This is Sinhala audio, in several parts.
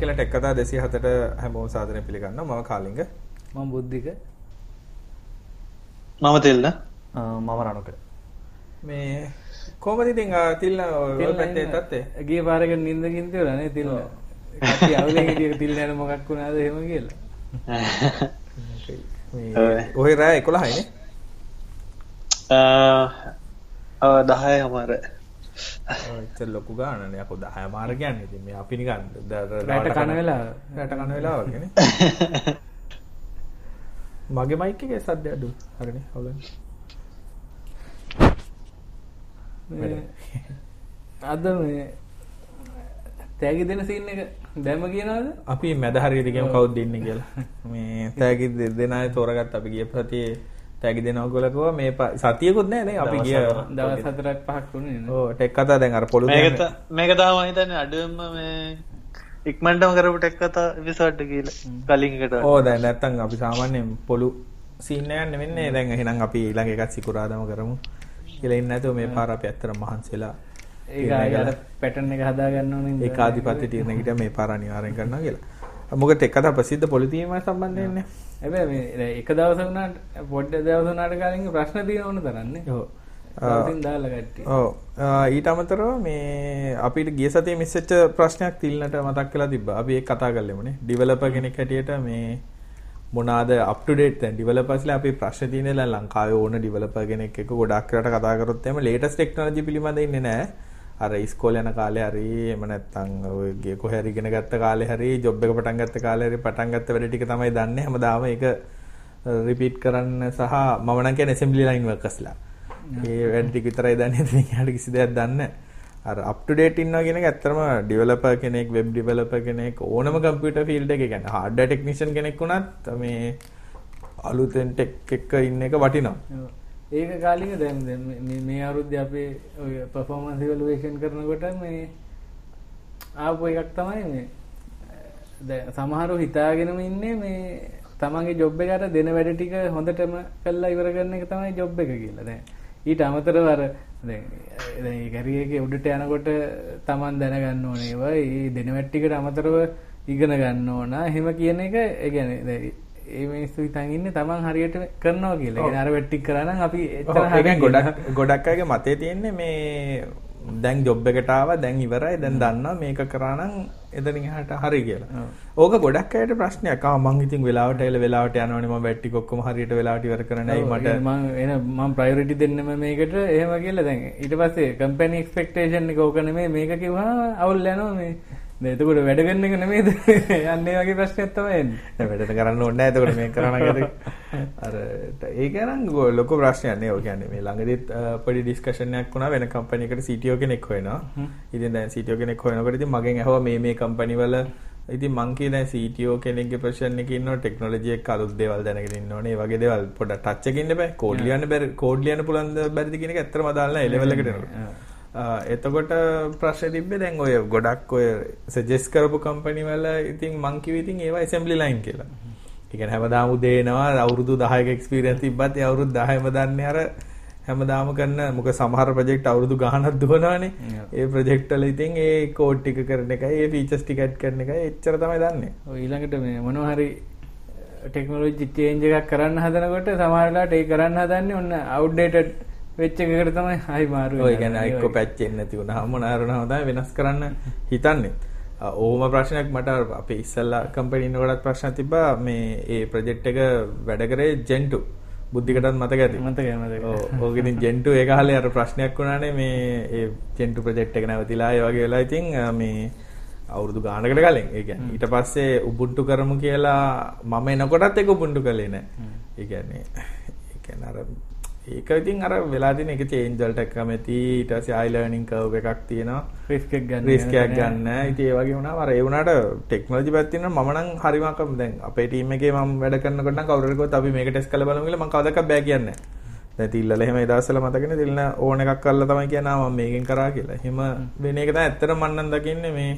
කියලා ටෙක් කතා 207ට හැමෝම සාදරයෙන් පිළිගන්නවා. මම කාලිංග. මම බුද්ධික. මම තෙල්න. මම රණුක. මේ කොහමද ඉතින් තිල්න ඔය පැත්තේ තත්ත්වය? ගිය පාරක නිින්දකින් තියලා නේ තිල්න. කට්ටිය අවුලේ හිටිය තිල්න යන මොකක් වුණාද එහෙම කියලා. මේ ඔය රෑ 11යි නේ? අ 10 හමාර. එච්චර ලොකු ගානනේ අකෝ 10 මාර කියන්නේ. ඉතින් මේ අපි නිකන් රැට කන වෙලාව. රැට කන වෙලාව වගේනේ මගේ මයික් එකේ සද්ද අඩු හරිනේ හවුලන්නේ අද මේ තෑගි දෙන සීන් එක දැම්ම කියනවාද? අපි මැද හරියට කියමු කවුද දෙන්නේ කියලා. මේ තෑගි දෙනානේ තෝරගත්ත අපි ගිය ප්‍රතියේ තෑගි දෙනවා කිව්වා මේ සතියකුත් නෑ නේ අපි ගිය දවස් හතරක් පහක් වුණේ. ඔව් ටෙක් කතා දැන් අර පොළු මේක මේක තමයි මම හිතන්නේ අඩුවම මේ ඉක්මනටම කරපු ටෙක් කතා එපිසෝඩ් කියලා කලින් එකට. ඕ දැන් නැත්තම් අපි සාමාන්‍යයෙන් පොළු සීන් එකක් නෙවෙන්නේ දැන් එහෙනම් අපි ඊළඟ එකත් සිකුරාදම කරමු කියලා ඉන්නේ නැතුව මේ පාර අපි ඇත්තට මහන්සිලා ඒක අර පැටර්න් එක හදා ගන්න ඕනේ. ඒක ආධිපත්‍ය තීරණ කිට මේ පාර අනිවාර්යෙන් කරනවා කියලා. මොකද ටෙක් කතා ප්‍රසිද්ධ පොළු තීමයි සම්බන්ධ වෙන්නේ. හැබැයි මේ එක දවස වුණාට පොඩ්ඩ දවස් වුණාට කලින් ප්‍රශ්න තියෙන ඕන තරන්නේ. ඔව්. දවසින් දාලා කට්ටිය. ඔව්. ඊට අමතරව මේ අපිට ගිය සතියේ මිස් වෙච්ච ප්‍රශ්නයක් තිල්නට මතක් වෙලා තිබ්බා. අපි ඒක කතා කරලමුනේ. ඩිවෙලොපර් කෙනෙක් හැටියට මේ මොනවාද අප් ටු ඩේට් දැන් ඩිවෙලොපර්ස්ලා අපි ප්‍රශ්න තියෙනවා ලංකාවේ ඕන ඩිවෙලොපර් කෙනෙක් එක්ක ගොඩක් රට කතා කරොත් එහෙම ලේටස්ට් ටෙක්නොලොජි පිළිබඳ ඉන්නේ නැහැ. අර ඉස්කෝලේ යන කාලේ හරි එහෙම නැත්නම් ඔය ගේ කොහේ හරි ඉගෙන ගත්ත කාලේ හරි ජොබ් එක පටන් ගත්ත කාලේ හරි පටන් ගත්ත වැඩ ටික තමයි දන්නේ හැමදාම ඒක රිපීට් කරන්න සහ මම නම් කියන්නේ ඇසෙම්බලි ලයින් වර්කර්ස්ලා. ඒ වැඩ ටික විතරයි දන්නේ ඉතින් එයාට කිසි දෙයක් දන්නේ අර අප් ටු ඩේට් ඉන්නවා කියන එක ඇත්තටම ඩෙවලොපර් කෙනෙක් වෙබ් ඩෙවලොපර් කෙනෙක් ඕනම කම්පියුටර් ෆීල්ඩ් එකේ කියන්නේ හાર્ඩ්වෙයාර් ටෙක්නීෂියන් කෙනෙක් වුණත් මේ අලුතෙන් ටෙක් එක ඉන්න එක වටිනවා. ඒක කාලික දැන් මේ අවුරුද්දේ අපේ ඔය පර්ෆෝමන්ස් ඉවලුවේෂන් කරනකොට මේ ආපු එකක් තමයි මේ දැන් සමහරව හිතාගෙනම ඉන්නේ මේ තමන්ගේ ජොබ් එකට දෙන වැඩ ටික හොඳටම කළා ඉවර කරන එක තමයි ජොබ් එක කියලා. දැන් ඊට අමතරව අර දැන් දැන් ඒ කැරියර් එකේ උඩට යනකොට තමන් දැනගන්න ඕනේ ඒවා ඒ දෙන වැඩ ටිකට අමතරව ඉගෙන ගන්න ඕන. එහෙම කියන එක ඒ කියන්නේ දැන් ඒ මිනිස්සු හිතන් ඉන්නේ තමන් හරියට කරනවා කියලා. ඒ අර වෙට්ටික් කරා නම් අපි එතන හරියට ගොඩක් ගොඩක් අයගේ මතේ තියෙන්නේ මේ දැන් ජොබ් එකට ආවා දැන් ඉවරයි දැන් දන්නවා මේක කරා නම් එතනින් එහාට හරි කියලා. ඕක ගොඩක් අයට ප්‍රශ්නයක්. ආ මං ඉතින් වෙලාවට එල වෙලාවට යනවනේ. මම වැට්ටික් ඔක්කොම හරියට වෙලාවට ඉවර කරන්නයි මට. මම එන මම ප්‍රයොරිටි දෙන්නෙම මේකට එහෙම කියලා දැන් ඊට පස්සේ කම්පැනි එක්ස්පෙක්ටේෂන් එක ඕක නෙමෙයි. මේක කිව්වහම අවුල් යනවා මේ එතකොට වැඩ ගන්න එක නෙමෙයිද යන්නේ වගේ ප්‍රශ්නයක් තමයි එන්නේ. වැඩට කරන්න ඕනේ නැහැ. එතකොට මේක කරන්න අර ඒක නම් ලොකු ප්‍රශ්නයක් නේ. ඔය කියන්නේ මේ ළඟදිත් පොඩි ඩිස්කෂන් එකක් වුණා වෙන කම්පැනි එකකට CTO කෙනෙක් හොයනවා. ඉතින් දැන් CTO කෙනෙක් හොයනකොට ඉතින් මගෙන් ඇහුවා මේ මේ කම්පැනි වල ඉතින් මං කිය දැන් CTO කෙනෙක්ගේ පොසිෂන් එකේ ඉන්නව ටෙක්නොලොජි එක අලුත් දේවල් දැනගෙන ඉන්න ඕනේ. ඒ වගේ දේවල් පොඩ්ඩක් ටච් එකකින් ඉන්න බෑ. කෝඩ් ලියන්න බැරි කෝඩ් ලියන්න පුළුවන් බැරිද කියන එක ඇත්තටම අදාළ නැහැ. ඒ ලෙවල් එකට එනකොට. එතකොට ප්‍රශ්න තිබ්බේ දැන් ඔය ගොඩක් ඔය සජෙස්ට් කරපු කම්පැනි වල ඉතින් මං කිව්වේ ඉතින් ඒවා ඇසෙම්බලි ලයින් කියලා. ඒ කියන්නේ හැමදාම උදේ එනවා අවුරුදු 10ක එක්ස්පීරියන්ස් තිබ්බත් ඒ අවුරුදු 10ම දන්නේ අර හැමදාම කරන මොකද සමහර ප්‍රොජෙක්ට් අවුරුදු ගාණක් දුවනවානේ. ඒ ප්‍රොජෙක්ට් වල ඉතින් ඒ කෝඩ් ටික කරන එකයි ඒ ෆීචර්ස් ටික ඇඩ් කරන එකයි එච්චර තමයි දන්නේ. ඔය ඊළඟට මේ මොනවා හරි ටෙක්නොලොජි චේන්ජ් එකක් කරන්න හදනකොට සමහර වෙලාවට ඒ කරන්න හදන්නේ ඔන්න අවුට්ඩේටඩ් වෙච්ච එකකට තමයි ආයි මාරු. ඔය කියන්නේ එක්ක පැච් එන්නේ නැති වුණාම මොනාරුණාම තමයි වෙනස් කරන්න හිතන්නේ. ඕම ප්‍රශ්නයක් මට අපේ ඉස්සල්ලා කම්පැනි ඉන්නකොටත් ප්‍රශ්න තිබ්බා මේ ඒ ප්‍රොජෙක්ට් එක වැඩ කරේ ජෙන්ටු බුද්ධිකටත් මතක ඇති. මතකයි මතකයි. ඔව් ඕක ඉතින් ජෙන්ටු ඒ කාලේ අර ප්‍රශ්නයක් වුණානේ මේ ඒ ජෙන්ටු ප්‍රොජෙක්ට් එක නැවතිලා ඒ වගේ වෙලා ඉතින් මේ අවුරුදු ගානකට කලින් ඒ කියන්නේ ඊට පස්සේ උබුන්ටු කරමු කියලා මම එනකොටත් ඒක උබුන්ටු කළේ නැහැ. ඒ කියන්නේ ඒ කියන්නේ අර ඒක ඉතින් අර වෙලා තියෙන එක චේන්ජ් වලට කැමති ඊට පස්සේ ආයි ලර්නින් කර්ව් එකක් තියෙනවා. රිස්ක් එකක් ගන්න රිස්ක් එකක් ගන්න. ඉතින් ඒ වගේ වුණාම අර ඒ වුණාට ටෙක්නොලොජි පැත්තෙන් නම් මම නම් හරිම අකම දැන් අපේ ටීම් එකේ මම වැඩ කරනකොට නම් කවුරු හරි කිව්වොත් අපි මේක ටෙස්ට් කරලා බලමු කියලා මම කවදාවත් බෑ කියන්නේ නැහැ දැන් තිල්ලල එහෙම ඒ දවස්වල මතකනේ තිල්න ඕන එකක් කරලා තමයි කියනවා මම මේකෙන් කරා කියලා. එහෙම වෙන එක තමයි ඇත්තටම මම නම් දකින්නේ මේ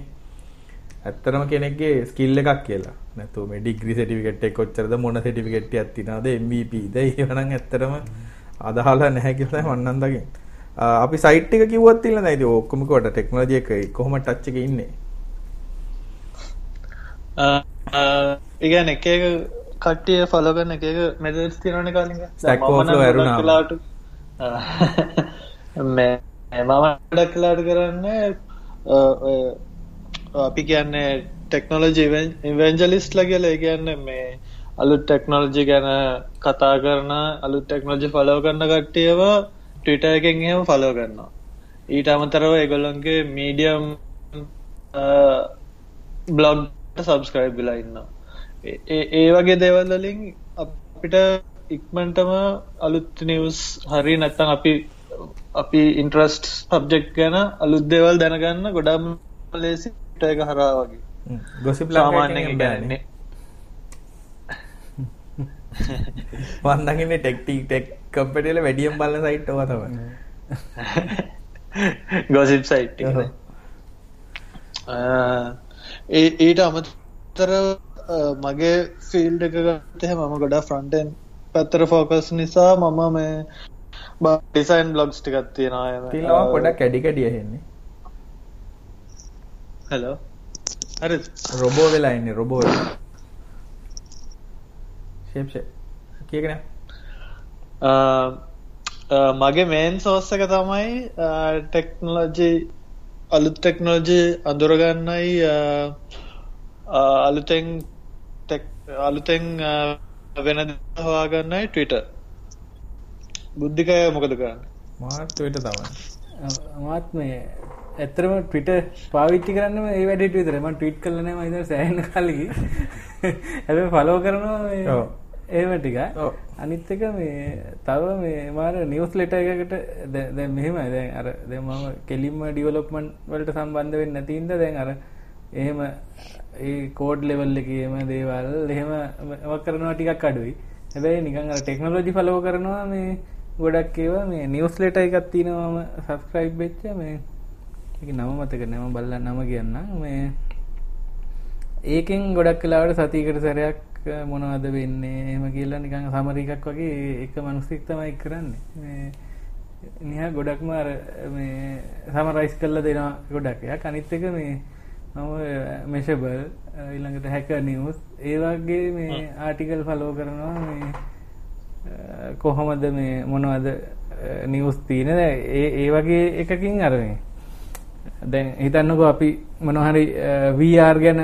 ඇත්තටම කෙනෙක්ගේ ස්කිල් එකක් කියලා. නැත්නම් මේ ඩිග්‍රී සර්ටිෆිකේට් එක කොච්චරද මොන සර්ටිෆිකේට් එකක් තියනවද? MVPද ඒව නම් ඇත්තටම අදාළ නැහැ කියලා මම නම් දකින්නේ. අපි සයිට් එක කිව්වත් ඉන්න නේද? ඔක්කොම කොට ටෙක්නොලොජි එක කොහොම ටච් එකේ ඉන්නේ. ඉගැන එක එක කට්ටිය ෆලගන්න එක එක මෙදස් තිරන කාලිග Stack Overflow ඇරුණාම. කලාට මම ඩක් කලාට කරන්න අපි කියන්නේ ටෙක්නෝලජි ඉවෙන්ජලිස්ට ලගල කියන්න මේ අලුත් ටෙක්නෝලජි ගැන කතා කරන අලුත් ටෙක්නෝජි ෆලෝ කරන්න කට්ටියව ටවිට එකෙන් එහෙම ෆලෝ කරනවා. ඊට අමතරව එගොල්ලන්ගේ මීඩියම් බ්ලොග් සබස්ක්‍රයිබ් වෙලා ඉන්න ඒ- වගේ දේවල්වලින් අපිට ඉක්මන්ටම අලුත් නිවස් හරි නැත්තම් අපි අපි ඉන්ට්‍රස්ට් සබ්ජෙක්් ගැන අලුත් දේවල් දැනගන්න ගොඩම් ලේසි ට එක හරා වගේ. ගොසිප් සාමාන්‍යෙන් ගන්නේ වන්දකින්න ටෙක්ටී ටෙක් කම්පටල වැඩියම් බල සයිට් තම ගොසිප් සයිට් ඊට අමතර මගේ ෆිල්ඩ එක ගත්තහ මම ගොඩා ෆ්‍රන්ටෙන් පැත්තර ෆෝකස් නිසා මම මේ ඩිසයින් බ්ලොග්ස් ටිකත් තියෙනවා තිල්වා පොඩක් කැඩිකඩිය හෙන්නේ හලෝ හරි. රොබෝ වෙලා ඉන්න රොබෝ ශේප්ෂ කියගෙන මගේ මේන් සෝස්ස එක තමයි ටෙක්නොලජි අලුත් ටෙක්නෝජි අඳුරගන්නයි අලුතෙන් ටෙක්- අලුතෙන් වෙන දේ හොයාගන්නයි ට්විට බුද්ධිකය මොකද කරන්න? මාර්ට්ට තමයි. මාත් මේ ඇත්තරම ට්විට පාවිච්චි කරන්න ඒ වැඩට විතරම ට්විට් කරලන මයිද සෑහන කලකි. ඇැ ෆලෝ කරනවා. ඒම ටික. අනිත් එක මේ තව මේ මාර නිවස් ලෙට එකකට දැ මෙහෙම දැන් අර දැ මම කෙලින්ම ඩිවලොප්මන් වලට සම්බන්ධ වෙන්න නැතින්ද දැන් අර එහෙම ඒ කෝඩ් ලෙවල් එකම දේවල් එහෙම කරනවා ටිකක් අඩුයි. හැබැයි නිකන් අර ටෙක්නොලොජි ෆලෝ කරනවා මේ ගොඩක් ඒවා මේ නිවස් ලෙට එකක් තියෙනවාම සබස්ක්‍රයිබ් වෙච්ච මේ නම මතක නම බල්ල නම කියන්න මේ ඒකෙන් ගොඩක් කලාවට සතිකට සැරයක් මොනවද වෙන්නේ? එම කියලා නිකං සමරීකක් වගේ එක මනුස්සික් තමයි කරන්නේ. මේ නිහ ගොඩක්ම අර මේ සමරයිස් කල්ල දෙනවා ගොඩක්. එයක් අනිත් එක මේ මම මෙෂබල් ඊළඟට හැක නිවස් ඒ වගේ මේ ආටිකල් ෆලෝ කරනවා. මේ කොහොමද මේ මොනවද නිවස් තියන ඒ ඒ වගේ එකකින් අරනේ දැන් හිතන්නකෝ අපි මොනහරි වර් ගැන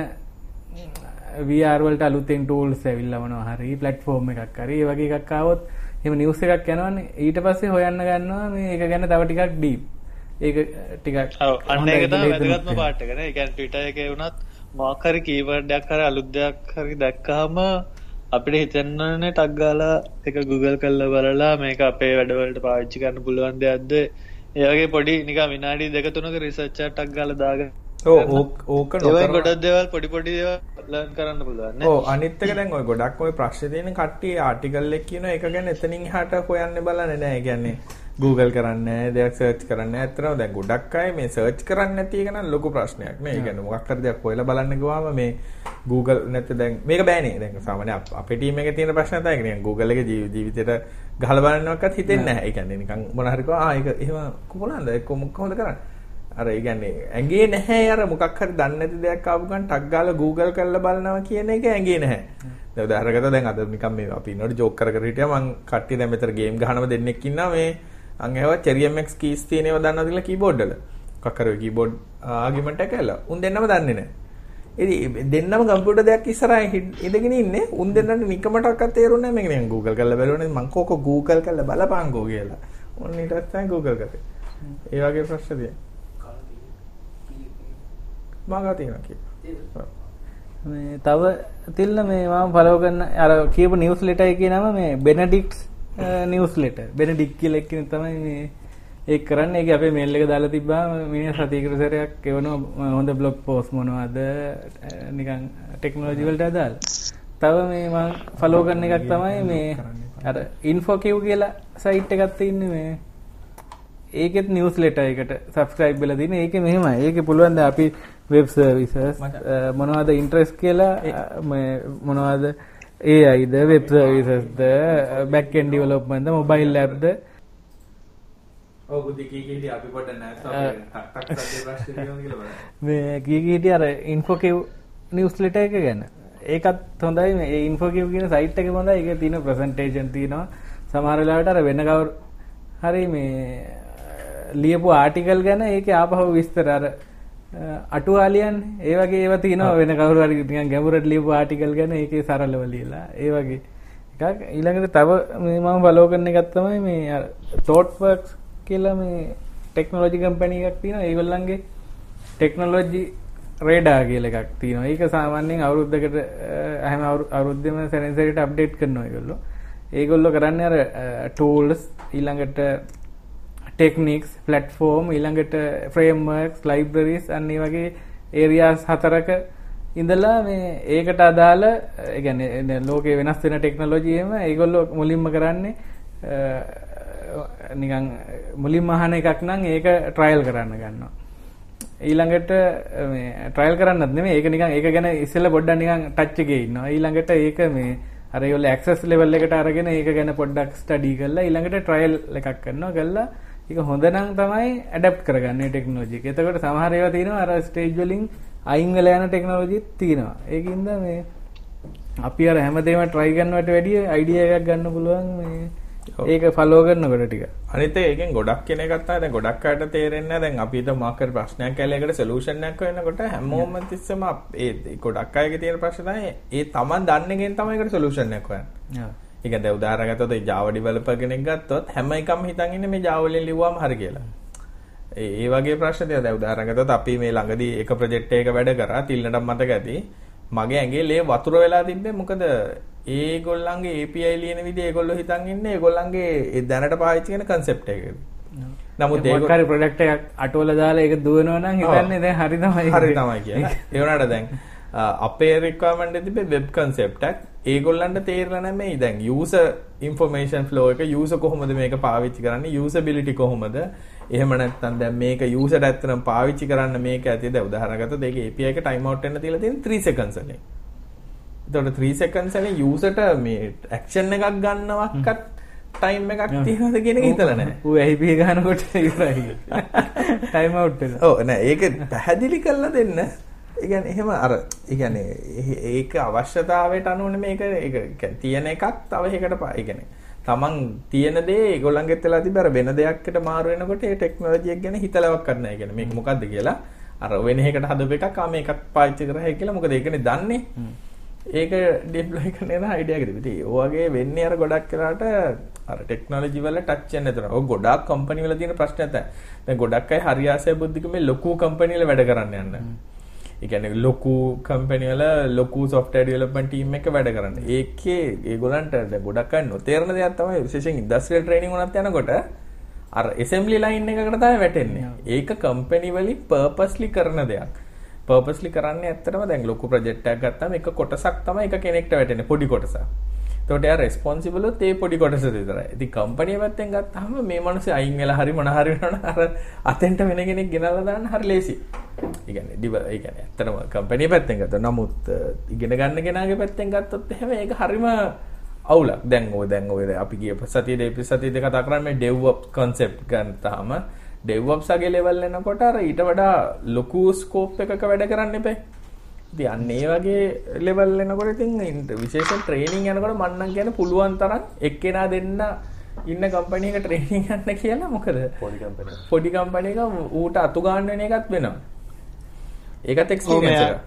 වර්වලට අලුතෙන් ටූල්ස් ඇවිල්ල මන හරි පලට්ෆෝර්ම් එකක් කරේ වගේ එකක්කාවොත් එම නිවස එකක් යනවන්නේ ඊට පස්සේ හොයන්න ගන්නවා මේ ඒක ගැන තව ටිකක් ඩීප් ඒක ටිකක් අන්න එක යන. පාට එක නේ. ඒ කියන්නේ Twitter එකේ වුණත් මොකක් හරි කීවර්ඩයක් හරි අලුත් දෙයක් හරි දැක්කහම අපිට හිතෙන්නනේ ටක් ගාලා ඒක Google කරලා බලලා මේක අපේ වැඩවලට පාවිච්චි කරන්න පුළුවන් දෙයක්ද ඒ වගේ පොඩි නිකන් විනාඩි දෙක තුනක රිසර්ච් එකක් ටක් ගාලා දාගන්න ඕක- ගොඩක් දේවල් පොඩි පොඩි දේවල් ලර්න් කරන්න පුළුවන් ඕ අනිත් එක දැන් ඔය ගොඩක් ඔය ප්‍රශ්න තියෙන කට්ටිය ආටිකල් එක කියන එක ගැන එතනින් එහාට හොයන්න බලන්නේ නැහැ. කියන්නේ Google කරන්නේ දෙයක් සර්ච් කරන්නේ. ඇත්තටම දැන් ගොඩක් අය මේ සර්ච් කරන්නේ නැති එක නම් ලොකු ප්‍රශ්නයක් නේ. ඒ කියන්නේ මොකක් හරි දෙයක් හොයලා බලන්න ගියාම මේ Google නැත්නම් දැන් මේක බෑනේ. දැන් සාමාන්‍ය අප- ටීම් එකේ තියෙන ප්‍රශ්න තමයි කියන්නේ Google එකේ ජීවි- ජීවිතේට ගහලා බලන්නවත් හිතෙන්නේ නැහැ. ඒ කියන්නේ නිකන් මොන හරි කෝ ආ ඒක එහෙම කොහොමද කොහොමද කරන්නේ? අර ඒ කියන්නේ ඇඟේ නැහැ අර මොකක් හරි දන්නේ නැති දෙයක් ආපු ගමන් ටක් ගාලා Google කරලා බලනවා කියන එක ඇඟේ නැහැ. දැන් උදාහරණයකට දැන් අද නිකන් මේ අපි ඉන්නකොට ජෝක් කර කර හිටියා මං කට්ටිය දැන් මෙතන ගේම් ගහනව දෙන්නෙක් ඉන්නවා මේ අං ඒවා Cherry MX keys තියෙන ඒවා දන්නවද කියලා කීබෝඩ් වල. මොකක් හරි කීබෝඩ් ආගියුමන්ට් එක කළා. උන් දෙන්නම දන්නේ නැහැ. ඉතින් දෙන්නම කම්පියුටර් දෙයක් ඉස්සරහා හිට- ඉඳගෙන ඉන්නේ උන් දෙන්නට නිකමටවත් තේරුන්නේ නැහැ මේක නිකන් Google කරලා බලුවනේ මං කෝක Google කරලා බලපංකෝ කියලා. ඔන්න ඊට පස්සේ Google කරේ. ඒ වගේ ප්‍රශ්න තියෙනවා. මාගා තියෙනවා කියලා. මේ තව තිල්ල මේ මම ෆලෝ කරන අර කියපු නිවස් ලෙට එක නම මේ බෙනඩික්ස් නිවස් ලෙට බෙනඩික් කියල එක්කන තමයි මේ ඒ කරන්න. එක අපේ මෙල්ල එක දාලා තිබා මිනි සතිකරසරයක් එවන හොඳ බ්ලොග් පෝස් මොනවාද? නිකන් ටෙක්නෝජිවල්ට අදාල්. තව මේ මං ෆලෝ කරන එකක් තමයි මේ අර ඉන්ෆෝකිව් කියලා සයිට් එකත්ත ඉන්න මේ. ඒකෙත් නිවස් ලෙට එකට සබස්ක්‍රයිබ් බල දින ඒක මෙහෙම ඒක පුළුවන්ද අපි වෙබ් සර්විසස් මොනවද ඉන්ට්‍රෙස් කියලා? මොනවද? ඒ අයිද වෙබ් සර්විසස්ද බැක්කෙන් ඩිවලොප්මන්ද මොබයිල් ලැබ්ද. මේ කිය හිටිය අර ඉන්ෆෝකව් නිවස්ලෙට එක ගැන. ඒකත් හොඳයි. මේ ඉන්ෆෝකිව් කියන සයිට් එක හොඳයි ඒකේ තියෙන ප්‍රසන්ටේෂන් තියෙනවා. සමහර වෙලාවට අර වෙන කවුරු හරි මේ ලියපු ආටිකල් ගැන ඒකේ ආපහු විස්තර අර අටුවාලියන් ඒ වගේ ඒවා තියෙනවා වෙන කවුරු හරි නිකන් ගැඹුරට ලියපු ආටිකල් ගැන ඒකේ සරලව ලියලා ඒ වගේ එකක් ඊළඟට තව මේ මම ෆලෝ කරන එකක් තමයි මේ අර thought works කියලා මේ ටෙක්නොලොජි කම්පැනි එකක් තියෙනවා ඒගොල්ලන්ගේ ටෙක්නොලොජි රේඩා කියලා එකක් තියෙනවා. ඒක සාමාන්‍යයෙන් අවුරුද්දකට හැම අවුරුද්දෙම සැරෙන් අප්ඩේට් කරනවා ඒගොල්ලෝ. ඒගොල්ලෝ කරන්නේ අර ටූල්ස් ඊළඟට ටෙක්නික්ස් ප්ලට්ෆෝර්ම් ඊළඟට ෆ්‍රේම්වර්ක්ස් ලයිබ්‍රරිස් අන්න ඒ වගේ ඒරියාස් හතරක ඉඳලා මේ ඒකට අදාළ ඒ කියන්නේ ලෝකේ වෙනස් වෙන ටෙක්නොලොජි එහෙම ඒගොල්ලෝ මුලින්ම කරන්නේ නිකන් මුලින්ම අහන එකක් නම් ඒක ට්‍රයල් කරන්න ගන්නවා. ඊළඟට මේ ට්‍රයල් කරන්නත් නෙමෙයි ඒක නිකන් ඒක ගැන ඉස්සෙල්ලා පොඩ්ඩක් නිකන් ටච් එකේ ඉන්නවා. ඊළඟට ඒක මේ අර ඒගොල්ලෝ ඇක්සස් ලෙවල් එකට අරගෙන ඒක ගැන පොඩ්ඩක් ස්ටඩි කරලා ඊළඟට ට්‍රයල් එකක් කරනවා. කරලා ඒක හොඳ නම් තමයි ඇඩප්ට් කරගන්නේ ටෙක්නොලොජි එක. එතකොට සමහර ඒවා තියෙනවා අර ස්ටේජ් වලින් අයින් වෙලා යන ටෙක්නොලොජිත් තියෙනවා. ඒකින්ද මේ අපි අර හැමදේම try කරනවට වැඩිය අයිඩියා එකක් ගන්න පුළුවන් මේ ඒක ෆලෝ කරනකොට ටික. අනිත් ඒකෙන් ගොඩක් කෙනෙක් ගත්තා දැන් ගොඩක් අයට තේරෙන්නේ නැහැ දැන් අපි හිත මාකර් ප්‍රශ්නයක් ඇලයකට සොලියුෂන් එකක් හොයනකොට හැමෝම තිස්සම ඒ ගොඩක් අයගේ තියෙන ප්‍රශ්න තමයි ඒ Taman දන්නේගෙන් තමයි ඒකට සොලියුෂන් එකක් හොයන්නේ. ඒ කියන්නේ උදාහරණ ගත්තොත් ඒ Java developer කෙනෙක් ගත්තොත් හැම එකම හිතන් ඉන්නේ මේ Java වලින් ලිව්වම හරි කියලා. ඒ ඒ වගේ ප්‍රශ්න තියෙනවා. දැන් උදාහරණ ගත්තොත් අපි මේ ළඟදී එක ප්‍රොජෙක්ට් එකක වැඩ කරා තිල්නටම මතක ඇති. මගේ ඇඟේ ලේ වතුර වෙලා තිබ්බේ මොකද ඒගොල්ලන්ගේ API ලියන විදිහ ඒගොල්ලෝ හිතන් ඉන්නේ ඒගොල්ලන්ගේ ඒ දැනට පාවිච්චි කරන කන්සෙප්ට් එකක. නමුත් ඒක හරි ප්‍රොඩක්ට් එකක් අටවල දාලා ඒක දුවනවා නම් හිතන්නේ දැන් හරි තමයි. හරි තමයි කියලා. ඒ වුණාට දැන් අපේ රික්වයර්මන්ට් එකේ තිබ්බේ වෙබ් කන්සෙප්ට් එකක්. ඒගොල්ලන්ට තේරෙලා නැහැ දැන් යූසර් ඉන්ෆර්මේෂන් ෆ්ලෝ එක යූසර් කොහොමද මේක පාවිච්චි කරන්නේ යූසබිලිටි කොහොමද එහෙම නැත්නම් දැන් මේක යූසර්ට ඇත්තටම පාවිච්චි කරන්න මේක ඇතිද උදාහරණ ගත්තොත් ඒක API එක ටයිම් අවුට් වෙන්න තියලා තියෙන 3 seconds වලින්. එතකොට 3 seconds වලින් යූසර්ට මේ ඇක්ෂන් එකක් ගන්නවක්වත් ටයිම් එකක් තියෙනවද කියන එක හිතලා නැහැ. ඌ API ගන්නකොට ඉවරයි. ටයිම් අවුට් වෙනවා. ඔව් නෑ ඒක පැහැදිලි කරලා දෙන්න. ඒ කියන්නේ එහෙම අර ඒ කියන්නේ ඒක අවශ්‍යතාවයට අනුව මේක ඒක තියෙන එකක් තව එකකට ඒ කියන්නේ තමන් තියෙන දේ ඒගොල්ලන්ගෙත් වෙලා තිබ්බ අර වෙන දෙයක්කට මාරු වෙනකොට ඒ ටෙක්නොලොජි එක ගැන හිතලවක් කරන්න. ඒ කියන්නේ මේක මොකද්ද කියලා අර වෙන එකකට හදපු එකක් ආ මේකත් පාවිච්චි කරා කියලා මොකද ඒකනේ දන්නේ. ඒක ඩිප්ලොයි කරන එක අයිඩියා එකද. ඉතින් ඒ වගේ වෙන්නේ අර ගොඩක් වෙලාට අර ටෙක්නොලොජි වල ටච් වෙන නතර. ඔය ගොඩක් කම්පැනි වල තියෙන ප්‍රශ්නයක් තමයි. දැන් ගොඩක් අය හරියාසය බුද්ධික මේ ලොකු කම්පැනි වල වැඩ කරන්න යනවා. කියන්නේ ලොකු කම්පැනි වල ලොකු software development team එක වැඩ කරන්නේ. ඒකේ ඒගොල්ලන්ට දැන් ගොඩක් අය නොතේරෙන දෙයක් තමයි විශේෂයෙන් industrial training උනත් යනකොට අර assembly line එකකට තමයි වැටෙන්නේ. ඒක කම්පැනි වලින් purposely කරන දෙයක්. purposely කරන්නේ ඇත්තටම දැන් ලොකු project එකක් ගත්තාම එක කොටසක් තමයි එක කෙනෙක්ට වැටෙන්නේ පොඩි කොටසක්. එතකොට එයා රෙස්පොන්සිබල් උත් ඒ පොඩි කොටස විතරයි. ඉතින් කම්පැනි පැත්තෙන් ගත්තාම මේ මිනිස්සු අයින් වෙලා හරි මොන හරි වෙනවනම් අර අතෙන්ට වෙන කෙනෙක් ගෙනල්ලා දාන්න හරි ලේසි. ඒ කියන්නේ ඩිව ඒ කියන්නේ ඇත්තටම කම්පැනි පැත්තෙන් ගත්තොත් නමුත් ඉගෙන ගන්න කෙනාගේ පැත්තෙන් ගත්තොත් එහෙම ඒක හරිම අවුලක්. දැන් ඔය දැන් ඔය අපි ගිය සතියේ දෙපි සතියේ කතා කරන්නේ DevOps concept ගත්තාම DevOps අගේ level එනකොට අර ඊට වඩා ලොකු ස්කෝප් එකක වැඩ කරන්න එපා. අන්න ඒ වගේ ලෙවල් එනකොට ඉතින් විශේෂයෙන් ට්‍රේනින් යනකොට මම නම් කියන්නේ පුළුවන් තරම් එක්කෙනා දෙන්න ඉන්න කම්පැනි එක ට්‍රේනින් යන්න කියලා මොකද? පොඩි කම්පැනි පොඩි කම්පැනි එක ඌට අතු ගන්න වෙන එකත් වෙනවා. ඒකත් එක.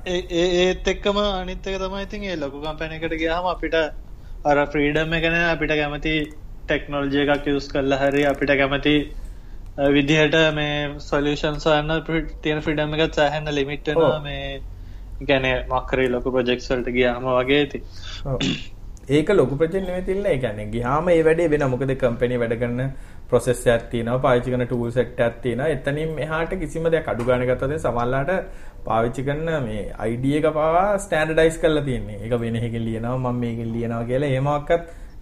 ඒත් එක්කම අනිත් එක තමයි ඉතින් ඒ ලොකු කම්පැනි එකට ගියාම අපිට අර ෆ්‍රීඩම් එක නෑ. අපිට කැමති ටෙක්නොලොජි එකක් යූස් කරලා හරි අපිට කැමති විදිහට මේ සොලියුෂන්ස් හොයන්න තියෙන ෆ්‍රීඩම් එකත් සෑහෙන ලිමිට් වෙනවා. මේ ගැන මක්කරේ ලොක ප්‍රජෙක්ස් වලට ගියාම වගේ ති ඒක ලොකු ප්‍රජෙක්ට් නෙවෙයි තිල්ල. ඒ කියන්නේ ගියාම ඒ වැඩේ වෙන. මොකද කම්පැනි වැඩ කරන ප්‍රොසෙස් එකක් තියෙනවා. පාවිච්චි කරන ටූල් සෙට් එකක් තියෙනවා. එතනින් මෙහාට කිසිම දෙයක් අඩු ගන්න ගත්තොත් සමහරලාට පාවිච්චි කරන මේ ID එක පවා ස්ටෑන්ඩඩයිස් කරලා තියෙන්නේ. ඒක වෙන එකකින් ලියනවා මම මේකෙන් ලියනවා කියලා එහෙමවත්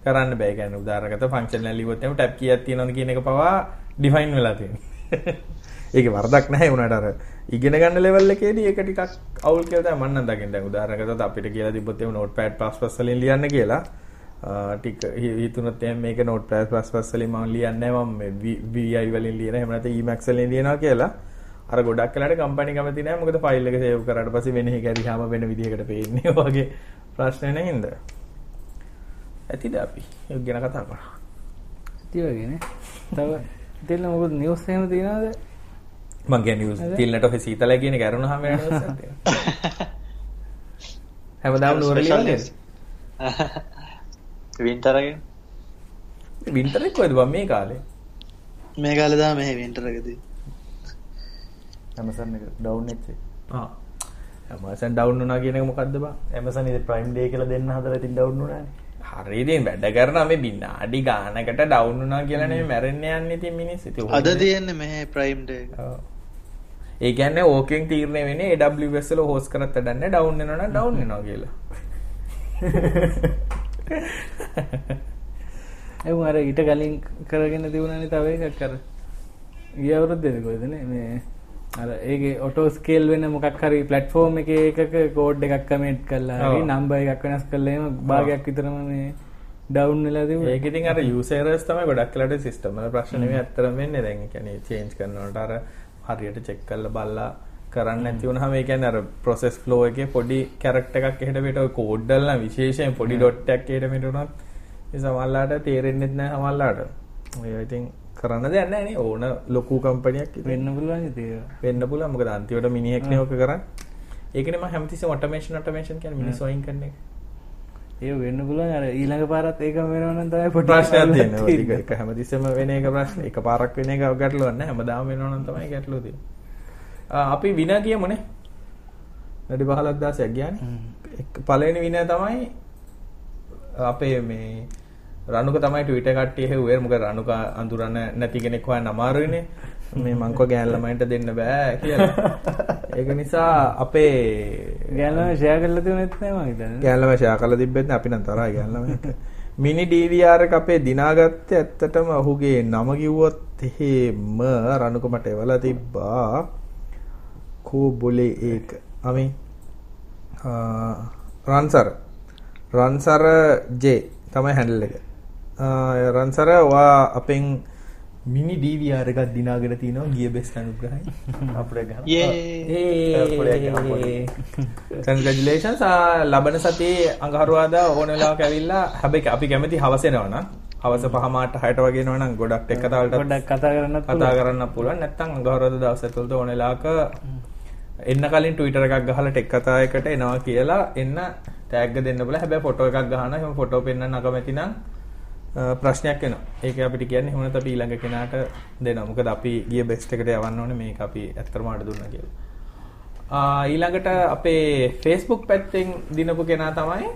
කරන්න බෑ. කියන්නේ උදාහරණකට ෆන්ක්ෂන් එක ලිව්වොත් එහෙම ටැබ් කීයක් තියෙනවද කියන එක පවා ඩිෆයින් වෙලා තියෙනවා ඒකේ වරදක් නැහැ උනාට අර ඉගෙන ගන්න ලෙවල් එකේදී ඒක ටිකක් අවුල් කියලා තමයි මම නම් දකින්න. දැන් උදාහරණයකට අපිට කියලා තිබ්බොත් එහෙම notepad++ වලින් ලියන්න කියලා. ටික හිතුනොත් එහෙනම් මේක notepad++ වලින් මම ලියන්නේ නැහැ. මම VI වලින් ලියන එහෙම නැත්නම් Emacs වලින් ලියනවා කියලා. අර ගොඩක් කලට කම්පනි කැමති නෑ මොකද ෆයිල් එක සේව් කරාට පස්සේ වෙන එක හරිහාම වෙන විදිහකට පේන්නේ. වගේ ප්‍රශ්න නේ හින්දා? ඇතිද අපි? ඒක ගැන කතා කරා තිවගෙන තව තිල්ල මොකද නිවස් එහෙම තියෙනවද? මං කියන්නේ නිවුස් තිල්නට ඔය සීතල කියන වෙන නිවුස් එකක් හැමදාම නුවරඑළිය වගේ වින්තරගෙන් වින්ටර් එක? කොහෙද බං මේ කාලේ? මේ කාලෙදා මෙහෙ වින්ටරකදී ඇමසන් එක ඩවුන් එච්චේ ආ. ඇමසන් ඩවුන් වුණා කියන එක මොකද්ද බං ඇමසන් ඉතින් ප්‍රයිම් ඩේ කියලා දෙන්න හදලා ඉතින් ඩවුන් වුණානේ හරි ඉතින් වැඩ කරන මේ විනාඩි ගානකට ඩවුන් වුණා කියලා නෙමෙයි මැරෙන්න යන්නේ ඉතින් මිනිස්සු. ඉතින් අද තියෙන්නේ මෙහෙ ප්‍රයිම් ඩේ ඔව්. ඒ කියන්නේ ඕකෙන් තීරණය වෙන්නේ AWS වල හොස් කරත් වැඩක් නැහැ ඩවුන් වෙනවා නම් ඩවුන් වෙනවා කියලා. එවුන් අර ඊට කලින් කරගෙන තිබුණනේ තව එකක් කර ගිය අවුරුද්දේද කොහෙදනේ මේ ඒකේ ඔටෝ ස්කේල් වෙන මොකක් හරි ප්ලැට්ෆෝම් එකේ එකක කෝඩ් එකක් කමෙන්ට් කරලා. නම්බර් එකක් වෙනස් කරලා එහෙම භාගයක් විතරම මේ ඩවුන් වෙලා තිබුණා ඒක ඉතින් අර යූසර්ස් තමයි ගොඩක් වෙලාට සිස්ටම් වල ප්‍රශ්න නෙමෙයි ඇත්තටම වෙන්නේ දැන් ඒ කියන්නේ චේන්ජ් කරනකොට අර හරියට චෙක් කරලා බලලා කරන්න ඒ කියන්නේ අර process flow එකේ පොඩි කැරක්ටර් එකක් එහෙට පිට ඔය කෝඩ් වල නම් විශේෂයෙන් පොඩි ඩොට් එකක් එහෙට මෙට උනත් ඒ සමහරලාට තේරෙන්නේ නැහැ සමහරලාට. ඔය ඉතින් කරන්න දෙයක් නැහැ නේ ඕන ලොකු කම්පැනියක් වෙන්න පුළුවන් ඉතින් වෙන්න පුළුවන් මොකද අන්තිමට මිනිහෙක් නේ ඔක කරන්නේ. ඒකනේ මම හැමතිස්සෙම ඔටෝමේෂන් ඔටෝමේෂන් කියන්නේ මිනිස්සු අයින් කරන එක. ඒ වෙන්න පුළුවන් අර ඊළඟ පාරත් ඒකම වෙනවා නම් තමයි පොඩි ප්‍රශ්නයක් තියෙනවා. ඒක හැමතිස්සෙම වෙන එක ප්‍රශ්න. එක පාරක් වෙන එක ගැටලුවක් නැහැ. හැමදාම වෙනවා නම් තමයි ගැටලුව තියෙන්නේ. අපි වින කියමුනේ. වැඩි 15000ක් ගියානේ. පළවෙනි වින තමයි අපේ මේ රණුක තමයි Twitter කට්ටිය හෙව්වේ. මොකද රණුක අඳුරන නැති කෙනෙක් හොයන්න අමාරුයිනේ. මේ මං කව ගෑන් ළමයින්ට දෙන්න බෑ කියලා. ඒක නිසා අපේ ගෑනම ෂෙයා කරලා තිබුණෙත් නෑ මං හිතන්නේ ගෑල්ලම ෂෙයා කරලා තිබ්බෙත් නෑ අපි නම් තරහයි ගෑල්ලම එක්ක. මිනි DVR එක අපේ දිනාගත්තේ ඇත්තටම ඔහුගේ නම කිව්වොත් එහෙම රණුක මට එවලා තිබ්බා. කෝ බොලේ ඒක. අමි රන්සර රන්සර ජේ තමයි හැන්ඩල් එක. රන්සර ඔයා අපෙන් මිනි DVR එකක් දිනාගෙන තිනවා ගිය බෙස්ට් අනුග්‍රහයි. යේ. කන්ග්‍රජුලේෂන්ස් ලබන සතියේ අඟහරුවාදා ඕන වෙලාවක ඇවිල්ලා. හැබැයි අපි කැමති හවස එනවා නම්. හවස පහමාට හයට වගේ එනවා නම් ගොඩක් එක්ක තාලට පොඩ්ඩක් කතා කරන්නත් කතා කරන්න පුළුවන්. නැත්නම් අඟහරුවාදා දවස් ඇතුළත ඕන වෙලාවක එන්න කලින් Twitter එකක් ගහලා ටෙක් කතායකට එනවා කියලා එන්න ටැග් දෙන්න බල. හැබැයි ෆොටෝ එකක් ගහන එහෙම ෆොටෝ පෙන්වන්න අකමැති නම් ප්‍රශ්නයක් එනවා. ඒක අපිට කියන්නේ එහෙම නැත්නම් අපි ඊළඟ කෙනාට දෙනවා. මොකද අපි ගිය බෙස්ට් එකට යවන්න ඕනේ මේක අපි ඇත්තටම අඩ දුන්නා කියලා. ආ, ඊළඟට අපේ Facebook පැත්තෙන් දිනපු කෙනා තමයි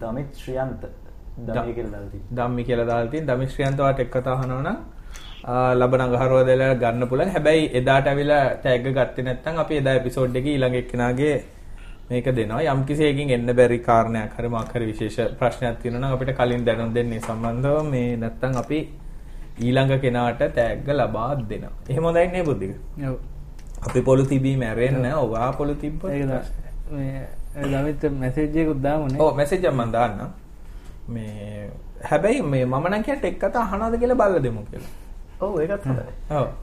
දමිත් ශ්‍රියන්ත දමය කියලා දාලා තියෙනවා. ධම්මි කියලා දාලා තියෙන ධමිශ්‍රියන්ත වාට එක් කතා අහනවා නම් ආ, ලබන අඟහරුවාදා ගන්න පුළුවන්. හැබැයි එදාට අවිලා ටැග් ගත්තේ නැත්නම් අපි එදා එපිසෝඩ් එකේ ඊළඟ එක්කෙනාගේ මේක දෙනවා. යම් කිසි එකකින් එන්න බැරි කාරණයක් හරි මොකක් හරි විශේෂ ප්‍රශ්නයක් තියෙනවා නම් අපිට කලින් දැනුම් දෙන්නේ සම්බන්ධව මේ නැත්නම් අපි ඊළඟ කෙනාට ටැග් ලබා දෙනවා. එහෙම හොඳයි නේ බුද්ධික. ඔව් අපි පොළු තිබී මැරෙන්නේ. ඔවා පොළු තිබ්බොත් මේ දමිත් මැසේජ් එකකුත් දාමුනේ ඔව් මැසේජ් එකක් මම දාන්නම්. මේ හැබැයි මේ මම නම් කියන්නේ ටෙක් කතා අහනවද කියලා බලලා දෙමු කියලා. ඔව් ඒකත්.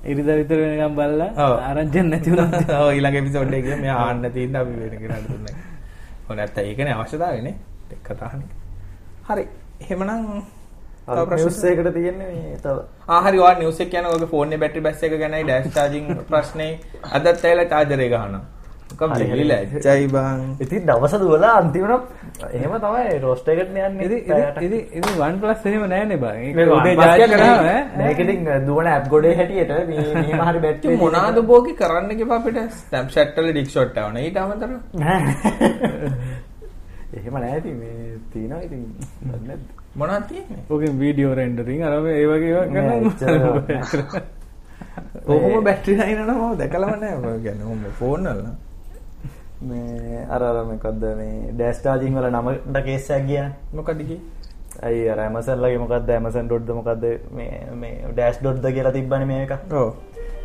ඉරිදා විතර වෙනකම්. බලලා ආරංචි නැති වුණා ඔව් ඊළඟ එපිසෝඩ් එකේ මෙයා ආන්න තියෙන අපි වෙන කෙනාට දුන්නා. ඔව් නැත්නම් ඒකනේ අවශ්‍යතාවය නේ ටෙක් කතා අහන එක. හරි. එහෙමනම් තව ප්‍රශ්න එකකට තියෙන්නේ මේ තව ආ හරි ඔයා නිවුස් එක කියන ඔයගේ ෆෝන් එකේ බැටරි බැස් එක ගැනයි ඩෑෂ් චාර්ජින් ප්‍රශ්නේ අදත් ඇවිල්ලා චාර්ජර් ගහනවා. ඇච්චයි බං. ඉතින් දවස දුවලා අන්තිමට එහෙම තමයි රෝස්ට් එකට යන්නේ. ඉතින් ඉතින් OnePlus එහෙම නැහැනේ බං. දුවන ඇප් ගොඩේ හැටියට හරි බැටරි ඉතින් මොනවාද බෝකි කරන්න කිව්වා අපිට? ස්නැප්චැට් වල ඩික් ෂොට් ආවන. ඊට අමතරව. එහෙම නෑ ඉතින් මේ දන්නේ නැද්ද? මොනවද තියෙන්නේ? ඕකෙන් වීඩියෝ රෙන්ඩරින් අර මේ ඒ වගේ ඒවා නෑ, කරනවා. කොහොම බැටරි නයිනනවා මම දැකලම නෑ මම කියන්නේ ඔහොම ෆෝන් වල නම්. මේ අර අර මොකද්ද මේ ඩෑෂ් චාර්ජින් වල නමට කේස් එකක් ගියා. මොකද කිව්වේ? අයි අර Amazon ලගේ මොකද්ද Amazon dot ද මොකද්ද මේ මේ dash dot ද කියලා තිබ්බනේ මේක. ඔව්.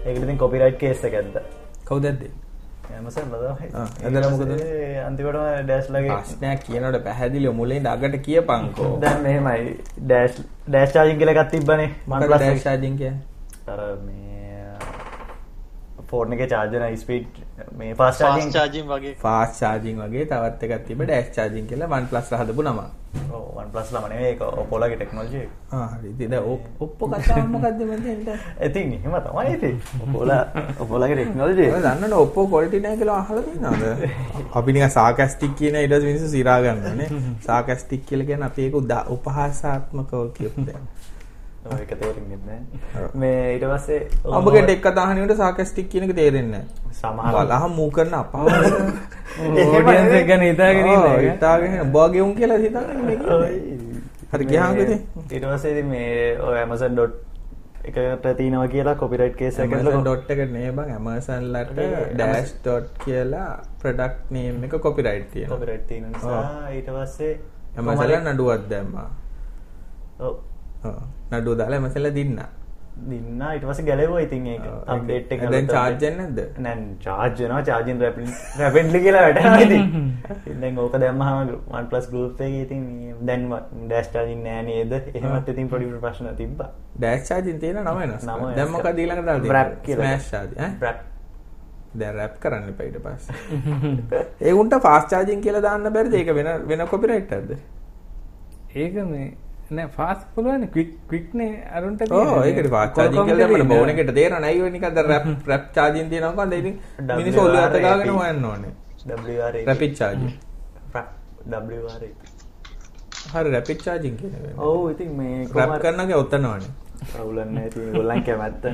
ඒකට ඉතින් copyright case එකක් දැද්දා. කවුද ඇද්දේ? Amazon ල තමයි. ආ, ඇදලා මොකද? අන්තිමටම dash ලගේ ප්‍රශ්නයක් කියනකොට පැහැදිලිව මුලින් අගට කියපන්කෝ. දැන් මෙහෙමයි dash dash charging කියලා එකක් තිබ්බනේ OnePlus ඩෑෂ් එකේ. චාර්ජින් කියන්නේ? අර මේ ෆෝර්න එක චාර්ජන ස්පීට් මේ පස් චාජින් වගේ ෆාස් චාර්ජින් වගේ තවත් එකක් තිබ ඩෑස් චාර්ජින් කියලා OnePlus හදපු නම. වන් ප්ලස් ලමනේ ඒක ඔපොලගේ ටෙක්නෝජි ආ හරි. ඉතින් ඔප්පෝ කතාව මොකද්ද මෙතෙන්ට? ඉතින් එහෙම තමයි ඉතින් ඔපොලා ඔපොලගේ ටෙක්නෝජි ඔය දන්නවද ඔප්පෝ quality නැහැ කියලා අහලා තියෙනවද? අපි නිකන් sarcastic කියන ඊට පස්සේ මිනිස්සු සිරා ගන්නවානේ. sarcastic කියලා කියන්නේ අපි ඒක උපහාසාත්මකව කියපු දෙයක්. ඒක තේරෙන්නේ නැහැ මේ ඊට පස්සේ ඔබගේ ටෙක් කතා අහනකොට sarcastic කියන එක තේරෙන්නේ නැහැ. සමහර බලහම් මූ කරන අපහාස. ඕඩියන්ස් එක ගැන හිතාගෙන ඉන්න. හිතාගෙන ඔබගේ උන් කියලා හිතන්නේ මේ කියන්නේ. හරි ගියාම ඉතින්. ඊට පස්සේ ඉතින් මේ ඔය Amazon. එකට තියෙනවා කියලා කොපිරයිට් කේස් එකක් Amazon dot එක නේ බං Amazon ලට dash dot කියලා product name එක copyright තියෙනවා. කොපිරයිට් තියෙන නිසා ඊට පස්සේ Amazon නඩුවක් දැම්මා. ඔව් ඔව්. නඩුව දාලා Amazon ලා දින්නා. දින්න ඊට පස්සේ ගැලෙවුවා ඉතින් ඒක අප්ඩේට් එක දැන් charge නැද්ද? නෑ charge වෙනවා charging rapidly කියලා වැඩන්නේ ඉතින් දැන් ඕක දැම්මහම OnePlus group එකේ ඉතින් මේ දැන් dash charging නෑ නේද එහෙමත් ඉතින් පොඩි ප්‍රශ්න තිබ්බා dash charging තියෙන නම වෙනස්. දැන් මොකද ඊළඟට දාලා Wrap තියෙන්නේ? කියලා. smash charging ඈ? Wrap. දැන් rap කරන්න එපා ඊට පස්සේ. ඒ උන්ට fast charging කියලා දාන්න බැරිද? ඒක වෙන වෙන copyright එකක්ද? ඒක මේ නෑ ෆාස් පුළුවන් ක්වික් ක්වික් නේ අරුන්ට ඕ ඒකට fast charging කියලා දැම්මම බෝන එකට නැහැ අයියෝ නිකන් දැන් rap rap charging තියෙනවා කොහොමද ඉතින් මිනිස්සු ඔළුව අත ගාගෙන හොයන්න ඕනේ. Rapid charging. Wrap. WRA. හරි rapid charging කියන එක. ඔව් ඉතින් මේ රැප් කරනගේ ඔතනවනේ. අවුලක් නැහැ ඉතින් ඒගොල්ලන් කැමැත්ත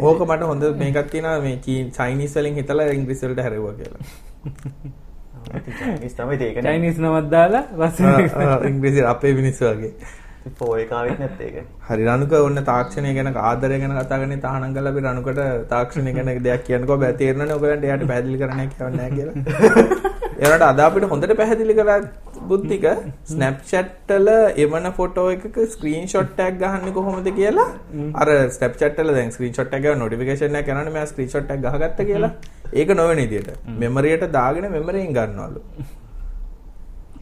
ඕක මට හොඳ මේකක් තියෙනවා මේ චීන චයිනීස් වලින් හිතලා ඉංග්‍රීසි වලට හැරෙවුවා කියලා. චයිනීස් තමයි ඒකනේ චයිනිස් නමත් දාලා ආ, පස්සේ ආ, ඉංග්‍රීසි අපේ මිනිස්සු වගේ. ෆෝ එක ආවෙත් නැත් ඒක හරි රණුක ඔන්න තාක්ෂණය ගැන ආදරය ගැන කතා කරන්නේ තහනම් කරලා අපි රණුකට තාක්ෂණය ගැන දෙයක් කියනකෝ බෑ තේරෙනවනේ ඔයගලන්ට එයාට පැහැදිලි කරන්න කියවන්නේ නැහැ කියලා. ඒනට අද අපිට හොඳට පැහැදිලි කරා බුද්ධික Snapchat වල එවන ෆොටෝ එකක ස්ක්‍රීන්ෂොට් එකක් ගහන්නේ කොහොමද කියලා අර Snapchat වල දැන් ස්ක්‍රීන්ෂොට් එක ගාව නොටිෆිකේෂන් එකක් යනවනේ මම ස්ක්‍රීන්ෂොට් එකක් ගහගත්ත කියලා. ඒක නොවන විදියට. මෙමරියට දාගෙන මෙමරියෙන් ගන්නවලු.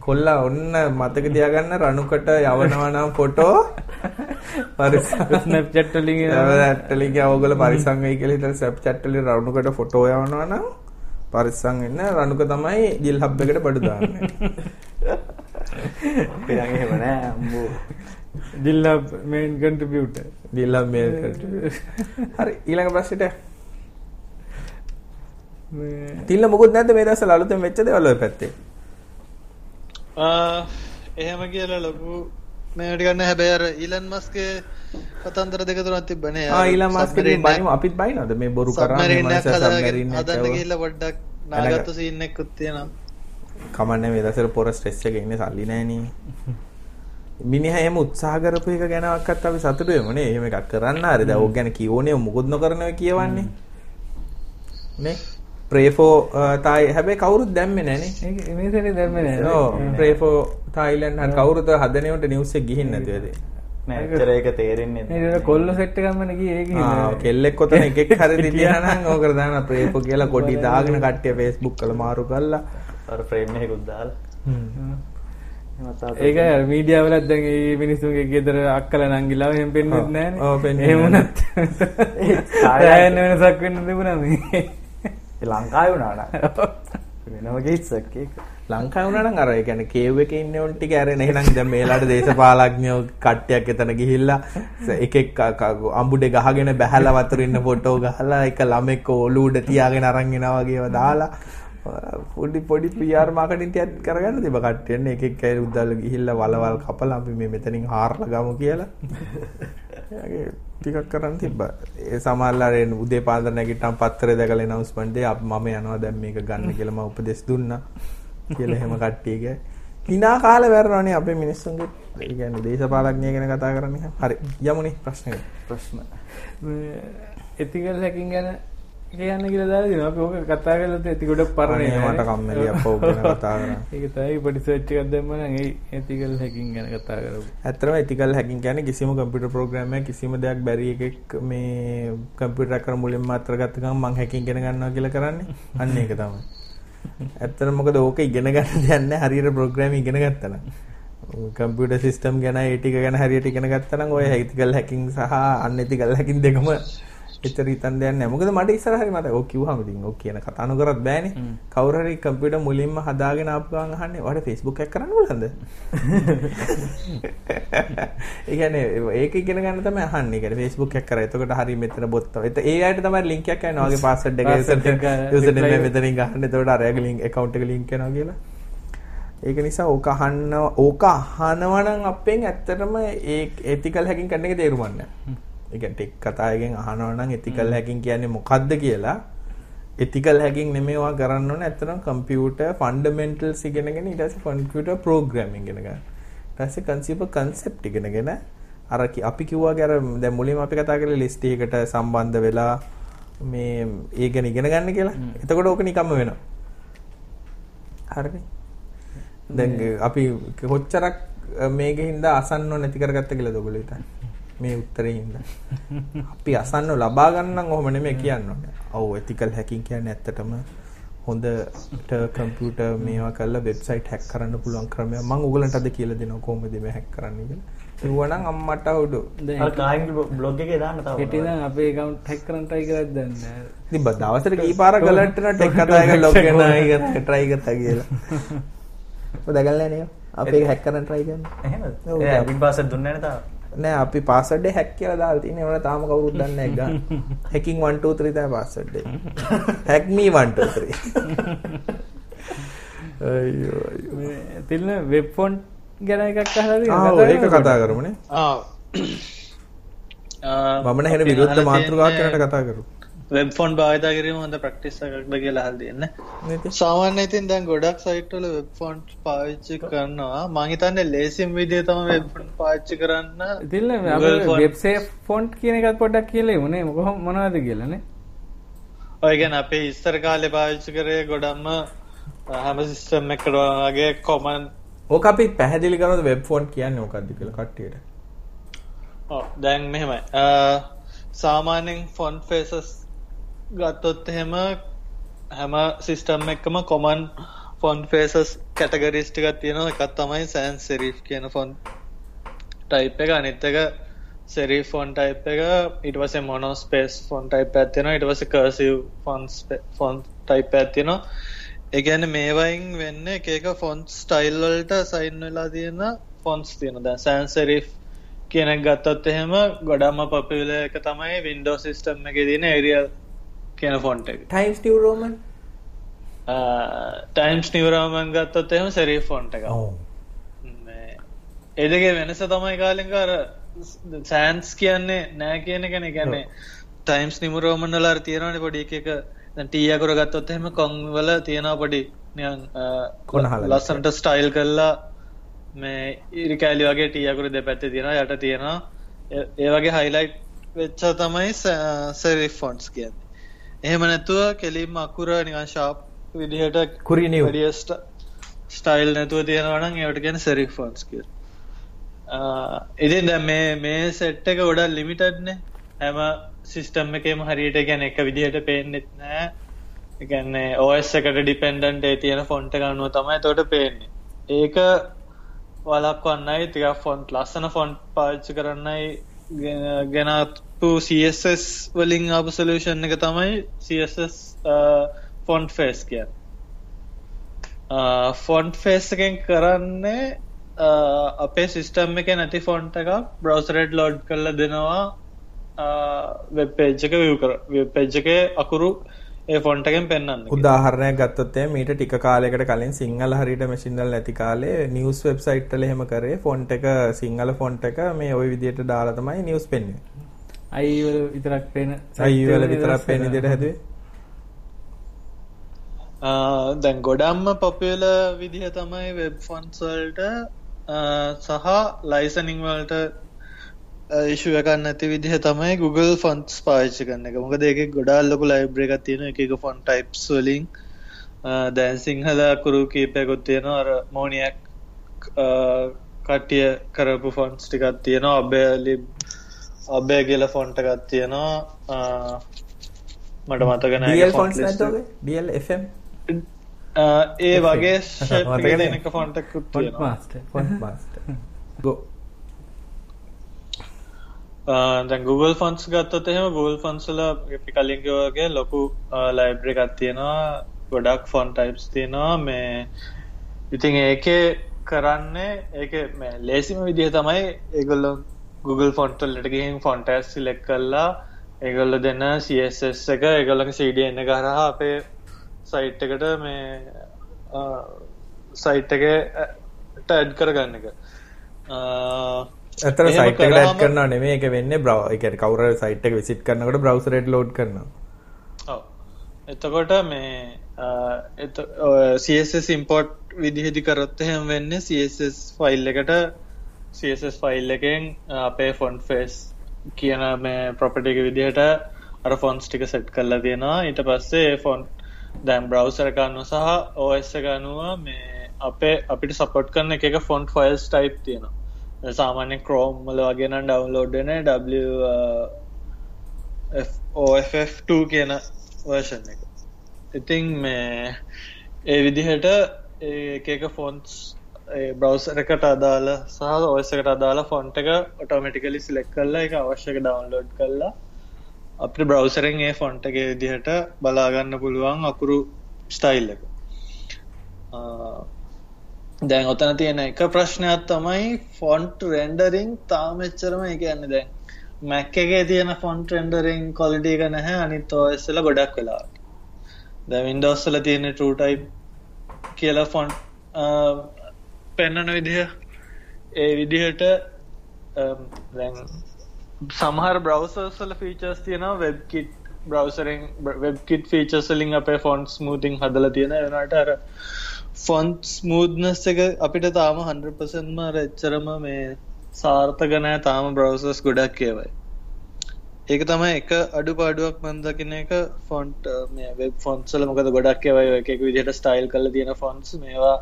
කොල්ලා ඔන්න මතක තියාගන්න රණුකට යවනවා නම් ෆොටෝ ස්නැප්චැට් වලින් ඇටලින් ඔයගොල්ලෝ පරිස්සම් වෙයි කියලා හිතලා Snapchat වලින් රණුකට ෆොටෝ යවනවා නම් පරිස්සම් වෙන්න රණුක තමයි ජිල් හබ් එකට බඩු දාන්නේ. නම් එහෙම නෑ අම්බෝ. ජිල්ලා මේන් කන්ට්‍රිබියුටර් ජිල් හබ් මේල් හරි ඊළඟ ප්‍රශ්නෙට. තිල්ල මොකුත් නැද්ද මේ දවස්වල? අලුතෙන් වෙච්ච දේවල් ඔය පැත්තේ? ආ, එහෙම කියලා ලොකු මේකට ගන්න හැබැයි අර ඊලන් මස්ගේ කතන්දර දෙක තුනක් තිබ්බනේ ආ ඊළඟ මාස්කේ බයිනු අපිත් බයිනවද මේ බොරු කරා සබ්මරීන් මනස සබ්මරීන් හදන්න එකක් ගිහිල්ලා පොඩ්ඩක් නාගත්තු සීන් එකකුත් තියෙනවා කමන්නේ මේ දවස්වල පොර ස්ට්‍රෙස් එකේ ඉන්නේ සල්ලි නැහනේ. මිනිහා එහෙම උත්සාහ කරපු එක ගැනවත් අපි සතුටු වෙමු නේ. එහෙම එකක් කරන්න හරි. දැන් ඕක ගැන කියෝනේ මොකුත් නොකරනවා කියවන්නේ. නේ? pray for uh, Thai හැබැයි කවුරුත් දැම්මේ නැහනේ. ඒක මේ සැරේ දැම්මේ නෑ ඔව් pray for Thailand හරි කවුරුත් හදනේවට නිවුස් එක ගිහින් නැතුවද? නෑ ඇත්තට ඒක තේරෙන්නේ නැහැ කොල්ල සෙට් එකක්ම ගියේ ඒක ආ කෙල්ලෙක් ඔතන එකෙක් හරි දිටියා නම් ඕකට දාන pray for කියලා කොඩි දාගෙන කට්ටිය Facebook වල මාරු කරලා. අර ෆ්‍රේම් එකකුත් දාලා. එහෙමත් ආතල්. ඒක අර මීඩියා වලත් දැන් මේ මිනිස්සුන්ගේ ගෙදර අක්කලා නංගිලා එහෙම පෙන්වෙන්නේ. නෑනේ. ඔව්, පෙන්වෙන්නේ එහෙම වුණත්. සායන වෙනසක් වෙන්න තිබුණා මේ. ඒ ලංකාවේ වුණා නම් වෙනම කේසක් ඒක ලංකාවේ වුණා නම් අර ඒ කියන්නේ කේව් එකේ ඉන්න උන් ටික අරගෙන එහෙනම් දැන් මේලාට දේශපාලඥයෝ කට්ටියක් එතන ගිහිල්ලා එකෙක් ක- ක- අඹුඩේ ගහගෙන බැහැලා වතුර ඉන්න ෆොටෝ ගහලා එක ළමෙක් ඔලු උඩ තියාගෙන අරන් එනවා වගේව දාලා පොඩි පොඩි PR මාකටිං ටිකක් කරගන්න තිබ්බ කට්ටියන්නේ එකෙක් ඇයි උද්දල්ල ගිහිල්ලා වලවල් කපලා අපි මේ මෙතනින් හාරලා ගමු කියලා. එයාගේ ටිකක් කරන්න තිබ්බා. ඒ සමහරවල් එන උදේ පාන්දර නැගිට්ටම පත්තරේ දැකලා announcement දෙයි අපි මම යනවා දැන් මේක ගන්න කියලා මම උපදෙස් දුන්නා. කියලා එහෙම කට්ටියගේ hina කාලේ වැරරනේ අපේ මිනිස්සුන්ගේ ඒ කියන්නේ දේශපාලඥය ගැන කතා කරන්නේ. හරි යමුනේ ප්‍රශ්නෙට. ප්‍රශ්න එතිකල් හැකින් ගැන කියන්න කියලා දාලා දෙනවා. අපි ඕක කතා කරලා තියෙති ගොඩක් පරණේ. අනේ මට කම්මැලි අප්පා ගැන කතා කරන්න. ඒක තමයි පොඩි සර්ච් එකක් දැම්ම නම් ඒ එතිකල් හැකින් ගැන කතා කරමු. ඇත්තටම ethical hacking කියන්නේ කිසිම කම්පියුටර් ප්‍රෝග්‍රෑම් එකක් කිසිම දෙයක් බැරි එකෙක් මේ කම්පියුටර් එක කර මුලින්ම අතර ගත්ත ගමන් මං hacking ඉගෙන ගන්නවා කියලා කරන්නේ. අන්න ඒක තමයි. ඇත්තටම මොකද ඕක ඉගෙන ගන්න දෙයක් නැහැ හරියට ප්‍රෝග්‍රෑම් ඉගෙන ගත්තා නම්. කම්පියුටර් සිස්ටම් ගැන ඒ ටික ගැන හරියට ඉගෙන ගත්තා නම් ඔය ethical hacking සහ unethical hacking දෙකම එච්චර හිතන්න දෙයක් නැහැ. මොකද මට ඉස්සරහට මතක ඔක් කිව්වම ඉතින් ඔක් කියන කතා නොකරත් බෑනේ. කවුරු හරි කම්පියුටර් මුලින්ම හදාගෙන ආපු ගමන් අහන්නේ "ඔයාලට Facebook එකක් කරන්න බලන්ද?" ඒ කියන්නේ ඒක ඉගෙන ගන්න තමයි අහන්නේ. ඒ කියන්නේ Facebook එකක් කරා. එතකොට හරි මෙතන බොත් තමයි. ඒ අයට තමයි link එකක් යනවා. ඔයාගේ password එක user name මෙතනින් ගන්න. එතකොට අරයාගේ link account එක link වෙනවා කියලා. ඒක නිසා ඕක අහන්න ඕක අහනවා නම් අපෙන් ඇත්තටම ඒ ethical hacking කරන එක තේරුම් ගන්න. ඒ කියන්නේ ටෙක් කතාවකින් අහනවා නම් ethical hacking කියන්නේ මොකද්ද කියලා ethical hacking නෙමෙයි ඔයා කරන්න ඕනේ ඇත්තටම computer fundamentals ඉගෙනගෙන ඊට පස්සේ computer programming ඉගෙන ගන්න. ඊට පස්සේ consumer concept ඉගෙනගෙන අර අපි කිව්වාගේ අර දැන් මුලින්ම අපි කතා කරේ list එකකට සම්බන්ධ වෙලා මේ ඒ ගැන ඉගෙන ගන්න කියලා. එතකොට ඕක නිකම්ම වෙනවා. හරිනේ. දැන් අපි කොච්චරක් මේකෙන් හින්දා අසන්නව නැති කරගත්ත කියලාද ඔයගොල්ලෝ හිතන්නේ? මේ උත්තරේ හින්දා. අපි අසන්නව ලබා ගන්න නම් ඔහොම නෙමෙයි කියන්න ඕනේ. ඔව් ethical hacking කියන්නේ ඇත්තටම හොඳට කම්පියුටර් මේවා කරලා වෙබ්සයිට් හැක් කරන්න පුළුවන් ක්‍රමයක්. මම ඔයගලන්ට අද කියලා දෙනවා කොහොමද මේ හැක් කරන්නේ කියලා. කිව්වනම් අම්මට උඩු. අර කායින් බ්ලොග් එකේ දාන්න තව හිටිනම් අපේ account hack කරන්න try කරද්ද දන්නේ නැහැ. ඉතින් බ- දවසට කී පාරක් ගලන්ට ටෙක් කතා එක ලොග් වෙන එක try කරා කියලා. ඔය දැකලා නෑ අපි ඒක හැක් කරන්න try කරනවා. එහෙමද. ඒ ඇඩ්මින් පාස්වර්ඩ් දුන්නේ නැහැ තාම නෑ අපි පාස්වර්ඩ් එක හැක් කියලා දාලා තියෙන්නේ ඒවල තාම කවුරුත් දන්නේ නැහැ ගන්න. hacking 1 2 3 තමයි පාස්වර්ඩ් එක. hack me 1 2 3. අයියෝ අයියෝ. මේ තිල්න වෙබ් ෆොන්ට් ගැන එකක් අහලා තියෙනවද? ආ ඒක? කතා කරමුනේ. මම නැහෙන විරුද්ධ මාතෘකාවක් ගැනට කතා කරු. වෙබ් ෆොන්් භාවිතා කිරීම හොඳ ප්‍රක්ටිස් එකක්ද කියලා හල් දෙන්න? සාමාන්‍ය ඉතින් දැන් ගොඩක් සයිට්වල වෙබ් ෆොන්් පාවිච්චි කරනවා. මහිතන්න ලේසිම් විදිය තම වෙබ් ෆොන්් පාච්චි කරන්න font. වෙබ්සේ ෆොන්ට් කියන එකත් පොඩ්ඩක් කියලේ වනේ මොකොහොම මොනවද කියලානේ ඔයගැන අපේ ඉස්තර කාලෙ පාවිච්චි කරය ගොඩම්ම හැම සිස්ටම් එකට වගේ කොමන් ඕක අපි පැහැදිලි කරනවද වෙබ් ෆෝන් කියන්නේ මොකක්ද කියලා කට්ටියට. දැන් මෙහෙමයි. අ, සාමාන්‍යෙන් ෆොන්් ෆේසස් ගත්තොත් එහෙම හැම සිස්ටම් එක්කම කොමන් ෆොන්් ෆේසස් කැටගරිස්ටිකත් තියෙනවා. එකත් තමයි සෑන් සෙරිෆ් කියන ෆොන් ටයිප් එක. අනිත් එක සෙරි ෆොන් ටයිප් එක. ඉටවස මොනෝ ස්පේස් ෆොන් ටයිප් ඇත්තියෙන ඉටවස කර්සිව් ෆොන් ෆොන් ටයිප් ඇත්තියෙනවා ඒගැන මේවයින් වෙන්න එකක ෆොන්ස් ස්ටයිල්වල්ට සයින් වෙලා තියෙන ෆොන්ස් තියෙන ද සෑන් සෙරිෆ් කියනෙක් ගත්තොත් එහෙම ගොඩම්ම පපිල එක තමයි වින්ඩෝ සිිස්ටම් එක දින එරියල් කියන ෆොන්ට එක. Times New Roman. Times New Roman ගත්තොත් එහෙම සෙරී ෆොන්ට එක. එදගේ වෙනස තමයි කාලින්කාර සෑන්ස් කියන්නේ නෑ කියන කෙන ගැන්නේ ටයිම්ස් නිමරෝමන්ඩලාර තියෙනවන පොඩි එක ටියකුර ගත්තොත් එහෙම කොංවල තියෙනවා පොඩි නියන් කොනහල. ලස්සනට ස්ටයිල් කල්ලා මේ ඉරිකෑලි වගේ ටියකුරු දෙ පැත්ති තියෙන යට තියෙනවා. ඒ- වගේ හයිලයිට් වෙච්චා තමයි සෙරි ෆොන්ස් කියන්නේ එහෙම නැතුව කෙලිම් අකුර නිකන් ශාප් විදිහට කුරි නිව්. වැඩියස්ට ස්ටයිල් නැතුව තියෙනවනම් ඒවට ගැන සෙරි ෆොන්ස් කිය ඉතින් දැන් මේ මේ සෙට් එක ගොඩක් ලිමිටඩ්න හැම සිිස්ටම් එකම හරියට ගැන එක විදිහට පේෙන්න්නෙත් නෑ. එකන්නේ ඕස් එකට ඩිපෙන්ඩන්ට ඒ තියෙන ෆොන්ට ගන්නුව තමයි තොට පේන්නේ. ඒක වලක් වන්නයි තික ෆොන්ට් ලස්සන ෆොන්ට් පාච්චි කරන්නයි ගෙන- ගෙනත්පු CSS වලින් අප සලූෂන් එක තමයි CSS ෆොන්ට් ෆේස් කිය ෆොන්ට් ෆේස් එකෙන් කරන්නේ අ, අපේ සිිස්ටම් uh, එක නැති ෆොන්ට එක බ්‍රවසරට් ලෝඩ් කරල දෙනවා වෙබ් පේජ් එක විව් කර වෙබ් පේජ් එක අකුරු ඒ ෆොන්ටකෙන් පෙන්න්න උදාහරණයක් ගත්තොත් එහෙනම් මීට ටික කාලයකට කලින් සිංහල හරියට මැෂින් වල නැති කාලේ නිවුස් වෙබ්සයිට් වල එහෙම කරේ ෆොන්ට් එක සිංහල ෆොන්ට් එක මේ ওই විදිහට දාලා තමයි නිවුස් පෙන්වන්නේ. අයි වල විතරක් පේන අයි වල විතරක් පෙන්න විදිහට හැදුවේ. දැන් ගොඩම්ම පොපියල විදිහ තමයි වෙබ් ෆොන්සල්ට සහ ලයිසනිං වලට ඉශු එකන්න ඇති විදිහ තමයි Google ෆොන්ස් පාච්චි කරන්න එක මොක දෙක ගොඩාල්ලොකු ලයිබ්‍ර එකක් තියෙන එක ෆොන් ටයිප්ස් වලින් දැන් සිංහල කුරු කීපයකොත් තියෙනවා අර මෝනියක් කට්ටිය කරපු ෆොන්ස් ටිකත් තියෙනවා අබේ ලිබ් අබේ කියල ෆොන්ට එකත් තියෙනවා. මට මතගෙන FM ඒ වගේ මතක නෑ. ශක ෆොන්ටකුත් font master font master. go. දැන් Google ෆොන්ස් ගත්තොත් එහෙම Google ෆොන්ස්ල අපි කලින් කිව්වා වගේ ලොකු ලයිබ්‍රරි එකක් තියෙනවා ගොඩක් ෆොන් ටයිප්ස් තියෙනවා. මේ ඉතින් ඒකේ කරන්නේ ඒක මේ ලේසිම විදිහ තමයි ඒගොල්ලෝ Google ෆොන්ට් වලට ගිහින් ෆොන්ට් එක සිලෙක්ට් කරලා ඒගොල්ලෝ දෙන CSS එක ඒගොල්ලෝගේ CDN එක හරහා අපේ සයිට් එකට මේ සයිට් එකේ ටැඩ් කරගන්න එක. ඇතර සයිට් එකට ඇඩ් කරනවා නෙමෙයි. ඒක වෙන්නේ බ්‍රව් ඒ කියන්නේ කවුරු හරි සයිට් එක විසිට් කරනකොට බ්‍රවුසර් එකට ලෝඩ් කරනවා. ඔව්. එතකොට මේ CSS import විදිහදි කරොත් එහෙම වෙන්නේ CSS ෆයිල් එකට CSS ෆයිල් එකෙන් අපේ ෆොන්ට් ෆේස් කියන මේ ප්‍රොපර්ටි එක විදිහට අර ෆොන්ට්ස් ටික සෙට් කරලා තියෙනවා ඊට පස්සේ ෆොන්ට් දැන් බ්‍රවුසර් එක අනුව සහ OS එක අනුව මේ අපේ අපිට සපෝට් කරන එක එක ෆොන්ට් ෆයිල්ස් ටයිප් තියෙනවා සාමාන්‍ය ක්‍රෝම් වල වගේ නම් ඩවුන්ලෝඩ් වෙන W OFF2 කියන වර්ෂන් එක. ඉතින් මේ ඒ විදිහට ඒක එක ෆොන්ට්ස් ඒ බ්‍රවුසර් එකට අදාළ සහ OS එකට අදාළ ෆොන්ට් එක ඔටෝමැටිකලි සිලෙක්ට් කරලා ඒක අවශ්‍ය එක ඩවුන්ලෝඩ් කරලා අපිට බ්‍රවුසරෙන් ඒ ෆොන්ට් එකේ විදිහට බලා ගන්න පුළුවන් අකුරු ස්ටයිල් එක. දැන් ඔතන තියෙන එක ප්‍රශ්නයක් තමයි ෆොන්ට් රෙන්ඩරිං තාම එච්චරම ඒ කියන්නේ දැන් Mac එකේ තියෙන ෆොන්ට් රෙන්ඩරිං ක්වොලිටි එක නැහැ අනිත් OS වල ගොඩක් වෙලාවට. දැන් Windows වල තියෙන True Type කියලා ෆොන්ට් පෙන්වන විදිහ ඒ විදිහට දැන් සමහර බ්‍රවසර්ස් වල ෆීචර්ස් තියෙනවා WebKit බ්‍රවසරෙන් WebKit ෆීචර්ස් වලින් අපේ ෆොන්ට් ස්මූතින් හදලා තියෙන වෙනාට අර ෆොන්ට් ස්මූත්නස් එක අපිට තාම 100%ම අර එච්චරම මේ සාර්ථක නැහැ තාම බ්‍රවසර්ස් ගොඩක් කියවයි. ඒක තමයි එක අඩුපාඩුවක් මම දකින එක ෆොන්ට් මේ වෙබ් ෆොන්ට්ස් වල මොකද ගොඩක් ඒවා එක එක විදිහට ස්ටයිල් කරලා තියෙන ෆොන්ට්ස් මේවා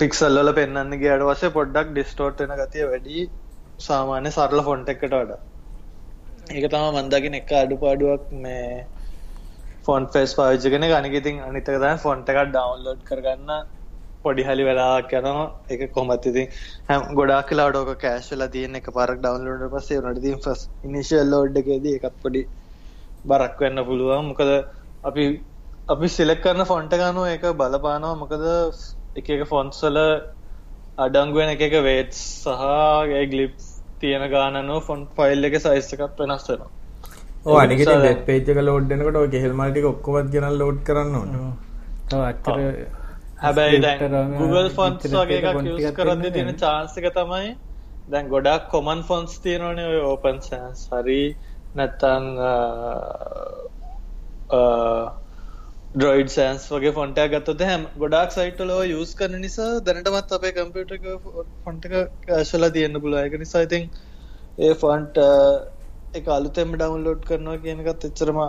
පික්සල් වල පෙන්වන්න ගියාට පස්සේ පොඩ්ඩක් ඩිස්ටෝට් වෙන ගතිය වැඩි. සාමාන්‍ය සරල ෆොන්ට් එකකට වඩා. ඒක තමයි මම දකින එක අඩුපාඩුවක් මේ ෆොන්ට් ෆේස් පාවිච්චි කරන එක අනික ඉතින් අනිත් එක තමයි ෆොන්ට් එකක් ඩවුන්ලෝඩ් කරගන්න පොඩි හලි වෙලාවක් යනවා. ඒක කොහොමද ඉතින් හැම ගොඩාක් වෙලාවට ඔක කෑෂ් වෙලා තියෙන එක පාරක් ඩවුන්ලෝඩ් කරලා පස්සේ උනට ඉතින් ෆස්ට් ඉනිෂියල් ලෝඩ් එකේදී ඒකත් පොඩි බරක් වෙන්න පුළුවන්. මොකද අපි අපි සිලෙක්ට් කරන ෆොන්ට් එක අනුව ඒක බලපානවා. මොකද එක එක ෆොන්ට්ස් වල අඩංගු වෙන එක එක වේට්ස් සහ ඒ ග්ලිප්ස් තියෙන ගාන අනුව ෆොන්ට් ෆයිල් එකේ සයිස් එකක් වෙනස් වෙනවා. අනික ඉතින් වෙබ් පේජ් එක ලෝඩ් වෙනකොට ඔය ගෙහෙල් මල් ටික ඔක්කොම ගෙනල් ලෝඩ් කරන්න ඕන. හැබැයි දැන් Google Fonts වගේ එකක් කරද්දී තියෙන chance එක තමයි දැන් ගොඩක් common fonts තියෙනවනේ ඔය open sans හරි. නැත්නම් droid sans වගේ එකක් ගත්තොත් එහෙනම් ගොඩාක් ඔය යූස් කරන නිසා දැනටමත් අපේ එක crash වෙලා තියෙන්න. ඒක නිසා ඉතින් ඒ font එක අලුතෙන්ම ඩවුන්ලෝඩ් කරනවා කියන එකත් එච්චරම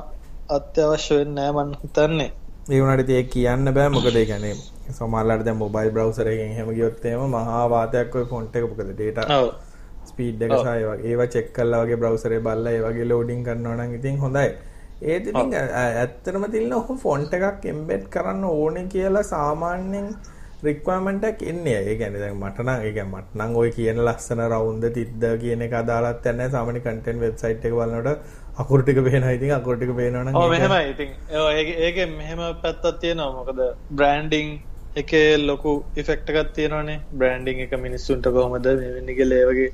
අත්‍යවශ්‍ය වෙන්නේ නැහැ මම හිතන්නේ. ඒ වුණාට ඉතින් ඒක කියන්න බෑ මොකද කියන්නේ සමහරවල්ලාට දැන් මොබයිල් බ්‍රවුසර් එකෙන් එහෙම ගියොත් එහෙම මහා වාතයක් ෆොන්ට් එක data ඔව්. ස්පීඩ් එක වගේ ඒවා චෙක් කරලා වගේ බ්‍රවුසරේ බලලා ඒ වගේ ලෝඩින් කරනවා නම් ඉතින් හොඳයි. ඒත් ඉතින් ඇත්තටම තියෙන ඔහොම ෆොන්ට් එකක් එම්බෙඩ් කරන්න ඕනේ කියලා සාමාන්‍යයෙන් රික්වයර්මන්ට් එකක් එන්නේ. ඒ කියන්නේ දැන් මට නම් ඒ කියන්නේ මට නම් ওই කියන ලස්සන රවුන්ද තිද්ද කියන එක අදාළත් නැහැ. සාමාන්‍ය කන්ටෙන්ට් වෙබ්සයිට් එක බලනකොට අකුරු ටික පේනවා. ඉතින් අකුරු ටික පේනවා නම් ඔව් මෙහෙමයි. ඉතින් ඒක ඒකේ මෙහෙම පැත්තක් තියෙනවා. මොකද බ්‍රෑන්ඩින් එකේ ලොකු ඉෆෙක්ට් එකක් තියෙනවානේ. බ්‍රෑන්ඩින් එක මිනිස්සුන්ට කොහොමද මේ වෙන්නේ කියලා ඒ වගේ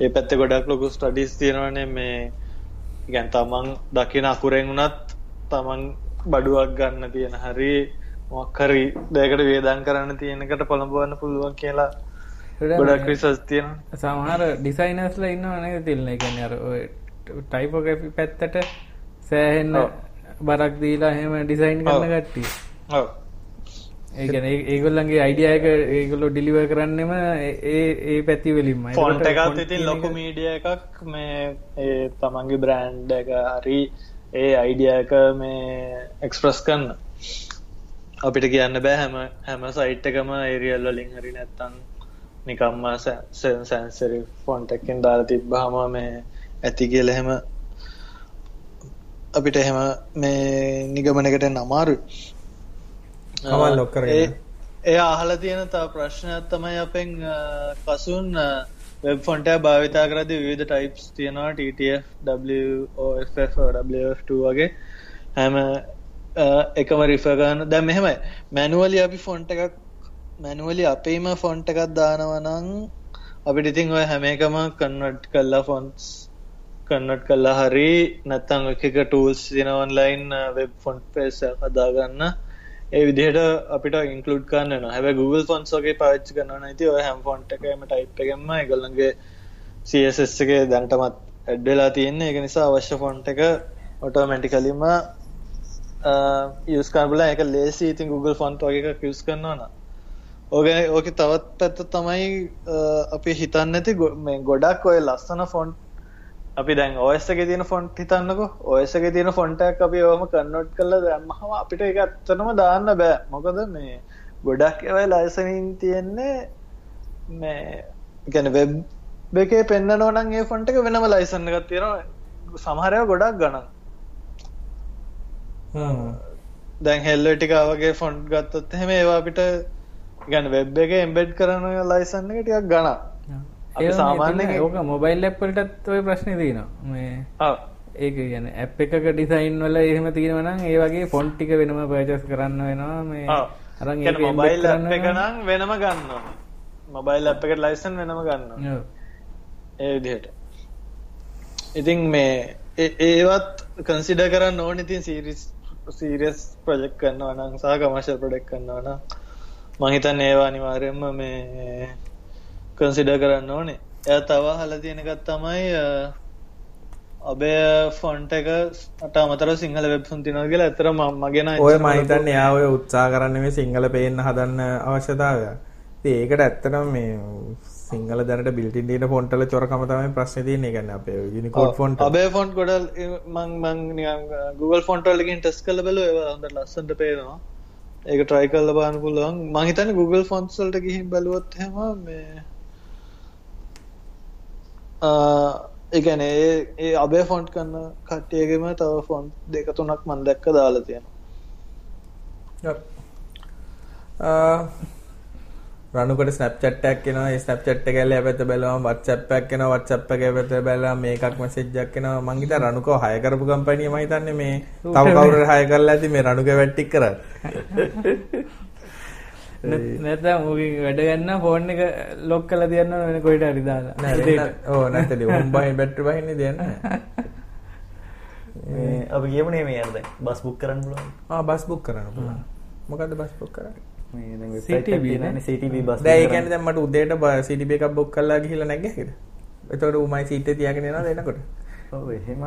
ඒ පැත්තේ ගොඩක් ලොකු ස්ටඩීස් තියෙනවානේ මේ ගැන් තමන් දකින අකුරෙන් වුණත් තමන් බඩුවක් ගන්න තියෙන හරි මොක්හරි දෙකට වේදන් කරන්න තියෙනකට පොළඹවන්න පුළුවන් කියලා ගොඩක් රිසස් තියෙන සමහර ඩිසයිනස්ල ඉන්න අනක තිල්න එකන අර ටයිපෝග්‍රෆි පැත්තට සෑහෙන්න බරක් දීලා හෙම ඩිසයින් කරන්න ගට්ටි ඒගන ඒගොල්ලන්ගේ අයිඩියයක ඒගොල්ලො ඩිලිව කරන්නෙම ඒ ඒ පැතිවලින්ම. ෆොන්ට එකත් ඉතින් ලොකු මීඩිය එකක්. මේ ඒ තමන්ගේ බ්‍රෑන්්ඩ එක හරි ඒ අයිඩියක මේ එක්ස්ප්‍රස් කන්න අපිට කියන්න බෑ හැම හැම සයිට් එකම ඒරියල් වලින් හරි නැත්තං නිකම්ම සැන්සරි ෆොන්ටක්කින් දාලා තිබ්බහම මේ ඇති කියල එහෙම අපිට එහෙම මේ නිගමනකට නමාරු කවල් ලොක් කරගෙන ඒ අහල තියෙන තා ප්‍රශ්නයක් තමයි අපෙන් කසුන් වෙබ් ෆොන්ට භාවිතා කරද විවිධ ටයිප්ස් තියෙනවා TTF WOFF වගේ. හැම එකම රිෆගන්න දැ මෙහෙමයි. මැනුවලි අපි ෆොන්ට එකක් මැනුවලි අපේම ෆොන්ට එකක් දානවනං අපිට ඉතිං ඔය හැම එකම කන්වට් කල්ලා ෆොන්ස් කන්නට් කල්ලා හරි නැත්තං එක ටූල්ස් තින ඔන්ලයින් වෙබ් ෆොන්ට් පේස හදාගන්න. ඒ විදිහට අපිට ඉන්කලුඩ් කන්න හැබ Google ෆොන්සෝගේ පාච්ච කරන්න නති ඔය හැම් ෆොන්ට් එකම ටයිප් එකෙම එකල්ලගේ සස් එක දැන්ටමත් ඇඩ්ඩලා තියෙන්නේ. එක නිසා අවශ්‍ය ෆොන්ට් එක ඔටෝමැටිකලිම යස්කාබල එක ලේසි ඉතින් Google ෆොන්ට් වගේ එක යස් කරන්නවන ඕග ඕක තවත් පැත්ත තමයි අපි හිතන්න ඇති ගොඩක් ඔය ලස්සන ෆොන්ට් අපි දැන් ඔයස්සක තියෙන ෆොන්ට් හිතන්නක. ඔයසක තියෙන ෆොන්ටක් අපි ඕම කන්නොට් කල්ල දැම්මහම අපිට එක ඇත්තනම දාන්න බෑ. මොකද මේ ගොඩක් එවයි ලයිසනින් තියෙන්නේ මේ ගැන වෙබ් එකේ පෙන්න්න නොනන් ඒ ෆොන්ට එක වෙනම ලයිසන්න එකක් තියෙන සමහරය ගොඩක් ගණන්. දැන් හෙල්ල ටිකාවගේ ෆොන්ට් ගත්තොත් එහෙම ඒවා අපිට ගැන වෙබ් එක එම්බෙඩ් කරන ලයිසන්න එක ටිකක් ගණන් ඒ සාමාන්‍ය ඕක මොබයිල් ඇප්පලටත් ඔය ප්‍රශ්න තියෙනවා. මේ ඒක ගැන ඇප් එකක ඩිසයින් වල එහෙම තියෙනවනම් ඒ වගේ ෆොන්ට් ටික වෙනම පර්චේස් කරන්න වෙනවා. මේ අරන් ඒක මොබයිල් ඇප් එක නම් වෙනම ගන්නවා මොබයිල් ඇප් එකට ලයිසන් වෙනම ගන්නවා ඒ විදිහට. ඉතින් මේ ඒවත් කන්සිඩ කරන්න ඕන. ඉතින් සීරිස් සීරියස් ප්‍රජෙක්් කරන්නවා නම් සහ කමර්ශල් ප්‍රඩෙක් කරන්නවා නම් මහිතන් ඒවා අනිවාර්යෙන්ම මේ කන්සිඩ කරන්න ඕනේ. එය තව හල තියෙනකත් තමයි අබේ ෆොන්ට එක ට අමතර සිංහල වෙබ්සුන් තිනගල ඇතර මගෙන ඔය මහිතන්න යා ඔය උත්සා කරන්න මේ සිංහල පේන්න හදන්න අවශ්‍යතාවය ඒකට ඇත්තනම් මේ සිංහල දැනට බිල්ටින්ඩට ෆොන්ටල චොරකම තමයි ප්‍රශ්න තියන්නේ. ගන්න අපේ යනිකෝඩ් ෆොන්ට අබේ ෆොන්ට් ගොඩල් මං මං Google ෆොන්ටල්ලකින් ටෙස් කල බල හොඳ ලස්සට පේනවා. ඒක ට්‍රයි කල්ල බාන පුළුවන්. මහිතන Google ෆොන්සල්ට ගිහින් බලුවොත් හෙම මේ එකන ඒ අබේ ෆොන්ට් කන්න කට්ටියගෙම තව ෆොන්් දෙක තුනක් මන් දැක්ක දාලා තියෙනවා. රනුකට ස්නප්චට්ටක් කෙන ස්නප්චට් කැල්ල පැත බැලවා වත්සප්පක් කෙන වත්සප්ප පැත බැලා මේකක් මසෙජ්ජක් කෙන මංගේත රනුකෝ හයකරපු කම්පනිය මහිතන්න මේ තව කවුර හය කරලා ඇති මේ රනුක වැට්ටික් කර නැත මුගින් වැඩගන්න ෆෝන් එක ලොක් කල තියන්න වෙන කොයිට අරිදාලා ඕ නැතද උම්බයි බැට්ට බහින්න දෙන්න අප කියමනේ මේ අද බස් බුක් කරන්න පුලුවන් බස් බුක් කරන්න පුලන් මොකද බස් බුක් කර සිටබ බස් දැයිකැන දැමට උදේට බ සිටිබ එකක් බොක් කල්ලා කියල නැගහෙද එතවට උමයි සිට තියගෙන න දෙනකොට එහෙම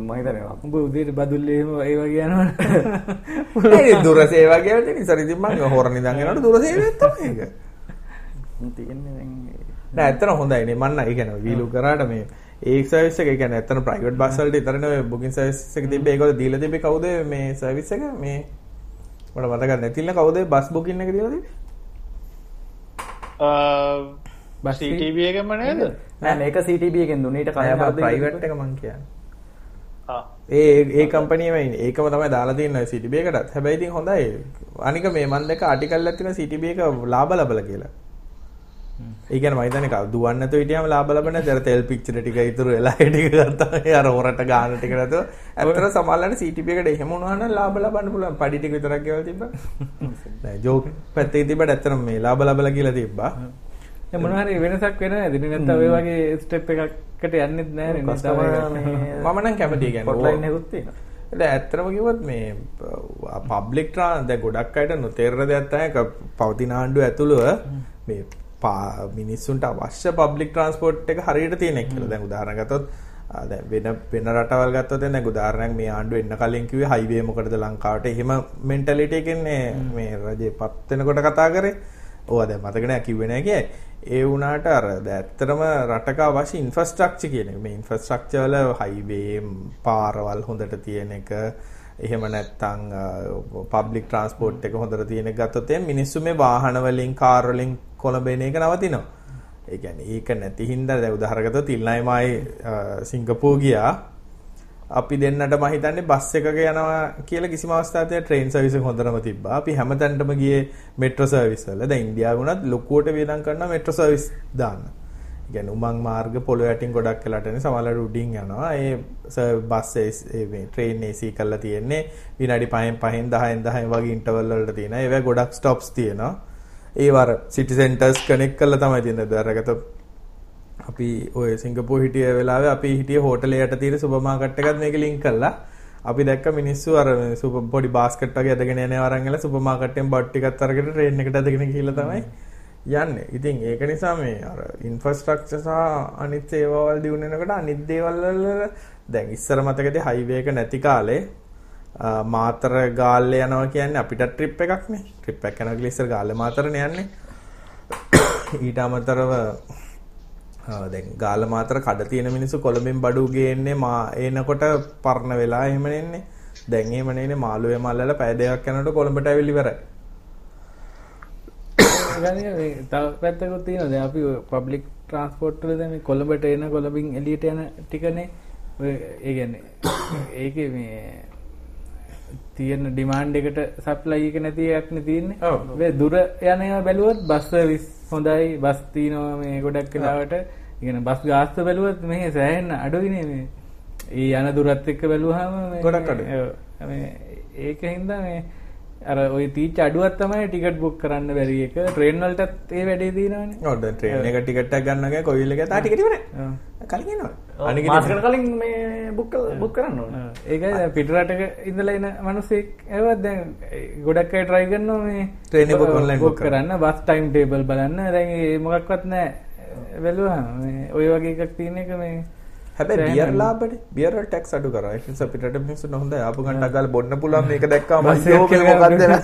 මහිතනවා උඹ උදේට බදුල්ලේම ඒවා කියනවා දුර සේවාගේ නිසරිති මං හොර නිදගෙනට දුර සේවත්තම ඒක. තියෙන්නේ ඇත්තන හොඳයින මන්න එකන වීලු කරාට මේ ඒක්සවිස එක ගැන ඇතන ප්‍රයිවට් බස්සල්ට තරන බුගින් සවිසක තිබ ඒකො දීල තිබේ කවුද මේ සවිස්ස එක? මේ මට මතක නැතිල්ල කවුද බස් බොකින්න එක දීලද බස්ටබ එකම නේද නෑ මේක සිටබ එකෙන් දුනට කය ප්‍රයිවට් එක මං කියන්න. ඒ ඒ කම්පනියමයි ඒකම තමයි දාලා තියන්න සිටිබේකටත් හැබැයිතින් හොඳයි. අනික මේ මන් දෙක ආටිකල් ඇතින සිටිබේක ලාබ ලබල කියලා. ඒකන මයිතනක දුවන්න තුයිටියම ලාබලබන දැර තෙල් පික්චර ටික ඉතුරු වෙලා ටික ගත්තා. අර හොරට ගාන ටිකරත ඇතර සමල්ලන සිටිපියකට එහෙමුණහන ලාබ ලබන්න පුලන් පඩිටික විතරක් කියවල තිබ ජෝක පැත්තේ තිබට ඇතරම් මේ ලාබ ලබල කියලා තිබ්බා මොනහරි වෙනසක් වෙන ඇති නැත්නම් ඔය වගේ ස්ටෙප් එකකට යන්නෙත් නෑ. මම නම් කැමති තියෙනවා. ඒ ඇත්තටම කිව්වොත් මේ පබ්ලික් ට්‍රාන් දැන් ගොඩක් අයට නොතේරෙන දෙයක් තමයි පවතින ආණ්ඩුව ඇතුළුව මේ මිනිස්සුන්ට අවශ්‍ය පබ්ලික් ට්‍රාන්ස්පෝර්ට් එක හරියට තියෙන එක කියලා. දැන් උදාහරණ ගත්තොත් දැන් වෙන වෙන රටවල් ගත්තොත් දැන් උදාහරණයක් මේ ආණ්ඩුව එන්න කලින් කිව්වේ හයිවේ මොකටද ලංකාවට. එහෙම මෙන්ටැලිටි එකෙන් මේ රජේ පත් වෙනකොට කතා කරේ. ඕවා දැන් මතක නෑ කිව්වේ නෑ කියයි. ඒ වුණාට අර ඇත්තටම රටක අවශ්‍ය ඉන්ෆ්‍රස්ට්‍රක්චර් කියන එක මේ ඉන්ෆ්‍රස්ට්‍රක්චර් වල හයිවේ පාරවල් හොඳට තියෙන එක එහෙම නැත්නම් පබ්ලික් ට්‍රාන්ස්පෝර්ට් එක හොඳට තියෙන එක ගත්තොත් මිනිස්සු මේ වාහන වලින් කාර් වලින් කොළඹ එන එක නවතිනවා. ඒ කියන්නේ ඒක නැති හින්දා දැන් උදාහරණ ගත්තොත් ඉල්නයිමයි සිංගප්පූර් ගියා අපි දෙන්නට මම හිතන්නේ බස් එකක යනවා කියලා කිසිම අවස්ථාවක ට්‍රේන් සර්විස් එක හොඳටම තිබ්බා. අපි හැමතැනටම ගියේ මෙට්‍රෝ සර්විස් වල. දැන් ඉන්දියාව වුණත් ලොකුවට වියදම් කරනවා මෙට්‍රෝ සර්විස් දාන්න. ගැන උමං මාර්ග පොළො ඇටින් ගොඩක් කලටන සමල්ලට උඩින් යනවා ඒ බස් ට්‍රේන් ඒසී කල්ලා තියෙන්නේ විනාඩි පහෙන් පහෙන් දහයෙන් දහයි වගේ ඉන්ටවල්ලට තියෙන ඒව ගොඩක් ස්ටොප්ස් තියෙනවා ඒවර සිටි සෙන්ටර්ස් කනෙක් කල්ල තමයි තියන්න දරගත අපි ඔය සිංගපූ හිටිය වෙලාව අපි හිටිය හෝටලයට තීර සුපමාකට්ටකත් මේක ලින් කල්ලා අපි දැක්ක මිනිස්සු අර සුප පොඩි බාස්කට් වගේ ඇදගෙන යන වරංගල සුපමාකට්ටෙන් බට් ටිකක් අරගෙන ට්‍රේන් එකට ඇදගෙන කියලා තමයි යන්නේ. ඉතින් ඒක නිසා මේ අර ඉන්ෆ්‍රාස්ට්‍රක්චර් සහ අනිත් ඒවාවල් දියුණුනකොට අනිත් දේවල් වල දැන් ඉස්සර මතකදී හයිවේ එක නැති කාලේ මාතර ගාල්ලේ යනවා කියන්නේ අපිට ට්‍රිප් එකක්නේ. ට්‍රිප් එකක් යනවා කියලා ඉස්සර ගාල්ලේ මාතරනේ යන්නේ. ඊට අමතරව දැන් ගාල මාතර කඩ තියෙන මිනිස්සු කොළඹෙන් බඩු ගේන්නේ මා එනකොට පරණ වෙලා එහෙම නෙන්නේ. දැන් එහෙම නෙන්නේ මාළුවේ මල්ලලා පැය දෙකක් යනකොට කොළඹට ඇවිල්ලි ඉවරයි. තව පැත්තකුත් තියෙනවා දැන් අපි පබ්ලික් ට්‍රාන්ස්පෝර්ට් වල දැන් කොළඹට එන කොළඹින් එළියට යන ටිකනේ ඔය ඒ කියන්නේ ඒකේ මේ තියෙන ඩිමාන්ඩ් එකට සප්ලයි එක නැති එකක් නේ තියෙන්නේ. ඔව්. දුර යන ඒවා බැලුවොත් බස් සර්විස් හොඳයි බස් තියෙනවා මේ ගොඩක් වෙලාවට. ඉගෙන බස් ගාස්තු බැලුවොත් මේ සෑහෙන අඩුයිනේ මේ. ඒ යන දුරත් එක්ක බැලුවාම ගොඩක් අඩුයි. ඔව්. මේ ඒකින්ද මේ අර ඔය තීච්ච අඩුවක් තමයි ටිකට් බුක් කරන්න බැරි එක. ට්‍රේන් වලටත් ඒ වැඩේ තියෙනවානේ. ඔව් දැන් ට්‍රේන් එක ටිකට් එකක් ගන්න ගියා කොයිල් එක තා ටිකට් ඉවරයි. ඔව්. කලින් එනවා. අනික මාසකට කලින් මේ බුක් බුක් කරන්න ඕන ඒකයි දැන් පිටරටක ඉඳලා එන මිනිස්සෙක් ඒවත් දැන් ගොඩක් අය try කරනවා මේ Train එක online book book කරන්න. බස් ටයිම් ටේබල් බලන්න දැන් ඒ මොකක්වත් නැහැ බැලුවා මේ ඔය වගේ එකක් තියෙන එක මේ හැබැයි බියර්. ලාභනේ බියර් වල ටැක්ස් අඩු කරා. ඒක නිසා පිටරට මිනිස්සුන්ට හොඳයි ආපු ගන්න ගාලා බොන්න පුළුවන් මේක දැක්කාම අයියෝ මේක මොකක්ද කියලා.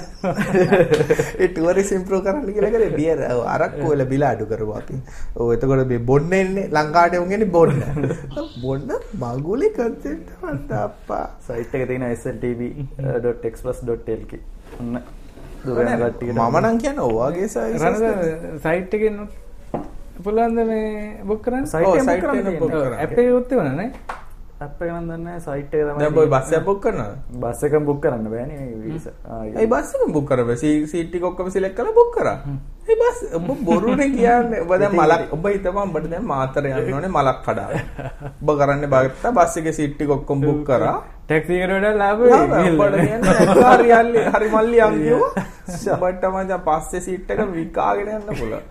ඒ ටුවරිස් ඉම්ප්‍රූව් කරන්න කියලා කරේ. බියර් අරක්කු වල බිල අඩු කරපුවා අපි. ඔව් එතකොට මේ බොන්න එන්නේ ලංකාවට උන්ගේනේ බොන්න. බොන්න මගුලේ කන්සෙප්ට් වත් අප්පා. සයිට් එක තියෙන sltv.express.lk ඔන්න දුර යන කට්ටියට මම නම් කියන්නේ ඔයාගේ සයිට් එකෙන් පුළුවන්ද මේ බුක් කරන්න. එකේ උත් වෙනනේ එක නම් දන්නේ නැහැ සයිට් එක තමයි දැන් බොයි බස් එක බුක් කරනවා බස් එකම බුක් කරන්න බෑනේ මේ වීසා. ඒ බස් එක බුක් කරා සීට් ටික ඔක්කොම සිලෙක්ට් කරලා බුක් කරා. ඒ බස් ඔබ බොරුනේ කියන්නේ. ඔබ දැන් මලක් ඔබ හිතපන් ඔබට දැන් මාතර යන්න ඕනේ මලක් කඩා. ඔබ කරන්නේ බාගත්තා. බස් එකේ සීට් ටික ඔක්කොම බුක් කරා. ටැක්සි එකට වඩා ලාභ වෙයි. හරි මල්ලි අංගියෝ ඔබට මචං පස්සේ සීට් එක විකාගෙන යන්න පුළුවන්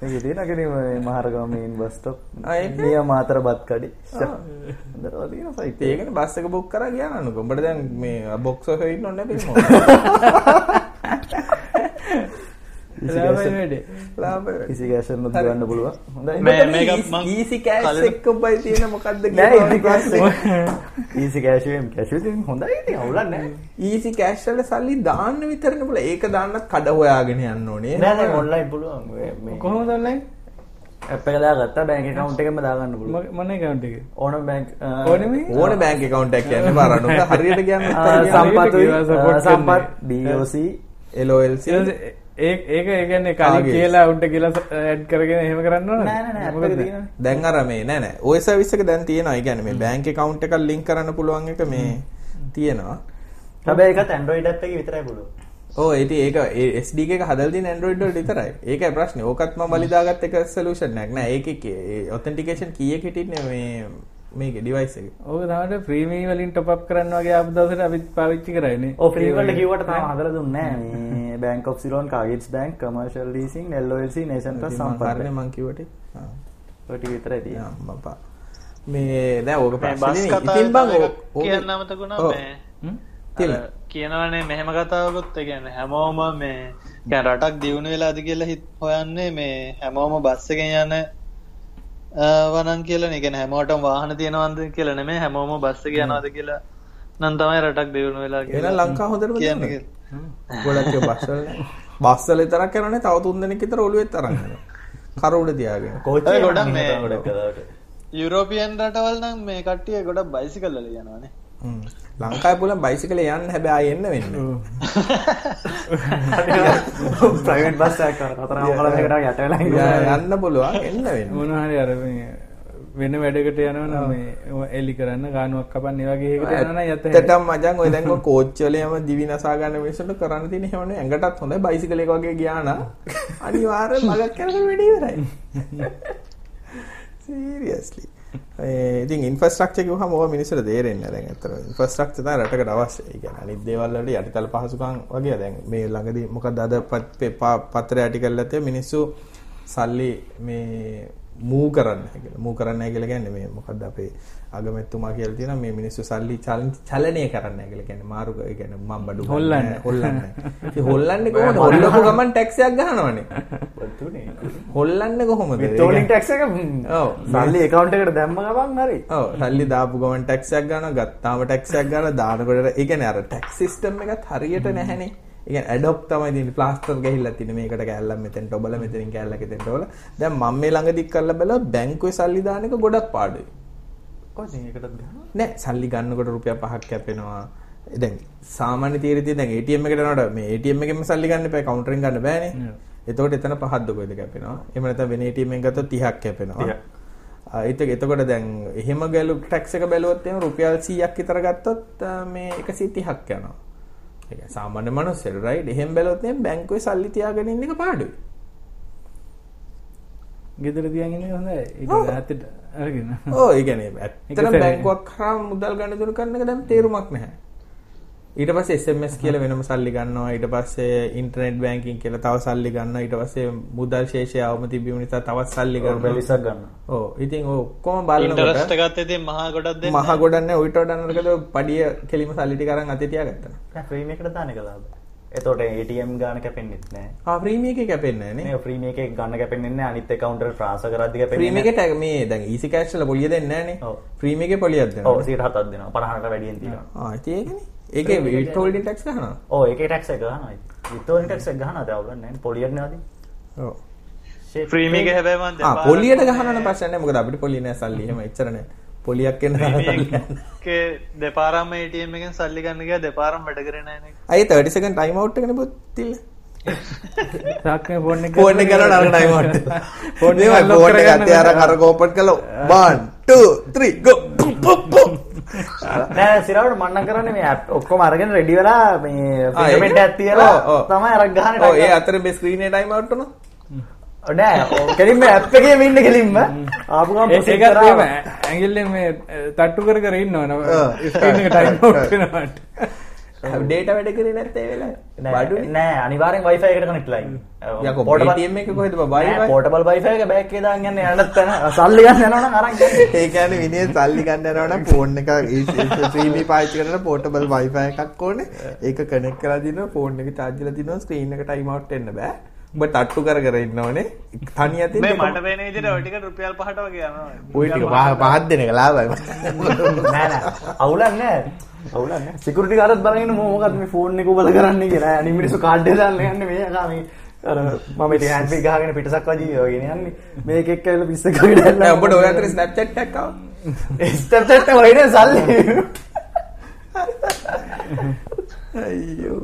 මේකේ තියෙන කෙනේ මේ මහරගම මේන් බස් ස්ටොප් ආ, ඒක? නිය මාතර බත් කඩි ආ. හොඳට තියෙන සයිට් ඒකනේ බස් එක බුක් කරා ගියා නනුක උඹට දැන් මේ බොක්ස් එක ඉන්න ඕනේ කිසි කෑෂ් එකක් හරි. ගන්න පුළුවන්. හොඳයි. මේ- මේක මං ඊසි එක්ක ඔබයි තියෙන කෑෂ් ඊසි කෑෂ් එකෙන් හොඳයි ඉතින් අවුලක් නෑ. ඊසි කෑෂ් වල සල්ලි දාන්න විතරනේ බල ඒක දාන්නත් කඩ හොයාගෙන යන්න ඕනේ. නෑ නෑ ඔන්ලයින් පුළුවන්. මේ- මේ කොහොමද ඔන්ලයින් ඇප් එක දාගත්තා බැංක් account එකෙන්ම දාගන්න පුළුවන්. මොන account එකේ? ඕන බැංක් ඕනේ? ඕනේ බැංක් account එකක් කියන්නේ. බාරණුක හරියට කියන්නේ සම්පත් සම්පත් BOC LOLC ඒක ඒක ඒ කියන්නේ කලින්? කියලා උන්ට කියලා ඇඩ් කරගෙන එහෙම කරන්න ඕනද? දැන් අර මේ නෑ නෑ ওই සර්විස් එක දැන් තියෙනවා. ඒ කියන්නේ මේ බැංක් account එකක් link කරන්න පුළුවන් එක මේ තියෙනවා. හැබැයි ඒකත් Android app එකේ විතරයි පුළුවන් ඕ ඒටි ඒක ඒ SDK එක හදලා තියෙන Android වලට විතරයි. ඒකයි ප්‍රශ්නේ. ඕකත් මම බලිදාගත්ත එක solution එකක් නෑ. ඒකේ ඒ authentication key එක හිටින්නේ මේ මේකේ device එකේ. ඕක තමයි ප්‍රීමී වලින් টොප් අප් කරන්න වගේ ආපු දවසට අපිත් පාවිච්චි කරන්නේ. ඔව් ෆ්‍රී වලට කිව්වට තාම හදලා දුන්නේ නෑ මේ Bank of Ceylon, Cargills Bank, Commercial Leasing, LOLC, Nation Trust ඉතින් මං කිව්වට. ආ. ඔය ටික විතරයි තියෙන්නේ. බපා. මේ දැන් ඕක ප්‍රශ්නේ ඉතින් බං ඕක කියන්න අමතකුණා ඔව්. මේ කියනවනේ මෙහෙම කතාවකුත් ඒ කියන්නේ හැමෝම මේ කියන්නේ රටක් දියුණු වෙලාද කියලා හිත හොයන්නේ මේ හැමෝම බස් එකෙන් යන වනන් කියලා නේ. කියන්නේ හැමෝටම වාහන තියෙනවද කියලා නෙමෙයි හැමෝම බස් එකේ යනවද කියලා නම් තමයි රටක් දියුණු වෙලා එහෙනම් ලංකාව හොඳටම කියන්නේ? ගොඩක් ඒ බස් වල නෑ. බස් වල විතරක් කරන්නේ තව තුන් දෙනෙක් විතර ඔළුවෙත් අරන් යනවා. කර උඩ තියාගෙන. කෝච්චිය ඔය ගොඩක් මේ-. යුරෝපියන් රටවල් නම් මේ කට්ටිය ගොඩක් බයිසිකල් වල යනවානේ. හ්ම්. ලංකාවේ පුළුවන් බයිසිකලේ යන්න හැබැයි ආයෙ එන්න වෙන්නේ. ප්‍රයිවට් බස් එකක් කර කතරගම කොළඹ එකට යට වෙලා යන්න පුළුවන් එන්න වෙන්නේ. මොනවා හරි අර මේ වෙන වැඩකට යනවා නම් මේ එලි කරන්න ගානුවක් කපන්න ඒ වගේ එකකට යනවා නම් යත. ඇත්තටම මචං ඔය දැන් ඔය කෝච්චි වල යම දිවි නසා ගන්න මිනිස්සුන්ට කරන්න තියෙන එහෙම නෙවෙයි ඇඟටත් හොඳයි බයිසිකල් එක වගේ ගියා නම් අනිවාර්යෙන් මගක් කරගෙන වැඩි ඉවරයි. සීරියස්ලි ඉතින් ඉන්ෆ්‍රස්ට්‍රක්චර් කිව්වම ඕවා මිනිස්සුන්ට තේරෙන්නේ නැහැ දැන් අතන ඉන්ෆ්‍රස්ට්‍රක්චර් තමයි රටකට අවශ්‍ය. ඒ කියන්නේ අනිත් දේවල් වලට යටිතල පහසුකම් වගේ දැන් මේ ළඟදී මොකද අද පත්‍රය ආටිකල් ඇත්තේ මිනිස්සු සල්ලි මේ මූ කරන්න කියලා. මූ කරන්න කියලා කියන්නේ මේ මොකද්ද අපේ අගමැතිතුමා කියලා තියෙනවා මේ මිනිස්සු සල්ලි චලනය කරන්න කියලා කියන්නේ මාරු කියන්නේ මම බඩු හොල්ලන්න. හොල්ලන්න. ඉතින් හොල්ලන්නේ කොහොමද? හොල්ලපු ගමන් ටැක්ස් එකක් ගහනවනේ. බතුනේ හොල්ලන්නේ කොහොමද? විතෝලින් ටැක්ස් එක ඔව්. සල්ලි account එකට දැම්ම ගමන් හරි ඔව් සල්ලි දාපු ගමන් ටැක්ස් එකක් ගන්නවා ගත්තාම ටැක්ස් එකක් ගන්නවා දානකොට ඒ කියන්නේ අර ටැක්ස් සිස්ටම් එකත් හරියට නැහැනේ. ඒ කියන්නේ ඇඩොප් තමයි තියෙන්නේ ප්ලාස්ටර් ගහිලා තියෙන්නේ මේකට කෑල්ලක් මෙතෙන්ට ඔබලා මෙතනින් කෑල්ලක් එතෙන්ට ඔබලා. දැන් මම මේ ළඟදී කරලා බැලුවා බැංකුවේ සල්ලි දාන එක ගොඩක් පාඩුයි. කොහොමද ඒකටත් ගහනවා නෑ සල්ලි ගන්නකොට රුපියල් 5ක් කැපෙනවා. දැන් සාමාන්‍ය තීරය තියෙන දැන් ATM එකට යනකොට මේ ATM එකෙන්ම සල්ලි ගන්න එපා කවුන්ටරෙන් ගන්න බෑනේ. එතකොට එතන පහක් දුකද කැපෙනවා. එහෙම නැත්නම් වෙන ATM එකෙන් ගත්තොත් 30ක් කැපෙනවා. 30ක්. ආ ඒක එතකොට දැන් එහෙම ගැලු ටැක්ස් එක බැලුවොත් එහෙම රුපියල් 100ක් විතර ගත්තොත් මේ 130ක් යනවා. ඒ කියන්නේ සාමාන්‍ය මනුස්සයෙක් රයිට් එහෙම බැලුවොත් එහෙම බැංකුවේ සල්ලි තියාගෙන ඉන්න එක පාඩුයි. ගෙදර තියන් ඉන්නේ හොඳයි. ඒක. ඕ ඒ කියන්නේ ඇත්තටම සැරේ. බැංකුවක් කරා මුදල් ගනුදෙනු කරන එක දැන් තේරුමක් නැහැ. ඊට පස්සේ SMS කියලා වෙනම සල්ලි ගන්නවා ඊට පස්සේ ඉන්ටර්නෙට් බැංකින් කියලා තව සල්ලි ගන්නවා ඊට පස්සේ මුදල් ශේෂය අවම තිබීම නිසා තවත් සල්ලි ගන්නවා. බැලිසක් ගන්න ඔව් ඉතින් ඔය ඔක්කොම ඉන්ටරස්ට බලනකොට එකත් ඉතින් මහා ගොඩක් දෙන්න මහ ගොඩක් නැහැ ඌට වඩා නරකද පඩිය කෙලිම සල්ලි ටික අරන් අතේ තියාගත්තා. ෆ්‍රීම එකට දාන එක ලාභ එතකොට ATM ගාන කැපෙන්නෙත් නැහැ ආ ප්‍රීමියම් එකේ කැපෙන්නේ නැහැ නේ. මේ ෆ්‍රීම එකේ ගන්න කැපෙන්නේ නැහැ අනිත් account එකට transfer කරද්දි කැපෙන්නේ ප්‍රීමියම් නැහැ එකේ tag මේ දැන් easy cash වල පොලිය දෙන්නේ නැහැ නේ. ඔව්. ප්‍රීමියම් එකේ පොලියක් දෙනවා. ඔව් 107ක් දෙනවා 50කට වැඩියෙන් තියෙනවා ආ ඉතින් ඒකනේ. ඒකේ withholding tax ගන්නවා. ඔව් ඒකේ tax එක ගන්නවා ඉතින් withholding tax එක ගන්නවා දැන් අවුලක් නැහැ පොලියට දැන් ප්‍රශ්න නැහැ මොකද අපිට පොලිය නෑ සල්ලි එහෙම එච්චර නෑ. පොලියක් එන්න දෙපාරම ATM එකෙන් සල්ලි ගන්න ගියා දෙපාරම වැඩ කරේ නැහැ නේ අයි 30 second time out එකනේ පුතිල්ල. සාක්කේ ෆෝන් එක ෆෝන් එක කරලා අර time out. ෆෝන් එක ෆෝන් එක ගත්තේ අර අර ඕපන් කළා 1 2 3 go. නෑ සිරවට මන්නම් කරන්නේ මේ ඔක්කොම අරගෙන රෙඩි වෙලා මේ ඒක? එකක් තියලා. තමයි අරක් ගහන්නේ ඔව් ඒ අතරේ මේ screen එක time out වුණා. නෑ කෙලින්ම app එකේම ඉන්න කෙලින්ම ආපු ගමන් කරා. එහෙම ඇඟිල්ලෙන් මේ තට්ටු කර කර ඉන්නවනේ. ස්ක්‍රීන් එක ටයිම් අවුට් වෙනවට data වැඩ කරේ නැත්තේ වෙලාවේ. නෑ. නෑ අනිවාර්යෙන් wifi එකට connect ලා ඉන්නේ. යකෝ Portable- ATM එක කොහෙද wifi? portable wifi එක බෑග් එකේ දාන් යන්නේ යන්නත් තැන සල්ලි ගන්න යනවා නම් අරන් යන්න. ඒ කියන්නේ විනය සල්ලි ගන්න යනවා නම් ෆෝන් එක 3G පාවිච්චි කරන පෝටබල් Wi-Fi එකක් ඕනේ. ඒක කනෙක්ට් කරලා දිනවා ෆෝන් එක charge කරලා දිනවා screen එක time out වෙන්න බෑ. ඔබ තට්ටු කර කර ඉන්න ඕනේ. තනි අතින් මේ මට පේන විදිහට ඔය ටික රුපියල් 5ට වගේ යනවා ওই ටික පහ පහක් දෙන එක ලාභයි. නෑ නෑ අවුලක් නෑ. අවුලක් නෑ. සිකියුරිටි කාර්යත් බලගෙන මම මොකද මේ ෆෝන් එක උබල කරන්නේ කියලා. අනිත් මිනිස්සු කාඩ් එක දාන්න යන්නේ මේ අකා මේ අර මම ඉතින් හෑන්ඩ් පේ ගහගෙන පිටසක් වජී වගේ යන්නේ. මේක එක්ක ඇවිල්ලා පිස්සක වගේ නෑ ඔබට ඔය අතරේ Snapchat එකක් ආවා. ස්ටෙප් සෙට් එක වයිනේ සල්ලි. අයියෝ.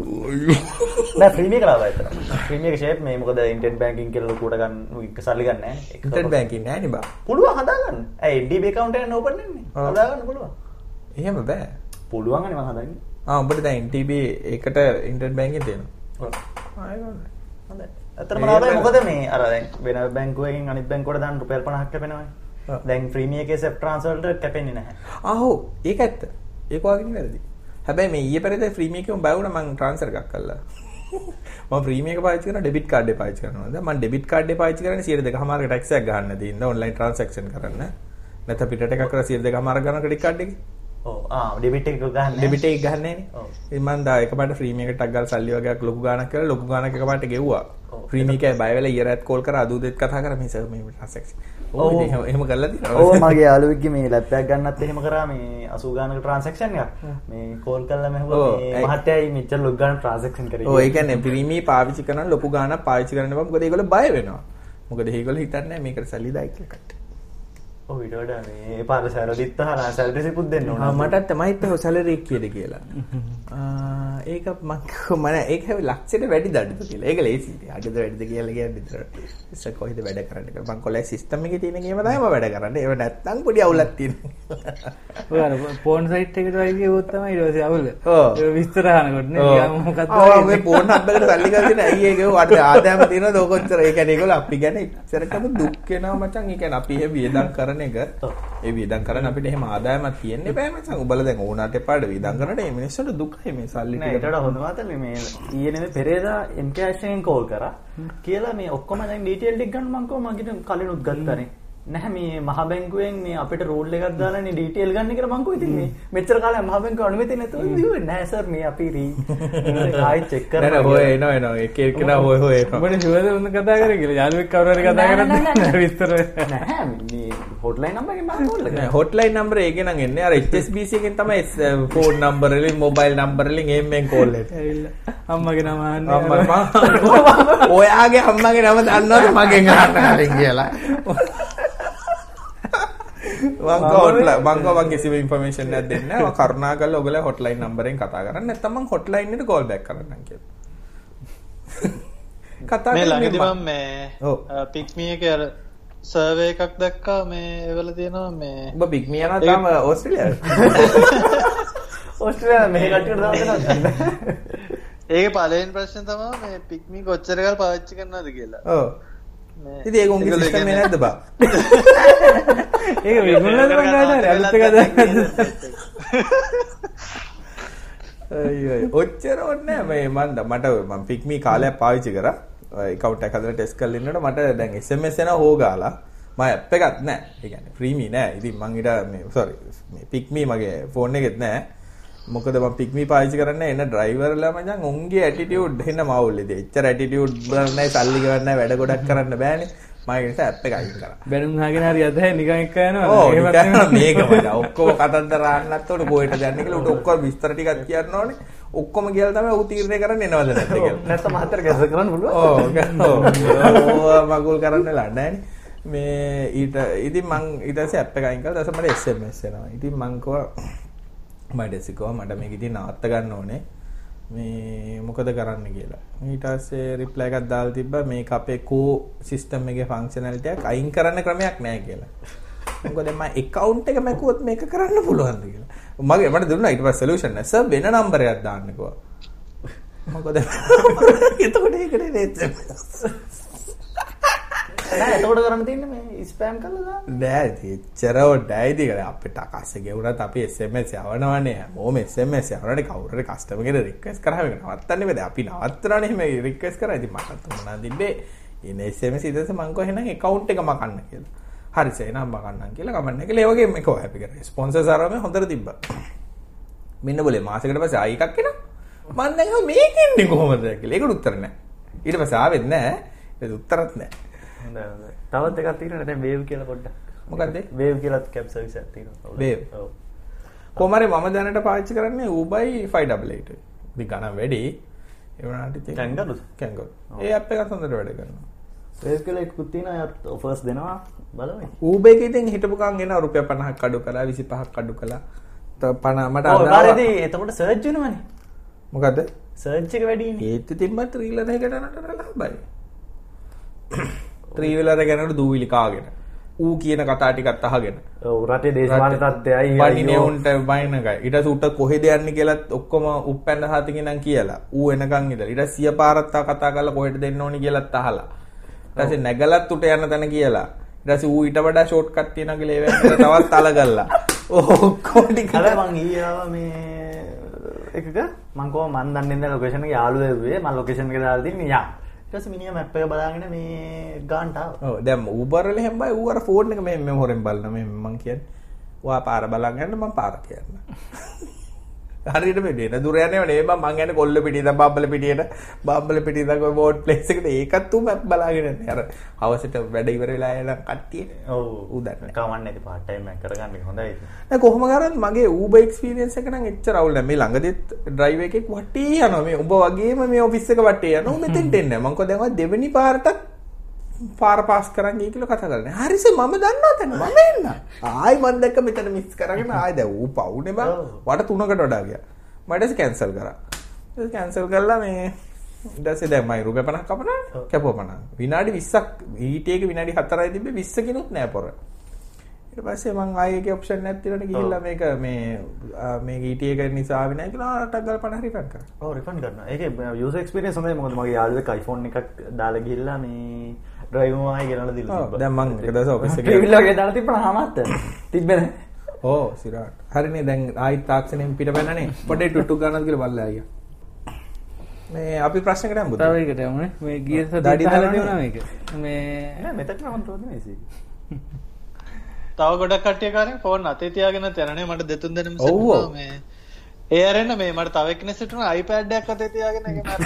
නෑ ප්‍රීමියම් කරලා විතර. ප්‍රීමියම් ෂේප් මේ මොකද ඉන්ටර්නෙට් බැංකින් කියලා ලොකුට ගන්න සල්ලි ගන්න නෑ. ඉන්ටර්නෙට් බැංකින් නෑ නේ බා. පුළුවන් හදාගන්න. ඇයි NDB account එක ඕපන් වෙන්නේ? හදාගන්න පුළුවන්. එහෙම බෑ. පුළුවන් අනේ මම හදන්නේ. ආ ඔබට දැන් NTB එකට ඉන්ටර්නෙට් බැංකින් තියෙනවා. හොඳයි. හොඳයි. ඇත්තටම මේ ලාභයි මොකද මේ අර දැන් වෙන බැංකුවකින් අනිත් බැංකුවට දාන්න රුපියල් 50ක් කැපෙනවානේ. දැන් ප්‍රීමියම් එකේ සෙප් ට්‍රාන්ස්ෆර් වලට කැපෙන්නේ නැහැ. ආහෝ ඒක ඇත්ත. ඒක වගේ වැරදි. හැබැයි මේ ඊයේ පෙරේද ෆ්‍රීමිය එකෙන් බය වුණා මම ට්‍රාන්ස්ෆර් එකක් කළා. මම ෆ්‍රීමිය එක පාවිච්චි කරනවා ඩෙබිට් කාඩ් එක පාවිච්චි කරනවා. දැන් මම ඩෙබිට් කාඩ් එක පාවිච්චි කරන්නේ 102මාරක ටැක්ස් එකක් ගන්න නැති ඉඳ ඔන්ලයින් ට්‍රාන්සැක්ෂන් කරන්න. නැත්නම් පිටට එකක් කරලා 102මාරක ගන්න ක්‍රෙඩිට් කාඩ් එකේ. ඔව් ආ ඩෙබිට් එක ගන්න. ඩෙබිට් එක ගන්නෑ නේ. ඔව්. මම දා එකපාරට ෆ්‍රීමිය එකටක් ගාලා සල්ලි වගේක් ලොකු ගාණක් කරලා ලොකු ගාණක් එකපාරට ගෙව්වා. ෆ්‍රීමිය එකයි බය වෙලා ඊයරත් කෝල් කරා අදූදෙත් කතා කරා මේ සර් මේ ට්‍රාන්සැක්ෂන්. එහෙම- තියෙනවා. ඕ මගේ යාළුවෙක්ගේ මේ ලැප්ටොප් එකක් ගන්නත් එහෙම කරා මේ 80 ගානක ට්‍රාන්සැක්ෂන් එකක්. මේ කෝල් කළා මම ඔව්, ඇහුවා මේ ඇයි- මහත්තයයි මෙච්චර ලොක් ගාන ට්‍රාන්සැක්ෂන් කරේ. ඔව් ඒ කියන්නේ ප්‍රීමිය පාවිච්චි කරන පාවිච්චි කරන්න බෑ මොකද ඒගොල්ලෝ බය වෙනවා. මොකද ඒගොල්ලෝ හිතන්නේ මේකට සල්ලි දායි කියලා කට. ඔව් ඊට වඩා මේ පාර සැලරිත් අහලා සැලරි සිපුත් දෙන්න මටත් තමයි හිතුව සැලරි කීයද කියලා. ඒක මම කිව්වා මම ඒක හැබැයි ලක්ෂයට වැඩි දඩද කියලා. ඒක ලේසි. අඩද වැඩිද කියලා කියන්නේ විතර. ඉස්සර කොහෙද වැඩ කරන්නේ කියලා. මම කොලේ සිස්ටම් එකේ තියෙන ගේම තමයි මම වැඩ කරන්නේ. ඒව නැත්තම් පොඩි අවුලක් තියෙනවා. පෝන් සයිට් එකට වගේ ොත්තම ඉරස අවුල ඔව්. විස්තර හනකොට ඔය පෝන් හබ්බකට සල්ලි ගන්න ඇයි ඒක වට ආදායම තියෙන දෝකොච්චර ඒ කියන්නේ ඒගොල්ලෝ අපි ගැන ඉස්සරටම දුක් වෙනවා මචං ඒ කියන්නේ අපි එහෙම වියදම් කරන එක. ඒ වියදම් කරන අපිට එහෙම ආදායමක් තියෙන්න බෑ මචං. උඹලා දැන් ඕනාට එපාට වියදම් කරනට මේ මිනිස්සුන්ට දුකයි මේ සල්ලි නෑ ටික. ඒටට හොඳ මාතල මේ ඊයේ පෙරේදා එම්කෑෂයෙන් කෝල් කරා. කියලා මේ ඔක්කොම දැන් ඩීටේල් ටික ගන්න මං කිව්වා මගෙන් කලිනුත් ගත්තානේ. නැහැ මේ මහ බැංකුවෙන් මේ අපිට රූල් එකක් දාලානේ ඩීටේල් ගන්න කියලා මං කිව්වා. ඉතින් මේ මෙච්චර කාලයක් මහ බැංකුව අනුමැතිය නැතුව කිව්වේ නෑ සර් මේ අපි රී ආයෙත් චෙක් නෑ නෑ කරනවා හොය එනවා එනවා. එක එක නා හොය හොය එනවා. මට ශුවද උන්න කතා කර කියලා. යාළුවෙක් කවුරු හරි කතා නෑ, නෑ, නෑ, කරද්දී නෑ. විස්තර නැහැ මේ හොට්ලයින් නම්බර් කරා හොට්ලයින් නම්බර ඒක නම් එන්නේ අර HSBC එකෙන් තමයි ෆෝන් නම්බර වලින් මොබයිල් නම්බර වලින් එම් එන් කෝල් එක. ඇවිල්ලා අම්මගේ නම අහන්න අම්මා මම ඔයාගේ අම්මගේ නම දන්නවද මගෙන් අහන්න හරින් කියලා? මං හොට්ලයින් මං ගෝ මං කිසිම ඉන්ෆර්මේෂන් දෙන්නේ කරුණාකරලා ඔයගොල්ලෝ හොට්ලයින් නම්බරෙන් කතා කරන්න. නැත්නම් මං හොට්ලයින් එකට කෝල් බෑක් කරන්නම් කියලා. කතා මේ කරන්නේ ළඟදි මං-. පික්මිය එක අර සර්වේ එකක් දැක්කා මේ එවල තියෙනවා මේ ඔබ බිග් මී යනවා තාම මෙහෙ කට්ටියට දාන්න ඒක පලවෙනි ප්‍රශ්න තමා මේ පික්මි කොච්චර කල් පාවිච්චි කරනවද කියලා. මේ ඉතින් ඒක උන්ගේ කියන්නේ- නැද්ද බා? ඒක මං අයියෝ ඔච්චර ඕනේ නෑ. මේ මන්ද මට මම පික්මී කාලයක් පාවිච්චි කරා account එක හදලා ටෙස්ට් කරලා ඉන්නකොට මට දැන් SMS එන හොගාලා මම ඇප් එකක් නෑ ඒ කියන්නේ ප්‍රීමි නෑ ඉතින් මං ඊට මේ sorry මේ පික්මී මගේ ෆෝන් එකෙත් නෑ මොකද මම පික්මී පාවිච්චි කරන්නේ එන ඩ්‍රයිවර්ලා මචං උන්ගේ ඇටිටියුඩ් එන්න මවුල් ඉතින් එච්චර ඇටිටියුඩ් බලන්නයි සල්ලි ගවන්නයි වැඩ ගොඩක් කරන්න බෑනේ. මම ඒ නිසා ඇප් එක අයින් කරා බැනුම් හගෙන හරි අද නිකන් එක්ක යනවා. නෙමෙයි. මේක මචං. ඔක්කොම කතන්දර අහන්නත් ඕනේ කොහෙට යන්නේ කියලා උට ඔක්කොම විස්තර ටිකක් කියන්න ඕනේ. ඔක්කොම කියලා තමයි ඌ තීරණය කරන්නේ එනවද නැද්ද කියලා. නැත්නම් මහත්තයා ගැස කරන්න පුළුවන් ඕ මගුල් කරන්න වෙලා නැහැ මේ ඊට ඉතින් මං ඊට පස්සේ ඇප් එක අයින් කළා ඊට පස්සේ මට SMS එනවා. ඉතින් මං කිව්වා මට සිකෝ මට මේක ඉතින් නවත්ත ගන්න ඕනේ මේ මොකද කරන්න කියලා ඊට පස්සේ රිප්ලයි එකක් දාලා තිබ්බා මේක අපේ කෝ සිස්ටම් එකේ ෆන්ක්ෂනැලිටි එකක් අයින් කරන්න ක්‍රමයක් නැහැ කියලා මොකද මම account එක මැකුවොත් මේක කරන්න පුළුවන්ද කියලා. මගේ මට දුන්නා ඊට පස්සේ solution නැහැ. සර් වෙන නම්බරයක් දාන්න කිව්වා. මොකද එතකොට ඒකනේ නේද? නෑ එතකොට කරන්න තියෙන්නේ මේ ස්පෑම් කරලා දාන්න. නෑ එච්චර ඔඩයි දිගට අපිට අකස්ස ගෙවුනත් අපි SMS යවනවනේ. හැමෝම SMS යවනනේ කවුරු හරි කස්ටමර් කෙනෙක් රික්වෙස්ට් කරාම ඒක නවත්තන්නේ බෑ අපි නවත්තනනේ එහෙම රික්වෙස්ට් කරා. ඉතින් මටත් උනා තිබ්බේ ඉන SMS ඊටසේ මං කෝ එහෙනම් account එක මකන්න කියලා. හරි සේනම් මකන්නම් කියලා කමන්න කියලා ඒ වගේ මේක හැපි කරා. ස්පොන්සර්ස් ආරම හොඳට තිබ්බා. මෙන්න બોලේ මාසෙකට පස්සේ ආයි එකක් එනවා. මම දැන් අහුවා මේකෙන්නේ කොහොමද කියලා. ඒකට උත්තර නැහැ ඊට පස්සේ ආවෙත් නැහැ ඒක උත්තරත් නැහැ හොඳයි හොඳයි තවත් එකක් තියෙනවා දැන් වේව් කියලා පොඩ්ඩක්. මොකක්ද? වේව් කියලා කැබ් සර්විස් එකක් තියෙනවා. Wave? ඔව්. කොමරි මම දැනට පාච්චි කරන්නේ ඌබයි 588 ඉතින් ගණන් වැඩි. ඒ වුණාට ඉතින් Kangaroo? Kangaroo. ඒ ඇප් එකත් හොඳට වැඩ කරනවා. වේව් කියලා එකකුත් තියෙනවා. එයාත් ඔෆර්ස් දෙනවා. බලමු. ඌබේ එකේ ඉතින් හිටපු ගමන් එනවා රුපියල් 50ක් අඩු කළා 25ක් අඩු කළා. ත 50 මට ඔව් අද ආවා. ඒකාරේදී එතකොට සර්ච් වෙනවනේ. මොකද්ද? සර්ච් එක වැඩිනේ ඒත් ත්‍රීලර් එකකට නටර ලාභයි ත්‍රීවිලර ගැනට දූවිලි කාගෙන. ඌ කියන කතා ටිකත් අහගෙන. රටේ දේශපාලන තත්ත්වයයි බනිනේ උන්ට බයිනකයි ඊට උට කොහෙද යන්නේ කියලාත් ඔක්කොම උප්පැන්න සාතිකින් නම් කියලා. ඌ එනකන් ඉඳලා. ඊට සිය පාරක් කතා කරලා කොහෙට දෙන්න ඕනි කියලාත් අහලා. ඊට පස්සේ නැගලත් උට යන තැන කියලා. ඊට පස්සේ ඌ ඊට වඩා ෂෝට් කට් තියනවා කියලා ඒ වෙනකොට තවත් අලගල්ලා. ඔක්කොම ටික. අර මං ඊයේ ආවා මේ එකක මං කොහොම මන් දන්නේ නැහැ ලොකේෂන් එක? යාළුවෝ එව්වේ මම ලොකේෂන් එක දාලා තින්නේ යා ඊට පස්සේ මිනිහා මැප් එක බලාගෙන මේ ගාන්ට ආවා. ඔව් දැන් ඌබර් වල හැම බයි ඌ අර ෆෝන් එක මෙහෙම මෙහෙම හොරෙන් බලන මෙහෙම මං කියන්නේ ඔයා පාර බලන් යන්න මං පාර කියන්න හරියට මේ දෙන දුර යන්නේ නේ මම මං යන්නේ කොල්ල පිටිය ඉඳන් බම්බල පිටියට. බම්බල පිටිය ඉඳන් ඔය බෝඩ් ප්ලේස් එකට. ඒකත් ඌ මැප් බලාගෙන යන්නේ. අර හවසට වැඩ ඉවර වෙලා එන කට්ටිය. ඔව්. ඌ දන්නේ. කවන්නේ නැති පාර්ට් ටයිම් එකක් කරගන්න එක හොඳයි නෑ කොහොම කරත් මගේ Uber experience එක නම් එච්චර අවුල් නෑ. මේ ළඟදිත් drive එකෙක් වටේ යනවා. මේ උඹ වගේම මේ office එක වටේ යනවා. මෙතෙන්ට එන්නේ මං කෝ දැන් ඔය දෙවෙනි පාරටත් පාර පාස් කරන් ගිය කියලා කතා කරන්නේ. හරිස මම දන්නවා තැන මම එන්න. ආයි මං දැක්ක මෙතන මිස් කරගෙන ආයි දැන් ඌ පවුනේ බං. වට තුනකට වඩා ගියා. මට ඒක කැන්සල් කරා. ඒක කැන්සල් කරලා මේ ඊට පස්සේ දැන් මයි රුපියල් 50ක් කපනවා. කැපුවා 50 විනාඩි 20ක් ඊට එක විනාඩි 4යි තිබ්බේ 20 කිනුත් නෑ පොර. ඊට පස්සේ මං ආයේ ඒකේ ඔප්ෂන් නැති තියෙනට ගිහිල්ලා මේක මේ මේක ET එක නිසා ආවේ නැහැ කියලා රටක් ගාලා 50 රිෆන්ඩ් කරා. ඔව් රිෆන්ඩ් කරනවා. ඒකේ යූසර් එක්ස්පීරියන්ස් හොඳයි. මොකද මගේ යාළුවෙක් iPhone එකක් දාලා ගිහිල්ලා මේ ඩ්‍රයිවර් මායි ගෙනල්ලා දීලා ඔව්, තිබ්බා. දැන් මං එක දවසක් ඔෆිස් එකේ ට්‍රිවිල් වගේ දාලා තිබ්බා හමත්. තිබ්බේ නැහැ. ඕ සිරාට. හරිනේ දැන් ආයිත් තාක්ෂණයෙන් පිට පැනනේ. පොඩේ ටුට්ටු ගන්නත් කියලා බලලා අයියා. මේ අපි ප්‍රශ්නකට යමු. තව එකට යමුනේ මේ ගිය දඩි මේක මේ නම් තෝරන්නේ මේසි. තව ගොඩක් කට්ටිය කාරෙන් ෆෝන් අතේ තියාගෙන තැනනේ මට දෙතුන් දෙනෙම ඔව්. මේ ඒ අරෙන්න මේ මට තව එක්කෙනෙක් set වුණා iPad එකක් අතේ තියාගෙන ඒක මට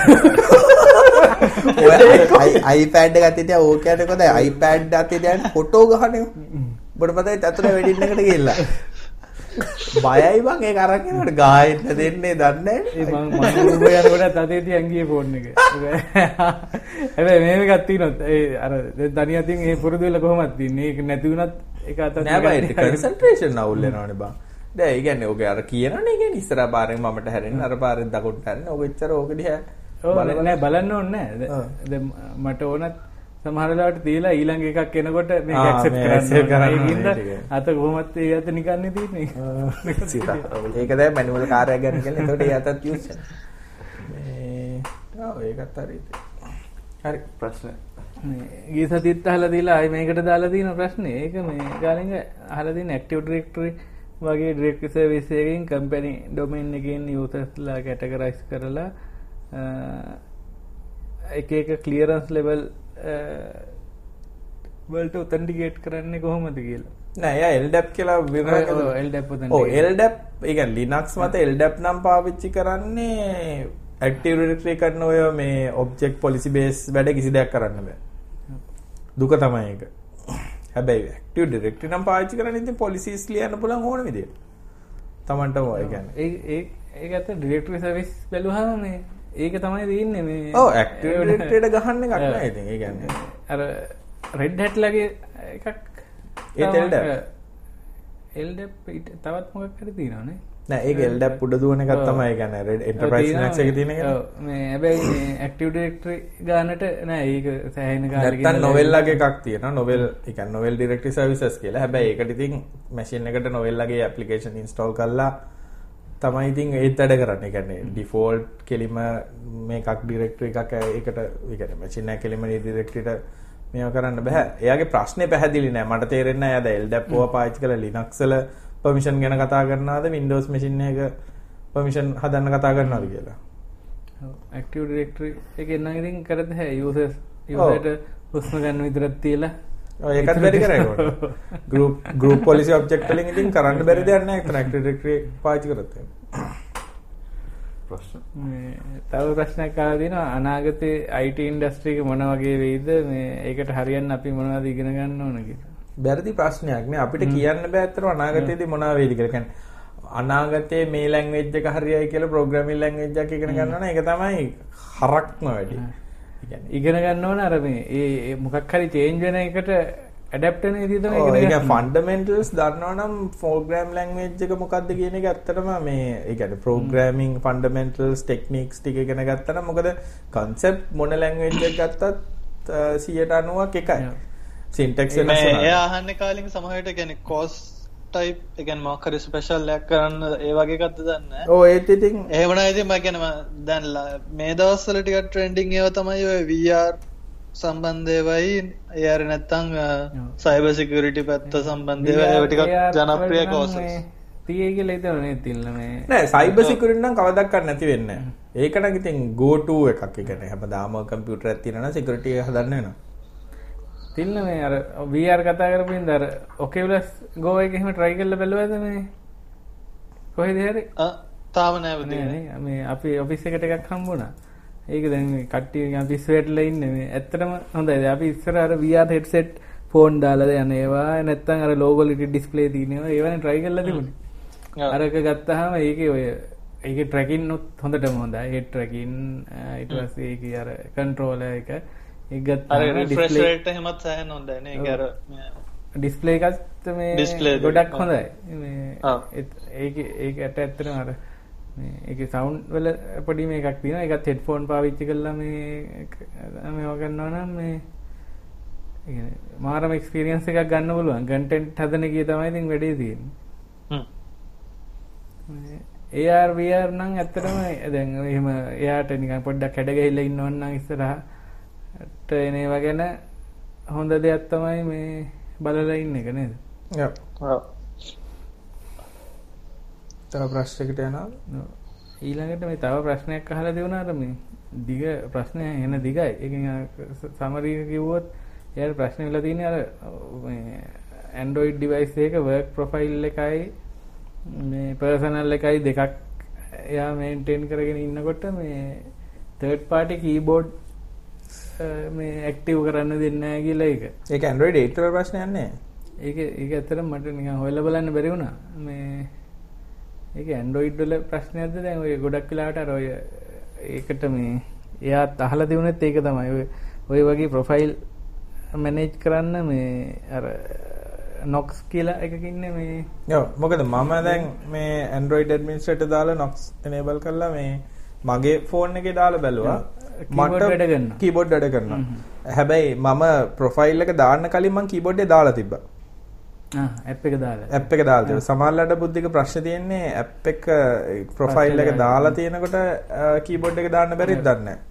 ඔය iPad එක අතේ තියා ඕක යන්නේ කොහොමද iPad අතේ තියන්න ෆොටෝ ගහන්නේ ඔබට මතකයි අතන වෙඩින් එකට ගිහිල්ලා බයයි බං ඒක අරන් යනකොට ගායෙන්න දෙන්නේ දන්නේ ඒ යනකොට අතේ තියන් ගියේ ෆෝන් එක. හැබැයි මේක එකක් තියෙනවා. ඒ අර දැන් අතින් ඒ පුරුදු වෙලා කොහොමද තියන්නේ? ඒක නැති වුණත් ඒක අතත් නෑ බයි කන්සන්ට්‍රේෂන් අවුල් වෙනවනේ බං දැන් ඒ කියන්නේ ඔගේ අර කියනනේ කියන්නේ ඉස්සරහා පාරෙන් මමට හැරෙන්න අර පාරෙන් දකුණට හැරෙන්න ඔක එච්චර ඕක දිහා ඔව් බල බල- නෑ බලන්න ඕනේ නෑ. දැන් මට ඕනත් සමහර වෙලාවට තියලා ඊළඟ එකක් එනකොට මේක ඇක්සෙප්ට් මේ කරන්න. අත කොහොමත් ඒ අත නිකන්නේ තියෙන්නේ. සිතා. ඒක දැන් මැනුවල් කාර්යයක් ගන්න කියලා එතකොට ඒ අතත් යූස් මේ ඔව් ඒකත් හරි හරි ප්‍රශ්න. මේ ගිය සතියත් අහලා දීලා ආයි මේකට දාලා තියෙන ප්‍රශ්නේ. ඒක මේ ගාලින්ග අහලා තියෙන ඇක්ටිව් ඩිරෙක්ටරි වගේ ඩිරෙක්ටරි සර්විස් එකකින් කම්පැනි ඩොමේන් එකකින් යූසර්ස්ලා කැටගරයිස් කරලා එක එක ක්ලියරන්ස් ලෙවල් වලට ඔතෙන්ටිකේට් කරන්නේ කොහොමද කියලා. නෑ LDAP කියලා. LDAP ඒ කියන්නේ Linux මත LDAP නම් පාවිච්චි කරන්නේ Active Directory කරන ඔය මේ object policy base වැඩ කිසි දෙයක් කරන්න බෑ. දුක තමයි ඒක. හැබැයි Active Directory නම් පාවිච්චි කරන්නේ ඉතින් policies ලියන්න පුළුවන් ඕන විදියට. Tamanටම ඔය කියන්නේ. ඒ ඒ ඒක ඇත්ත ඩිරෙක්ටරි සර්විස් බැලුවාම මේ ඒක තමයි තියෙන්නේ මේ ඔව් Active Directory එකට ගහන්න එකක් නෑ ඉතින් ඒ කියන්නේ. අර රෙඩ් හැට් ලගේ එකක් ඒත් LDAP? එල්ඩප් තවත් මොකක් හරි තියෙනවානේ නෑ ඒක LDAP උඩ දුවන ඔව්. තමයි ඒ කියන්නේ Red Enterprise Linux එකේ තියෙන එක. ඔව්, මේ හැබැයි මේ ඇක්ටිව් ඩිරෙක්ටරි ගානට නෑ ඒක සෑහෙන කාලෙකින් නැත්තම් ඉඳලා නොවෙල් වගේ එකක් තියෙනවා නොවෙල් ඒ කියන්නේ නොවෙල් ඩිරෙක්ටරි සර්විසස් කියලා. හැබැයි ඒකට ඉතින් මැෂින් එකට නොවෙල් වගේ ඇප්ලිකේෂන් ඉන්ස්ටෝල් කරලා තමයි ඉතින් ඒත් වැඩ කරන්නේ. ඒ කියන්නේ ඩිෆෝල්ට් කෙලිම මේකක් ඩිරෙක්ටරි එකක් ඒකට ඒ කියන්නේ මැෂින් එක කෙලිම ඩිරෙක්ටරිට මේව කරන්න බෑ. එයාගේ ප්‍රශ්නේ පැහැදිලි නෑ. මට තේරෙන්නේ නෑ එයා දැන් LDAP ඕවා permission ගැන කතා කරනවද Windows machine එක permission හදන්න කතා කරනවද කියලා. ඇක්ටිව් ඩිරෙක්ටරි එක එන්න ඉතින් කරද හැ යූසර්ස් යූසර්ට හුස්ම ගන්න විතරක් තියලා ඒකත් බැරි කරේ කොට. group policy object වලින් ඉතින් කරන්න බැරි දෙයක් නැහැ. ඒතන active directory පාවිච්චි කරත් එහෙම. ප්‍රශ්න. මේ තව ප්‍රශ්නයක් තියෙනවා අනාගතේ IT ඉන්ඩස්ට්‍රි එක මොන වගේ වෙයිද මේ ඒකට හරියන්න අපි මොනවද ඉගෙන ගන්න ඕන කියලා. බැරදි ප්‍රශ්නයක් නේ අපිට කියන්න බෑ අතර අනාගතයේදී මොනවා වෙයිද කියලා. කියන්නේ අනාගතයේ මේ ලැන්ග්වේජ් එක හරියයි කියලා ප්‍රෝග්‍රෑමින් ලැන්ග්වේජ් එකක් ඉගෙන ගන්නවා නම් ඒක තමයි හරක්ම වැඩි. ඉගෙන ගන්න ඕන අර මේ ඒ මොකක් හරි චේන්ජ් වෙන එකට ඇඩැප්ට් වෙන විදිහ තමයි ඉගෙන ගන්න. ෆන්ඩමෙන්ටල්ස් දන්නවනම් ප්‍රෝග්‍රෑම් ලැන්ග්වේජ් එක මොකක්ද කියන එක ඇත්තටම මේ ඒ කියන්නේ ප්‍රෝග්‍රෑමින් ෆන්ඩමෙන්ටල්ස් ටෙක්නික්ස් ටික ඉගෙන ගත්තා නම් මොකද කන්සෙප්ට් මොන ලැන්ග්වේජ් එකක් ගත්තත් අ, 90ක් එකයි. වෙනවා. අහන්නේ කාලින් සමහරට කියන්නේ කෝස් ටයිප් ඒ කියන්නේ මොකක් හරි ස්පෙෂල් එකක් කරන්න ඒ වගේ එකක්ද දන්නේ නැහැ. ඔව් ඒත් ඉතින් එහෙම නම් ඉතින් මම කියන්නේ මම දැන් ල- මේ දවස්වල ටිකක් ට්‍රෙන්ඩින් ඒවා තමයි ඔය VR සම්බන්ධ ඒවායි ඒ අර නැත්තම් සයිබර් සිකියුරිටි පැත්ත සම්බන්ධ ඒවා ඒවා ටිකක් ජනප්‍රිය කෝසස්. තියේ කියලා හිතවනේ තිල්ල මේ නෑ සයිබර් සිකියුරිටි නම් කවදාවත් නැති වෙන්නේ නෑ. ඒක නම් ඉතින් go to එකක්. ඒ කියන්නේ හැමදාම කම්පියුටර් එකක් තියෙනවා නම් තිල්ල මේ අර VR කතා කරපින්ද අර ඔකේවලස් ගෝ එක එහෙම try කරලා බැලුවද මේ කොහෙද හරි ආ, තාම නෑ මේ අපි ඔෆිස් එකට එකක් හම්බුණා. ඒක දැන් කට්ටිය පිස් වෙట్లా ඉන්නේ මේ. ඇත්තටම හොඳයි. අපි ඉස්සර අර VR headset ෆෝන් දාලා යන ඒවා නැත්තම් අර logo ලිටි display තියෙනවා. ඒවනේ try කරලා තිබුණේ. අරක ගත්තාම ඒකේ ඔය ඒකේ හොඳටම හොඳයි. head tracking ඊට පස්සේ ඒකේ අර controller එක ඒක අර ගත්තාම රිෆ්‍රෙෂ් display රේට් එහෙමත් සෑහෙන හොඳයි නේ. ඒක අර මේ- එකත් මේ එක. ගොඩක්. හොඳයි. මේ. ඒත්- ඒක ඒකට ඇත්තටම අර මේ ඒකේ සවුන්ඩ් වල පොඩි මේකක් තියෙනවා. ඒකත් හෙඩ්ෆෝන් පාවිච්චි කරලා මේ මේවා කරනවා නම් මේ ඒ මාරම එක්ස්පීරියන්ස් එකක් ගන්න පුළුවන් කන්ටෙන්ට් හදන එකේ තමයි ඉතින් වැඩේ AR VR නම් ඇත්තටම දැන් එහෙම එයාට නිකන් පොඩ්ඩක් හැඩ ගහලා ඉන්නවන් නම් ඉස්සරහට එන ඒවා ගැන හොඳ දෙයක් තමයි මේ බලලා ඉන්න එක නේද? යප් තව ප්‍රශ්නයකට යනවා ඊළඟට මේ තව ප්‍රශ්නයක් අහලා දෙවුනාට මේ දිග ප්‍රශ්නය එන දිගයි. ඒකෙන් සමරීක කිව්වොත් එයාට ප්‍රශ්න වෙලා තියෙන්නේ අර මේ Android device එක work profile එකයි මේ personal එකයි දෙකක් එයා maintain කරගෙන ඉන්නකොට මේ third party keyboard මේ active කරන්න දෙන්නේ නැහැ කියලා ඒක. ඒක Android 8 වල ප්‍රශ්නයක් නෑ. ඒක ඒක ඇත්තටම මට නිකන් හොයලා බලන්න බැරි වුණා. මේ ඒක වල ප්‍රශ්නයක්ද දැන් ඔය ගොඩක් වෙලාවට අර ඔය ඒකට මේ එයාත් අහලා තිබුණෙත් ඒක තමයි. ඔය වගේ ප්‍රොෆයිල් මැනේජ් කරන්න මේ අර නොක්ස් කියලා එකකින් මේ ඔව් මොකද මම දැන් මේ Android administrator දාලා Nox enable කරලා මේ මගේ ෆෝන් එකේ දාලා බැලුවා. කරනවා. කීබෝඩ් වැඩ කරනවා. හැබැයි මම ප්‍රොෆයිල් එක දාන්න කලින් මම කීබෝඩ් එක දාලා තිබ්බා. ඇප් එක දාලා. ඇප් එක දාලා තිබ්බා. සමහරවිට බුද්ධික ප්‍රශ්න තියෙන්නේ ඇප් එක ප්‍රොෆයිල් එක දාලා තියෙනකොට කීබෝඩ් එක දාන්න බැරිද දන්නේ නැහැ.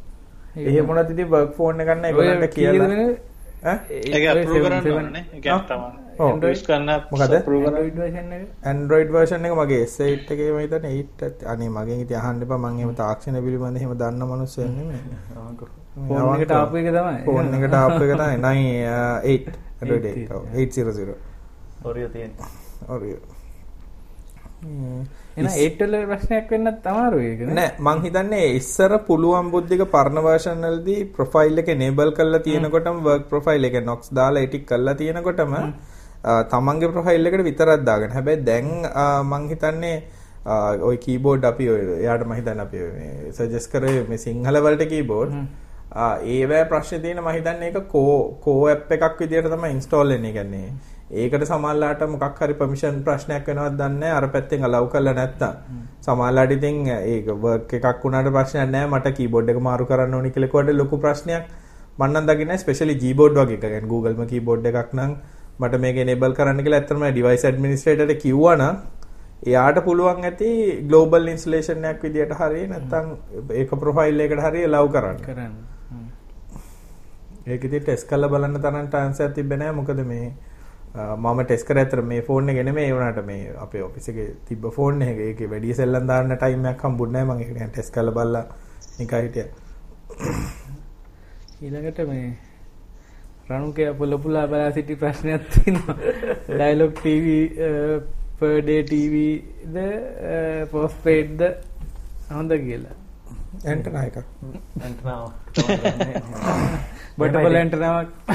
එහෙම වුණත් ඉතින් work phone එක ගන්න ඒගොල්ලන්ට කියලා Android version එක? Android version එක මගේ S8 එකේ මම හිතන්නේ 8 ඇත්ත- අනේ මගෙන් ඉතින් අහන්න එපා. මම එහෙම තාක්ෂණ පිළිබඳ එහෙම දන්න මිනිස්සු නෙමෙයි. ෆෝන් එකට ආපු එක තමයි. ෆෝන් එකට ආපු එක තමයි. 98 Android 8 ඔව් 800 ඔරිය තියෙන ඔරිය එහෙනම් 8 වල ප්‍රශ්නයක් වෙන්නත් අමාරුයි ඒක නේ. මං හිතන්නේ ඉස්සර පුළුවන් බුද්ධික පරණ version වලදී profile එක enable කරලා තියෙනකොටම work profile එක Nox දාලා edit කරලා තියෙනකොටම තමන්ගේ profile එකට විතරක් දාගන්න. හැබැයි දැන් මං හිතන්නේ ওই keyboard අපි ඔය එයාට මං හිතන්නේ අපි ඔය suggest කරේ මේ සිංහල වලට keyboard ආ ඒවැ ප්‍රශ්නේ තියෙන මං හිතන්නේ ඒක කෝ කෝ app එකක් විදියට තමයි install වෙන්නේ. කියන්නේ ඒකට සමහරලාට මොකක් හරි permission ප්‍රශ්නයක් වෙනවද දන්නේ නැහැ. අර පැත්තෙන් allow කරලා නැත්තම්. සමහරලාට ඉතින් ඒක work එකක් වුණාට ප්‍රශ්නයක් නැහැ. මට keyboard එක මාරු කරන්න ඕනි කියලා කිව්වට ලොකු ප්‍රශ්නයක් මම නම් දකින්නේ especially Gboard වගේ එකක්. يعني Google ම keyboard එකක් නම් මට මේක enable කරන්න කියලා ඇත්තටම device administrator ට කිව්වනම් එයාට පුළුවන් ඇති global installation එකක් විදියට හරිය නැත්නම් ඒක profile එකකට හරිය allow කරන්න. කරන්න. හ්ම්. ඒක ඉතින් ටෙස්ට් කරලා බලන්න තරම් chance එකක් තිබ්බේ නැහැ මොකද මේ අ, මම ටෙස්ට් කරේ අතර මේ ෆෝන් එක නෙමෙයි ඒ වුණාට මේ අපේ ඔෆිස් එකේ තිබ්බ ෆෝන් එක. ඒකේ වැඩි සෙල්ලම් දාන්න ටයිම් එකක් හම්බුනේ නැහැ. මම ඒක නිකන් ටෙස්ට් කරලා බලලා නිකන් හිටියා. ඊළඟට මේ රණුකේ පුල පුලා බලා සිටි ප්‍රශ්නයක් තියෙනවා. Dialog TV per day TV ද postpaid ද හොඳ කියලා. එන්ටනා එකක්. බටබල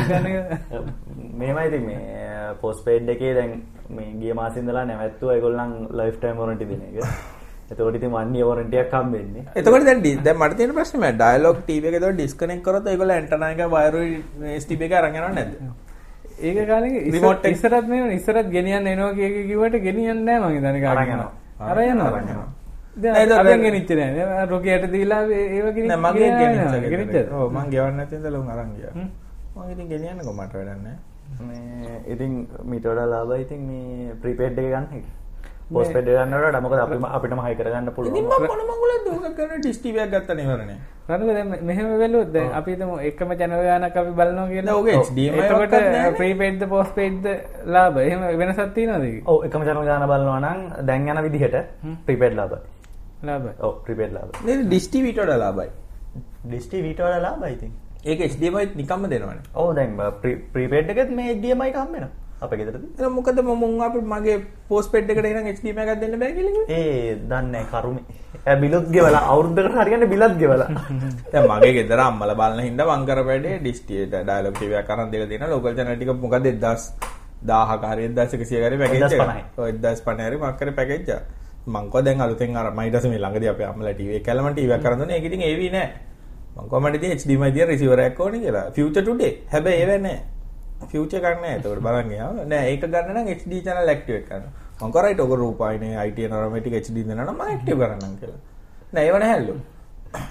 ගන්න එක. මේමයි ඉතින් මේ පෝස්පේඩ් එකේ දැන් මේ ගිය මාසෙ ඉඳලා නැවැත්තුවා ඒගොල්ලන් ලයිෆ් ටයිම් වොරන්ටි දෙන එක. එතකොට ඉතින් 1 year warranty එකක් හම්බෙන්නේ. එතකොට දැන් ඩි- දැන් මට තියෙන ප්‍රශ්නේ මම ඩයලොග් ටීවී එක එතකොට ඩිස්කනෙක්ට් කරොත් ඒගොල්ලෝ ඇන්ටනා එක වයර් STB එක යනව නැද්ද? ඒක Remote එක- ඉස්සරත් මේ ඉස්සරත් ගෙනියන්න එනවා කිය කිව්වට ගෙනියන්නේ නැහැ මං හිතන්නේ අරන් කාගෙන්. යනවා. අර යනවා. අරන් යනවා. දැන් නේද? අරන් ගෙනිච්ච නෑ. රොකියට දීලා ඒ- ඒව ගෙනිච්ච නෑ මගේ ගෙනිච්ච ගෙනිච්චද? ඔව් මං ගෙවන්න නැති ඉඳලා උන් අරන් ගියා. හ්ම්. මං ඉතින් ගෙනියන්නකො මට වැඩක් නැහැ. මේ ඉතින් මීට වඩා ලාභයි ඉතින් මේ ප්‍රීපේඩ් එක ගන්න ගන්නවට වඩා මොකද අපිම අපිටම හයි කරගන්න ටීවී එකක් ගත්තා නේ රණුක දැන් මෙහෙම වෙලුවොත් දැන් අපි හිතමු එකම ගානක් අපි බලනවා කියලා. දැන් ඔගේ HDMI එතකොට එකක්වත් නැහැ. prepaid ද postpaid ද ලාභ එහෙම වෙනසක් තියෙනවද ඒක? ඔව් එකම channel ගාන බලනවා නම් දැන් යන විදිහට ප්‍රීපේඩ් ලාභයි. ඔව් ප්‍රීපේඩ් ලාභයි. නේද ඩිස් ටීවී ඊට වඩා ලාභයි. ඩිස් TV ඊට වඩා ලාභයි ඉතින්. ඒක HDMI නිකම්ම දෙනවනේ. ඔව් දැන් ප්‍රීපේඩ් එකෙත් මේ හම්බ වෙනවා. අපේ. එහෙනම් මොකද මුන් අපි මගේ පෝස්ට්පේඩ් එකට එනං HDMI එකක් දෙන්න බෑ කියලා කිව්වේ? ඒ දන්නේ කරුමේ. බිලොත් ගෙවලා අවුරුද්දකට හරියන්නේ බිලත් ගෙවලා. දැන් මගේ ගෙදර අම්මලා බලන හින්දා මං කරපැඩේ ඩිස් ටීවී ඩයලොග් ටීවී එකක් අරන් දෙලා දෙනවා ලෝකල් channel ටික මොකද 1000ක හරි 1100 හරි පැකේජ් එක. 1500. ඔය 1050 හරි මක් කරේ පැකේජ් එක. මං කෝ දැන් අලුතෙන් අර මම ඊට පස්සේ මේ ළඟදී අපේ අම්මලා ටීවී එක කැලම ටීවී එකක් අරන් දුන්නේ ඒක ඉතින් ඒවි නෑ. මං කෝ මට ඉතින් HDMI දිය රිසීවර් එකක් ඕනේ කියලා. future today. හැබැයි ඒව නෑ. ෆියුචර් එකක් නෑ. ඒකට බලන් ගියාම නෑ ඒක ගන්න නම් HD channel activate කරන්න. මං කෝ right ඔක රූපాయනේ IT normatic HD දෙනවා නම් මම active කරන්නම් කියලා. නෑ ඒව නැහැලු.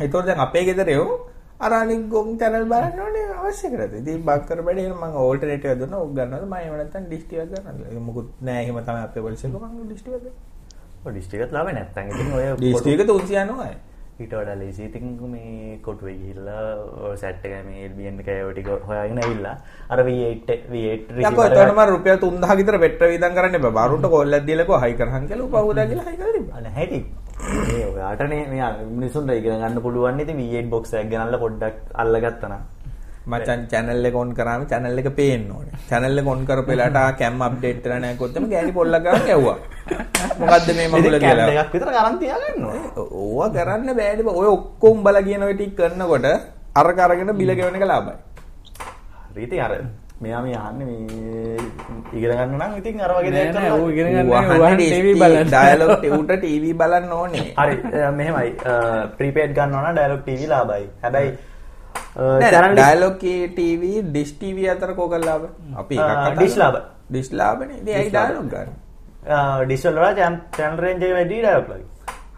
ඒතකොට දැන් අපේ ගෙදර යෝ අර අනිත් ගොන් channel බලන්න ඕනේ අවශ්‍ය කරද. ඉතින් බක්කර බඩේ මම ඕල්ටර්නේටිව් එක දුන්නා. ඕක ගන්නවද මම එහෙම නැත්නම් ඩිෂ් ටිකක් ගන්නවා. ඒක මොකුත් නෑ එහෙම තමයි අපේ පොලිසිය එක මම ඩිෂ් ටිකක් ගන්නවා. ඔය ඩිස්ට්‍රික්ට් ලාභේ නැත්තම් ඉතින් ඔය ඩිෂ් ටික 390යි. ඊට වඩා ලේසි ඉතින් මේ කොටුවේ ගිහිල්ලා ඔය සෙට් එක මේ LBN එක ඒව ටික හොයාගෙන ඇවිල්ලා අර V8 V8 යකෝ එතකොට මම රුපියල් 3000 විතර පෙට්‍ර වියදම් කරන්න එපා. බාරුන්ට කෝල් එකක් දීලා කෝ හයි කරහන් කියලා උපහුදා කියලා හයි කරලා තිබ්බා. අන හැටි ඒ ඔයාටනේ මේ මිනිසුන්ට ඉගෙන ගන්න පුළුවන් ඉතින් V8 box එකක් ගෙනල්ලා පොඩ්ඩක් අල්ලගත්තා නම් මචන් channel එක on කරාම channel එක පේන්න ඕනේ. channel එක on කරපු වෙලාවට ආ කැම් අප්ඩේට් කරලා නැහැ කොත්තම ගෑණි පොල්ලක් ගන්න ගැව්වා. මොකද්ද මේ මගුල කියලා. දෙකක් විතර අරන් තියාගන්න ඕනේ ඕවා කරන්න බෑනේ. ඔය ඔක්කොම උඹලා කියන ඔය ටික කරනකොට අර කරගෙන බිල ගෙවන එක ලාභයි. හරි ඉතින් අර මෙයා මේ අහන්නේ මේ ඉගෙන ගන්න නම් ඉතින් අර වගේ නෑ ඌ කරලා ඉගෙන ගන්න ඌ TV බලන්න. ඩයලොග් ටියුට TV බලන්න ඕනේ. හරි මෙහෙමයි ප්‍රීපේඩ් ගන්නවා නම් ඩයලොග් TV ලාභයි හැබැයි ඩිෂ් TV අතර කෝකල් ලාභ? අපි එකක් ආ, කතා dish ලාභ. ඩිෂ් ලාභනේ. ඉතින් ඇයි dish ලාභ. ඩයලොග් ගන්න? ඩිස්වල් වල චැනල් රේන්ජ් එක වැඩි ඩයලොග් වගේ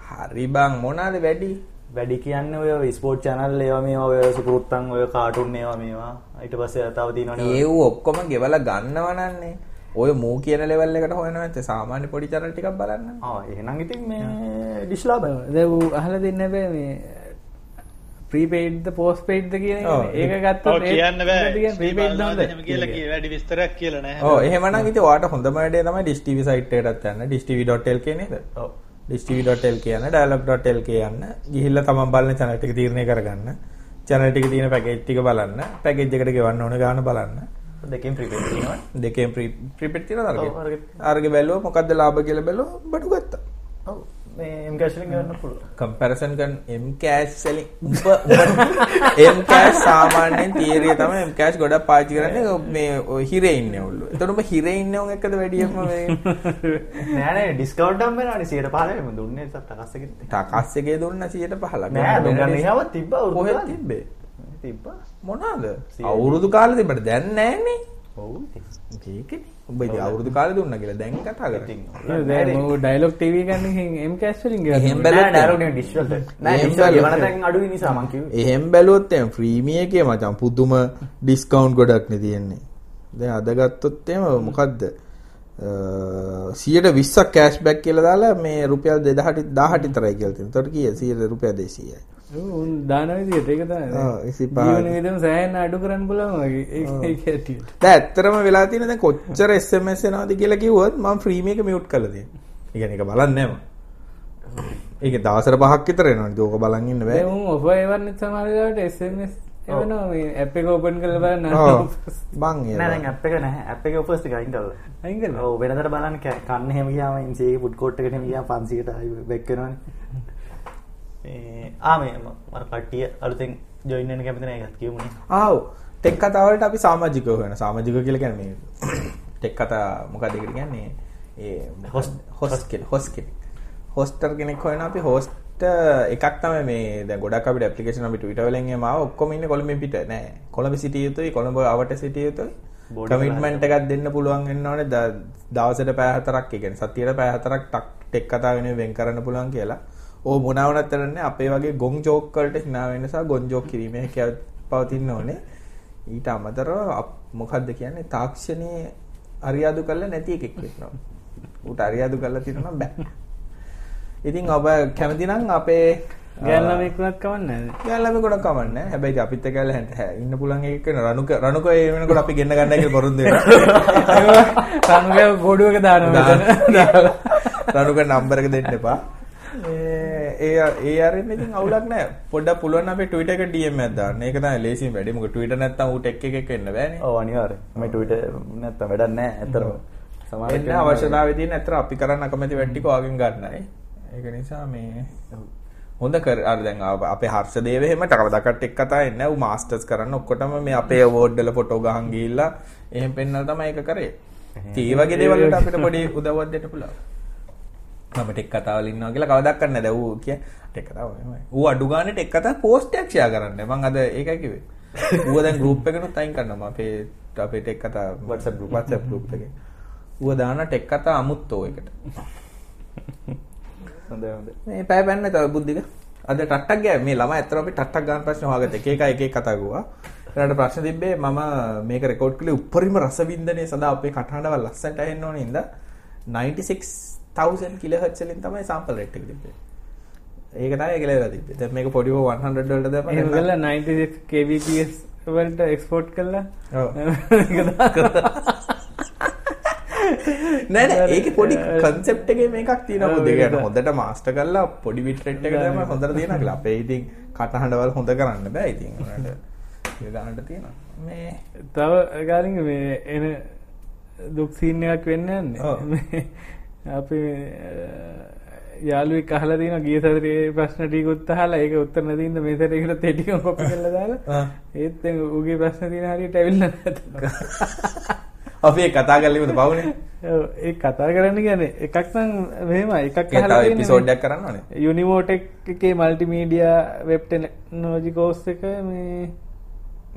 හරි බං මොනවාද වැඩි? වැඩි කියන්නේ ඔය ස්පෝර්ට් channel ඒවා මේවා ඔය සුපුරුත්තන් ඔය කාටුන් ඒවා මේවා ඊට පස්සේ තව ඔය- ඒව ඔක්කොම ගෙවලා ගන්නව නන්නේ. ඔය මූ කියන ලෙවල් එකට හොයනවා නැත්නම් සාමාන්‍ය පොඩි channel ටිකක් බලන්න. ආ එහෙනම් ඉතින් මේ දැන් ඌ අහලා දෙන්න බෑ මේ ප්‍රීපේඩ්ද පෝස්ට්පේඩ්ද කියන එක. ඔව්. ඒක ඒ- කියන්න කියන්නේ? වැඩි විස්තරයක් කියලා නෑ ඔව් එහෙමනම් ඉතින් ඔයාට හොඳම වැඩේ තමයි Dish TV site එකටත් යන්න. dishtv.lk නේද? ඔව් dishtv.lk යන්න dialog.lk යන්න. ගිහිල්ලා තමන් බලන channel ටික තීරණය කරගන්න. channel ටිකේ තියෙන package ටික බලන්න. package එකට ගෙවන්න ඕන ගාන බලන්න. දෙකෙන් තියෙනවා දෙකෙන් prepaid තියෙනවද අරගේ? ඔව්, අරගේ. අරගේ බැලුවා මොකද්ද ලාභ කියලා බැලුවා බඩු ගත්තා. එම් කැෂ් වලින් ගන්න පුළුවන් කම්පැරිසන් M cash selling උඹ M cash සාමාන්‍යයෙන් තියරිය තමයි M cash ගොඩක් පාවිච්චි කරන්නේ මේ ඔය හිරේ ඉන්නේ ඔල්ලෝ. එතකොට උඹ හිරේ ඉන්නේ උන් එක්කද වැඩියම මේ නෑ නෑ ඩිස්කවුන්ට් එකක් වෙනවානේ 115 මම දුන්නේ තකස් එකෙත් ටකස් එකේ දුන්න 115ක්. නෑ දුන්න ඉහව තිබ්බා ගානේ. තිබ්බේ? තිබ්බා? සියයට. අවුරුදු කාලේ තිබ්බට දැන් නෑනේ. ඔව් ඒකනේ. උඹ අවුරුදු කාලේ දුන්නා කියලා දැන් කතා කරන්නේ. දැන් ඌ ඩයලොග් TV ගන්න M cash වලින් ගෙවන්න එහෙම නෑ ඩයලොග් නේ වලට නෑ බැලුවොත් ගෙවන තැන් අඩුයි නිසා මං කිව්වේ එහෙම බැලුවොත් එහෙනම් ෆ්‍රීමි එකේ මචං පුදුම ඩිස්කවුන්ට් ගොඩක් නේ තියෙන්නේ. දැන් අද ගත්තොත් එහෙම මොකද්ද? අ 120ක් කෑෂ්බැක් කියලා දාලා මේ රුපියල් 2000 18 විතරයි කියලා තියෙනවා. එතකොට කීයද? 100 රුපියල් 200යි. උන් දාන විදිහට ඒක තමයි. ඔව්, 25. ජීවන වියදම සෑහෙන අඩු කරන්න පුළුවන් වගේ. ඒක ඇටියට. දැන් ඇත්තටම වෙලා තියෙන දැන් කොච්චර SMS එනවද කියලා කිව්වොත් මම ෆ්‍රීමි එක මියුට් කරලා තියෙනවා. ඒ කියන්නේ ඒක බලන්නේ නැහැ මම. ඒකේ දවසට පහක් විතර එනවනේ. ඒක බලන් ඉන්න බෑ. දැන් උන් ඔෆර් එවන්නේ සමහර වෙලාවට SMS එවනවා මේ ඇප් එක ඕපන් කරලා බලන්න. බං ඒ. නෑ දැන් ඇප් එක නැහැ ඇප් එකේ ඔෆර්ස් ටික අයින් කරලා අයින් කළා. ඔව් වෙනදට බලන්න කන්න එහෙම ගියාම ඉන්සේ ෆුඩ් කෝට් එකට එහෙම ගියාම 500ට ආයි බෙක් වෙනවනේ මේ ආ මේ ම- මර කට්ටිය අලුතෙන් ජොයින් වෙන්න කැමති නැහැ ඒකත් කියමුනේ. ආව් ටෙක් කතා වලට අපි සමාජිකව වෙන සමාජිකව කියලා කියන්නේ මේ ටෙක් කතා මොකක්ද ඒකට කියන්නේ? ඒ කෙනෙක්. හොස්ට් කෙනෙක්. හොස්ටර් කෙනෙක් හොයන අපි හොස්ට් එකක් තමයි මේ ගොඩක් අපිට ඇප්ලිකේෂන් අපි Twitter වලින් ආව. ඔක්කොම ඉන්නේ කොළඹ පිට. නෑ. කොළඹ සිටිය යුතුයි කොළඹ අවට සිටිය යුතුයි. කමිට්මන්ට් එකක්. දෙන්න පුළුවන් වෙන්න ඕනේ. දවසට පැය හතරක් ඒ කියන්නේ සතියට පැය හතරක් ටක් ටෙක් කතා වෙනුවෙන් වෙන් කරන්න පුළුවන් කියලා. ඕ මොනවනත් කරන්නේ අපේ වගේ ගොන් ජෝක් වලට hina වෙන්න නිසා ගොන් ජෝක් කිරීමේ හැකියාව පවතින්න ඕනේ. ඊට අමතරව මොකද්ද කියන්නේ තාක්ෂණයේ අරියාදු කරලා නැති එකෙක් වෙනවා. ඌට අරියාදු කරලා තියෙනවා බෑ. ඉතින් ඔබ කැමති නම් අපේ ගෑන් ළමෙක් වුණත් කවන්නේ නැහැ. ගෑල්ලම ගොඩක් කමන්නේ හැබැයි අපිත් එක්ක ඇවිල්ලා ඉන්න පුළුවන් එකක් වෙන රණුක රණුක ඒ වෙනකොට අපි ගෙන්න ගන්නයි කියලා බොරුන් දෙනවා රණුගේ ගොඩුවක දානවා. රණුක නම්බර එක දෙන්න එපා ඒ ඒ අරින්න ඉතින් අවුලක් නැහැ පොඩ්ඩක් පුළුවන් අපේ Twitter එක DM එකක් දාන්න. ඒක තමයි ලේසියෙන් වැඩි. මොකද Twitter නැත්තම් ඌ ටෙක් එකක් වෙන්න බෑනේ ඔව් අනිවාර්යෙන් මේ ට්විටර් නැත්තම් වැඩක් නැහැ ඇත්තටම. සමහර එන්න කෙනෙක්- අවශ්‍යතාවය තියෙන ඇත්තට අපි කරන්න අකමැති වැඩ ටික ඔයගෙන් ගන්නයි. ඒක නිසා මේ හොඳ කර අර දැන් අපේ හර්ෂ දේව එහෙම කවදාකත් එක් කතා එන්නේ නැහැ. ඌ මාස්ටර්ස් කරන්න ඔක්කොටම මේ අපේ අවෝඩ් වල ෆොටෝ ගහන් ගිහිල්ලා එහෙම පෙන්නලා තමයි ඒක කරේ. ඉතින් ඒ වගේ දේවල් වලට අපිට පොඩි උදව්වක් දෙන්න පුළුවන්. මම ටෙක් කතාවල ඉන්නවා කියලා කවදාවත් කරන්නේ නැහැ. ඌ කිය ටෙක් කතාව එහෙමයි. ඌ අඩු ගානේ ටෙක් කතා පෝස්ට් එකක් ෂෙයා කරන්නේ. මම අද ඒකයි කිව්වේ. ඌව දැන් ගෲප් එකකට අයින් කරනවා. අපේ අපේ ටෙක් කතා WhatsApp group WhatsApp group එකේ. ඌව දාන ටෙක් කතා අමුත්තෝ එකට. හොඳයි හොඳයි මේ පැය පැන්න තව බුද්ධික. අද ටට්ටක් ගෑ මේ ළමයි ඇත්තටම අපි ටට්ටක් ගන්න ප්‍රශ්න හොයාගත්තා. එක එක එක එක කතා ගුවා. ඊළඟට ප්‍රශ්න තිබ්බේ මම මේක රෙකෝඩ් කළේ උප්පරිම රසවින්දනය සඳහා අපේ කටහඬවල් ලස්සනට ඇහෙන්න ඕනේ ඉඳ 96000 තවසන් කිලහත්සලින් තමයි සම්පල් රෙට් තිබේ ඒක තමයි කියලා තිබේ දැන් මේක පොඩිව 100 වලට දාපන් ඒක ගල 96 kbps වලට එක්ස්පෝට් කළා නෑ නෑ ඒක පොඩි concept එකේ මේකක් තියෙනවා මොකද ඒක හොඳට master කරලා පොඩි bit rate එක තමයි හොඳට තියෙනවා කියලා අපේ ඉතින් කටහඬවල් හොඳ කරන්න බෑ ඉතින් උනාට ඒ ගන්නට තියෙනවා. මේ තව ගාලින් මේ එන දුක් සීන් එකක් වෙන්න යන්නේ. අපි යාළුවෙක් අහලා තියෙනවා ගිය සැරේ ප්‍රශ්න ටිකකුත් අහලා ඒක උත්තර නැතිනම් මේ සැරේකට තේ ටිකක් කොපි කරලා දාලා. ඒත් ඌගේ ප්‍රශ්න තියෙන හරියට ඇවිල්ලා නැත. අපි කතා කරලා ඉවද පවුනේ. ඔව් ඒ කතා කරන්න කියන්නේ එකක් නම් මෙහෙමයි එකක් ඒක තව එපිසෝඩ් එකක් කරන්න ඕනේ. යුනිමෝටෙක් එකේ මල්ටිමීඩියා වෙබ් ටෙක්නෝලොජි කෝස් එක මේ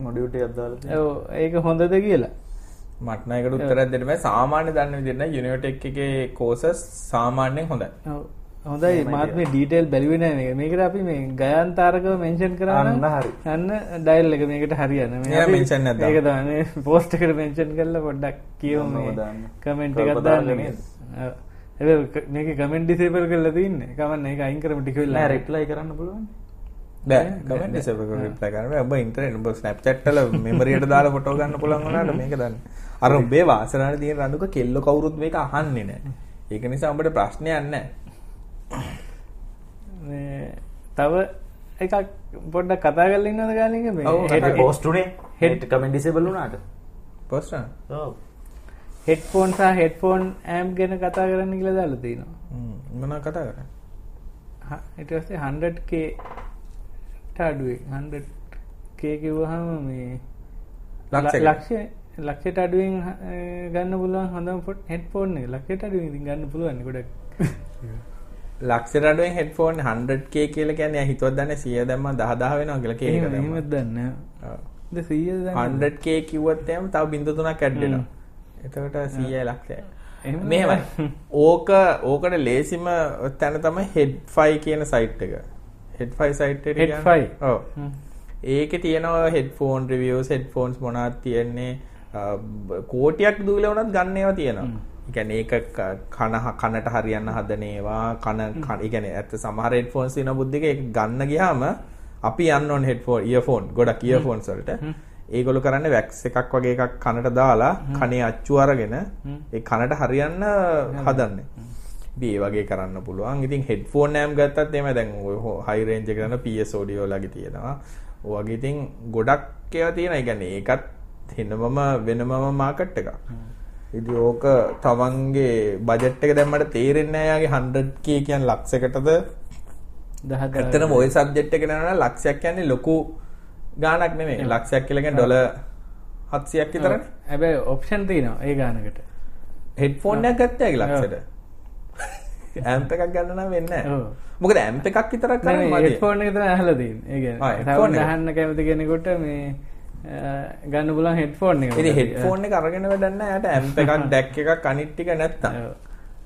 මොඩියුට් එකක් දාලා තියෙනවා. ඔව් ඒක හොඳද කියලා. මට නම් ඒකට උත්තරයක් දෙන්න බෑ. සාමාන්‍ය දන්න විදිහට නම් යුනිවර්ටෙක් එකේ කෝසස් සාමාන්‍යයෙන් හොඳයි. ඔව්. හොඳයි මාත් මේ ඩීටේල් බැලුවේ නෑ මේක. මේකට අපි මේ ගයන් තාරකව මෙන්ෂන් කරා නම් අන්න හරි. අන්න ඩයල් එක මේකට හරියන. එයා mention එකක් දාන්න. ඒක තමයි පෝස්ට් එකට මෙන්ෂන් කරලා පොඩ්ඩක් කියමු මේ. කමෙන්ට් එකක් දාන්න නේද? හැබැයි මේකේ කමෙන්ට් ඩිසේබල් කරලා තින්නේ. කමන්න ඒක අයින් කරමු ටික වෙලා. නෑ රිප්ලයි කරන්න පුළුවන්. බෑ කමෙන්ට් ඩිසේබල් කරලා රිප්ලයි කරන්න බෑ. ඔබ ඉන්ටර්නෙට් ඔබ Snapchat වල මෙමරියට දාලා ෆොටෝ ගන්න පුළුවන් වුණාට මේක දන්න. අර ඔබේ වාසනාවේ තියෙන රඳුක කෙල්ල කවුරුත් මේක අහන්නේ නැහැ. ඒක නිසා ඔබට ප්‍රශ්නයක් නැහැ. මේ තව එකක් පොඩ්ඩක් කතා කරලා ඉන්නවද ගාලින්ග මේ ඔව්, කරමු. පෝස්ට් උනේ හෙඩ් කමෙන්ට් ඩිසේබල් වුණාට. ප්‍රශ්න? ඔව්. හෙඩ්ෆෝන් සහ හෙඩ්ෆෝන් ඇම්ප් ගැන කතා කරන්න කියලා දාලා තියෙනවා. හ්ම් මොනවා කතා කරන්නේ? හ- ඊට පස්සේ 100k ට අඩුවෙන් 100k කිව්වහම මේ ලක්ෂයකට? ලක්ෂ ලක්ෂයට අඩුවෙන් ගන්න පුළුවන් හොඳම ෆොට් හෙඩ්ෆෝන් එක ලක්ෂයට අඩුවෙන් ඉතින් ගන්න පුළුවන් ගොඩක්. ලක්ෂ රඩුවෙන් හෙඩ්ෆෝන් 100k කියලා කියන්නේ හිතුවත් දන්නේ 100 දැම්මම 10000 වෙනවා කියලා කේක දැම්මා. එහෙමත් දන්නේ. ද 100 දන්නේ 100k කිව්වත් එහෙම තව බින්දු තුනක් ඇඩ් වෙනවා. එතකොට 100යි ලක්ෂයයි. මෙහෙමයි. ඕක ඕකට ලේසිම තැන තමයි head5 කියන සයිට් එක. head5 සයිට් එක කියන්නේ- Head5? ඔව්. ඒකේ තියෙනවා headphone reviews headphones මොනවද තියෙන්නේ අ, බ- කෝටියක් දූල වුණත් ගන්න ඒවා තියෙනවා. කියන්නේ ඒක ක- කන හ- කනට හරියන්න හදන ඒවා කන කියන්නේ ඇත්ත සමහර headphones තියෙන බුද්ධික ඒක ගන්න ගියාම අපි යන්න ඕන headphone earphone ගොඩක් earphones වලට ඒගොල්ලෝ කරන්නේ වැක්ස් එකක් වගේ එකක් කනට දාලා කනේ අච්චු අරගෙන ඒ කනට හරියන්න හදන්නේ. ඉතින් ඒ වගේ කරන්න පුළුවන්. ඉතින් හෙඩ්ෆෝන් නෑම් ගත්තත් එහෙම දැන් ඔය හයි රේන්ජ් එක කරන PS audio ලගේ තියෙනවා. ඔය වගේ ඉතින් ගොඩක් ඒවා තියෙනවා. ඒ කියන්නේ ඒකත් වෙනමම වෙනමම මාකට් එකක්. ඉතින් ඕක තමන්ගේ බජට් එක දැම්මට තේරෙන්නේ නෑ යාගේ 100k කියන්නේ ලක්ෂයකටද දහ දහ ඇත්තටම ওই සබ්ජෙක්ට් එක නේනවා ලක්ෂයක් කියන්නේ ලොකු ගාණක් නෙමෙයි. ලක්ෂයක් කියලා කියන්නේ ඩොලර් 700ක් විතරනේ. හැබැයි ඔප්ෂන් තියෙනවා ඒ ගානකට. හෙඩ්ෆෝන් එකක් ගත්තා ඒක ලක්ෂයට. ඇම්ප් එකක් ගන්න නම් වෙන්නේ නැහැ. මොකද ඇම්ප් එකක් විතරක් කරන්නේ මදි. හෙඩ්ෆෝන් එක තමයි අහලා තියෙන්නේ. ඒ කියන්නේ එක. අහන්න කැමති කෙනෙකුට මේ ගන්න පුළුවන් හෙඩ්ෆෝන් එක. හෙඩ්ෆෝන් එක අරගෙන වැඩක් නැහැ. යාට ඇම්ප් එකක් ඩැක් එකක් අනිත් ටික නැත්තම්. ඔව්.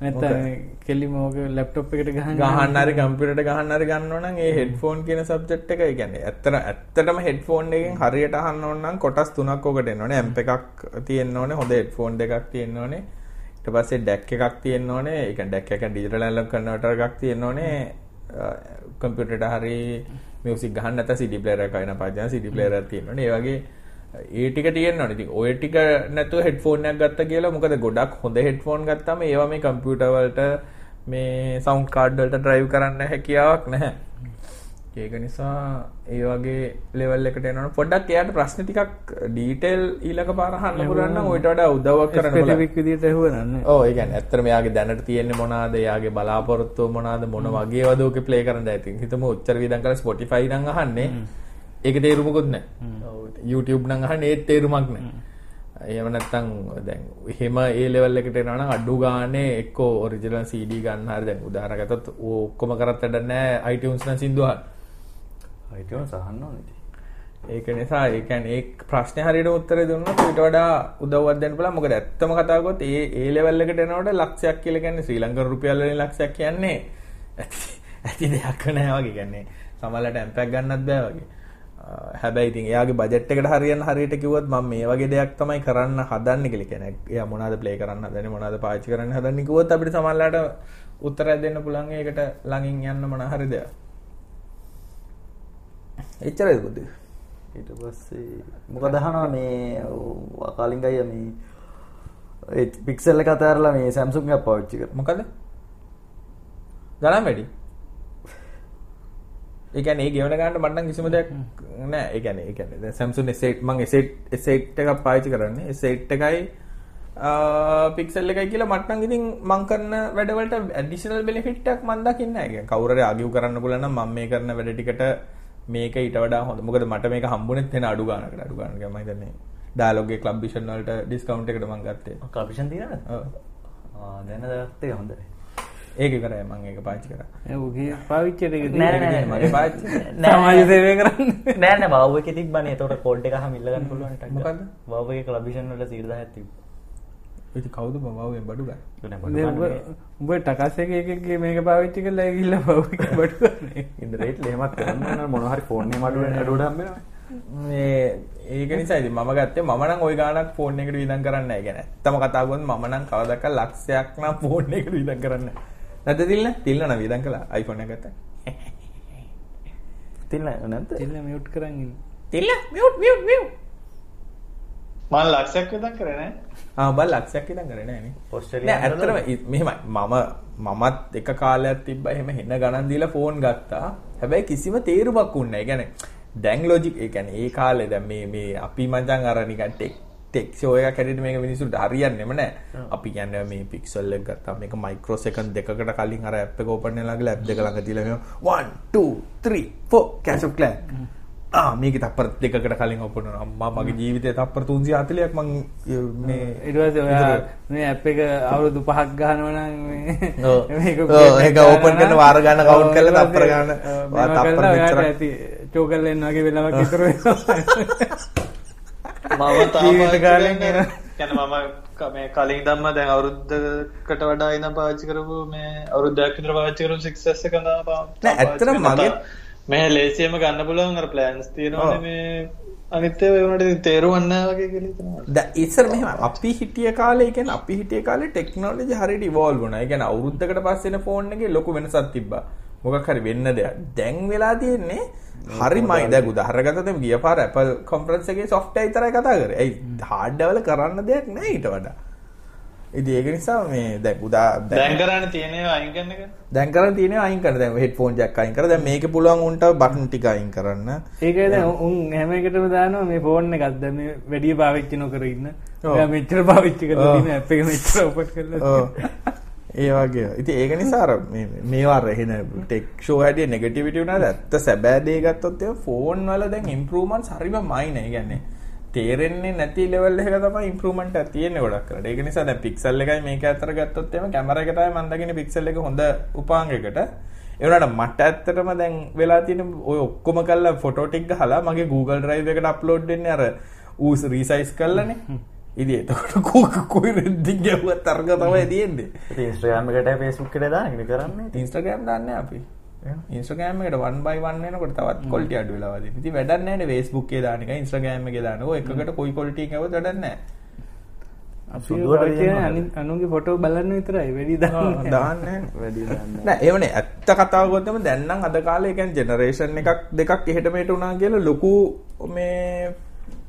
නැත්නම් කෙලිම ඕක ලැප්ටොප් එකට ගහන්න ගහන්න හරි කම්පියුටරට ගහන්න හරි ගන්න ඕන නම් ඒ හෙඩ්ෆෝන් කියන සබ්ජෙක්ට් එක කියන්නේ ඇත්තට ඇත්තටම හෙඩ්ෆෝන් එකෙන් හරියට අහන්න ඕන නම් කොටස් තුනක් ඔකට එන්න ඕනේ. ඇම්ප් එකක් තියෙන්න ඕනේ. හොඳ හෙඩ්ෆෝන් දෙකක් තියෙන්න ඕනේ. ඊට පස්සේ ඩැක් එකක් තියෙන්න ඕනේ. ඒ කියන්නේ ඩැක් එක ඩිජිටල් ඇනලොග් කන්වර්ටර් එකක් තියෙන්න ඕනේ. කම්පියුටරට හරි මියුසික් ගහන්න නැත්නම් CD ප්ලේයර් එකක් අයින පාජන CD ප්ලේයර් එකක් තියෙන්න ඕනේ. ඒ වගේ ඒ ටික තියෙන්න ඕනේ. ඉතින් ඔය ටික නැතුව හෙඩ්ෆෝන් එකක් ගත්ත කියලා මොකද ගොඩක් හොඳ හෙඩ්ෆෝන් ගත්තාම ඒවා මේ කම්පියුටර් වලට මේ සවුන්ඩ් කාඩ් වලට ඩ්‍රයිව් කරන්න හැකියාවක් නැහැ. ඒක නිසා ඒ වගේ ලෙවල් එකට එනවනම් පොඩ්ඩක් එයාට ප්‍රශ්න ටිකක් ඩීටේල් ඊළඟ පාර අහන්න පුළුවන් නම් ඔයිට වඩා උදව්වක්. ස්පෙસિෆික් විදියට ඇහුවනන්නේ. ඔව් ඒ කියන්නේ ඇත්තටම එයාගේ දැනට තියෙන්නේ මොනවාද එයාගේ බලාපොරොත්තු මොනවාද මොන වගේ වද ඔකේ ප්ලේ කරන්න ඇති. හිතමු උච්චර කරලා Spotify නම් අහන්නේ. ඒක තේරුමකුත් නැහැ. YouTube නම් අහන්නේ ඒත් තේරුමක් නැහැ. එහෙම නැත්නම් දැන් එහෙම ඒ ලෙවල් එකට එනවා නම් අඩු ගානේ එක්කෝ ඔරිජිනල් CD ගන්න හරි දැන් උදාහරණ ගත්තොත් ඔක්කොම කරත් වැඩක් නැහැ iTunes නම් සින්දු අහන්න. iTunes අහන්න ඕනේ ඉතින්. ඒක නිසා ඒ කියන්නේ ඒ ප්‍රශ්නේ හරියට උත්තරේ දුන්නොත් ඊට වඩා උදව්වක් දෙන්න පුළුවන්. මොකද ඇත්තම කතා කරගොත් ඒ ඒ ලෙවල් එකට එනකොට ලක්ෂයක් කියලා කියන්නේ ශ්‍රී ලංකන් රුපියල් වලින් ලක්ෂයක් කියන්නේ ඇති ඇති දෙයක් නෑ වගේ කියන්නේ. සමහරවිට ඇම්පයක් ගන්නත් බෑ වගේ. අ, හැබැයි ඉතින් එයාගේ බජට් එකට හරියන්න හරියට කිව්වොත් මම මේ වගේ දෙයක් තමයි කරන්න හදන්නේ කියලා කියන්නේ. එයා මොනවද ප්ලේ කරන්න හදන්නේ මොනවද පාවිච්චි කරන්න හදන්නේ කිව්වොත් අපිට සමහරවිට උත්තරයක් දෙන්න පුළුවන් ඒකට ළඟින් යන්න මොන හරි දෙයක්. එච්චරයි බුදු. ඊට පස්සේ මොකද අහනවා මේ කලින් අයියා මේ ඒ පික්සල් එක අතහැරලා මේ එකක් පාවිච්චි කරා. මොකද? ගණන් වැඩි. ඒ කියන්නේ ඒ ගෙවන ගන්නට මට නම් කිසිම දෙයක් නෑ. ඒ කියන්නේ ඒ කියන්නේ දැන් Samsung S8 මම S8 S8 එකක් පාවිච්චි කරන්නේ. S8 එකයි පික්සල් එකයි කියලා මට නම් ඉතින් මම කරන වැඩවලට ඇඩිෂනල් බෙනිෆිට් එකක් මම දකින්නේ නැහැ. කවුරු හරි ආගිව් කරන්න පුළුවන් නම් මම මේ කරන වැඩ ටිකට මේක ඊට වඩා හොඳ. මොකද මට මේක හම්බුනේත් වෙන අඩු ගානකට අඩු ගානකට මම හිතන්නේ ඩයලොග් එකේ ක්ලබ් විෂන් වලට ඩිස්කවුන්ට් එකට මම ගත්තේ. කපිෂන් තියෙනවද? ඔව්. ආ දැන දැක්කේ හොඳයි. ඒක ඉවරයි මම ඒක පාවිච්චි කරා. ඔගේ පාවිච්චයට එක නෑ නෑ නෑ මගේ පාවිච්චි. සමාජ සේවය කරන්න නෑ නෑ වව් එකේ තිබ්බනේ. ඒතකොට කෝඩ් එක අහම ඉල්ල ගන්න පුළුවන් ටක්. මොකද්ද? වව් එකේ කලබිෂන් වල 10000ක් තිබ්බා. ඉතින් කවුද බවවෙන් බඩු උඹ බඩු උඹ ටකස් එක එකගේ මේක පාවිච්චි කරලා ගිහිල්ලා බව් එක බඩු කරන්නේ ඉන්දරේට් ලේමත් කරන්න ඕන මොන හරි ෆෝන් එකේ මඩුවෙන් අඩුවට හම්බෙනවා. මේ ඒක නිසා ඉතින් මම ගත්තේ මම නම් ওই ගාණක් ෆෝන් එකට වියදම් කරන්නේ නැහැ. කියන්නේ ඇත්තම කතා කරොත් මම නම් කවදාක ලක්ෂයක් නම් ෆෝන් එකට වියදම් කරන්නේ නැහැ. නැද්ද තිල්න? තිල්න නම් වියදම් කළා iPhone එක ගත්තා. තිල්න නැද්ද? තිල්ල මියුට් කරන් ඉන්න තිල්න මියුට් මියුට් මියුට්. මම ලක්ෂයක් විතර කරේ නෑ. ආ බල ලක්ෂයක් වියදම් කරේ නැහැ නේ. ඕස්ට්‍රේලියානු නෑ ඇත්තටම මෙහෙමයි මම මමත් එක කාලයක් තිබ්බා එහෙම හෙන ගණන් දීලා ෆෝන් ගත්තා. හැබැයි කිසිම තේරුමක් උන්නේ නැහැ. ඒ කියන්නේ දැන් ලොජික් ඒ කියන්නේ ඒ කාලේ දැන් මේ මේ අපි මචං අර නිකන් ටෙක් ටෙක් ෂෝ එකක් හැටියට මේක මිනිස්සුන්ට හරියන්නේම නැහැ. අපි කියන්නේ මේ පික්සල් එක ගත්තා මේක මයික්‍රෝ සෙකන්ඩ් දෙකකට කලින් අර ඇප් එක ඕපන් වෙලා ගිහලා ඇප් දෙක ළඟ තියලා මෙහෙම 1 2 3 4 කැෂ් ඔෆ් ක්ලෑන්. මේක තප්පර දෙකකට කලින් ඔපන අම්මා මගේ ජීවිතය තප්පර 340ක් මං මේ ඊට පස්සේ ඔයා මේ ඇප් එක අවුරුදු 5ක් ගහනවා නම් මේක ඒක ඕපන් කරන වාර ගන්න කවුන්ට් කරලා තප්පර ගන්න. තප්පර මෙච්චර ඇති චෝකල් එන්න වගේ වෙලාවක් ඉතුරු වෙනවා. මම ජීවිත කාලෙන් යන මම මේ කලින් දම්ම දැන් අවුරුද්දකට වඩා ඉඳන් පාවිච්චි කරපු මේ අවුරුද්දක් විතර පාවිච්චි කරපු 6s එක නම් ඇත්තටම මගේ මේ ලේසියෙම ගන්න පුළුවන් අර ප්ලෑන්ස්. තියෙනවානේ මේ අනිත් ඒවා වුණාට නැහැ වගේ කියලා හිතනවා. දැන් ඉස්සර මෙහෙම අපි හිටිය කාලේ කියන්නේ අපි හිටිය කාලේ ටෙක්නොලොජි හරියට ඉවෝල්ව් වුණා. ඒ කියන්නේ අවුරුද්දකට පස්සේ එන ෆෝන් එකේ ලොකු වෙනසක් තිබ්බා. මොකක් හරි වෙන්න දෙයක්. දැන් වෙලා තියෙන්නේ හරිමයි දැන් උදාහරණ ගත්තොත් ගිය පාර Apple conference එකේ software විතරයි කතා කරේ. ඒ hardware වල කරන්න දෙයක් නැහැ ඊට වඩා. ඉතින් ඒක නිසා මේ දැන් උදා දැන් කරන්නේ තියෙන ඒවා අයින් කරන එක. දැන් කරන් තියෙනවා අයින් කරන්න. දැන් හෙඩ්ෆෝන් ජැක් අයින් කරලා දැන් මේකේ පුළුවන් උන්ට බටන් ටික අයින් කරන්න. ඒකයි දැන් උන් හැම එකටම දානවා මේ ෆෝන් එකක් දැන් මේ වැඩි පාවිච්චි නොකර ඉන්න. ඔයා මෙච්චර පාවිච්චි කරලා. තියෙන ඇප් එක මෙච්චර ඕපන් කරලා ඔව්. ඒ වගේ. ඉතින් ඒක නිසා අර මේ මේවා රහින ටෙක් ෂෝ හැටිය නෙගටිවිටි වුණාද ඇත්ත සැබෑ දේ ගත්තොත් ඒ ෆෝන් වල දැන් ඉම්ප්‍රූව්මන්ට්ස් හරිම මයින් ඒ කියන්නේ තේරෙන්නේ නැති ලෙවල් එකක තමයි ඉම්ප්‍රූව්මන්ට් එක තියෙන්නේ ගොඩක් කරලා. ඒක නිසා දැන් පික්සල් එකයි මේක අතර ගත්තොත් එහෙම කැමරා එක තමයි මම දකින්නේ පික්සල් එක හොඳ උපාංගයකට. ඒ වුණාට මට ඇත්තටම දැන් වෙලා තියෙන ඔය ඔක්කොම කරලා ෆොටෝ ටික ගහලා මගේ Google Drive එකට අප්ලෝඩ් වෙන්නේ අර ඌ රීසයිස් කරලානේ. ඉතින් එතකොට කෝක කොයි රෙද්දින් ගැව්වත් තරග තමයි තියෙන්නේ. Instagram එකට Facebook එකට එක කරන්නේ. ඉන්ස්ට්‍රගෑම් දාන්නේ අපි. ඉන්ස්ට්‍රගෑම් එකට 1 by 1 වෙනකොට තවත් quality අඩු වෙලා වදින. ඉතින් වැඩක් නැහැ නේ Facebook එකේ දාන එක ඉන්ස්ට්‍රගෑම් එකේ දාන. ඔය එකකට කොයි quality එකක් આવද වැඩක් නැහැ. අපි දෙනවා. අනි- අනුන්ගේ ෆොටෝ බලන්න විතරයි වැඩි දාන්නේ නැහැ. දාන්නේ නැහැ. වැඩි දාන්නේ. නෑ ඒවනේ ඇත්ත කතාව ගත්තම දැන් නම් අද කාලේ ඒ කියන්නේ ජෙනරේෂන් එකක් දෙකක් එහෙට මෙහෙට වුණා කියලා ලොකු මේ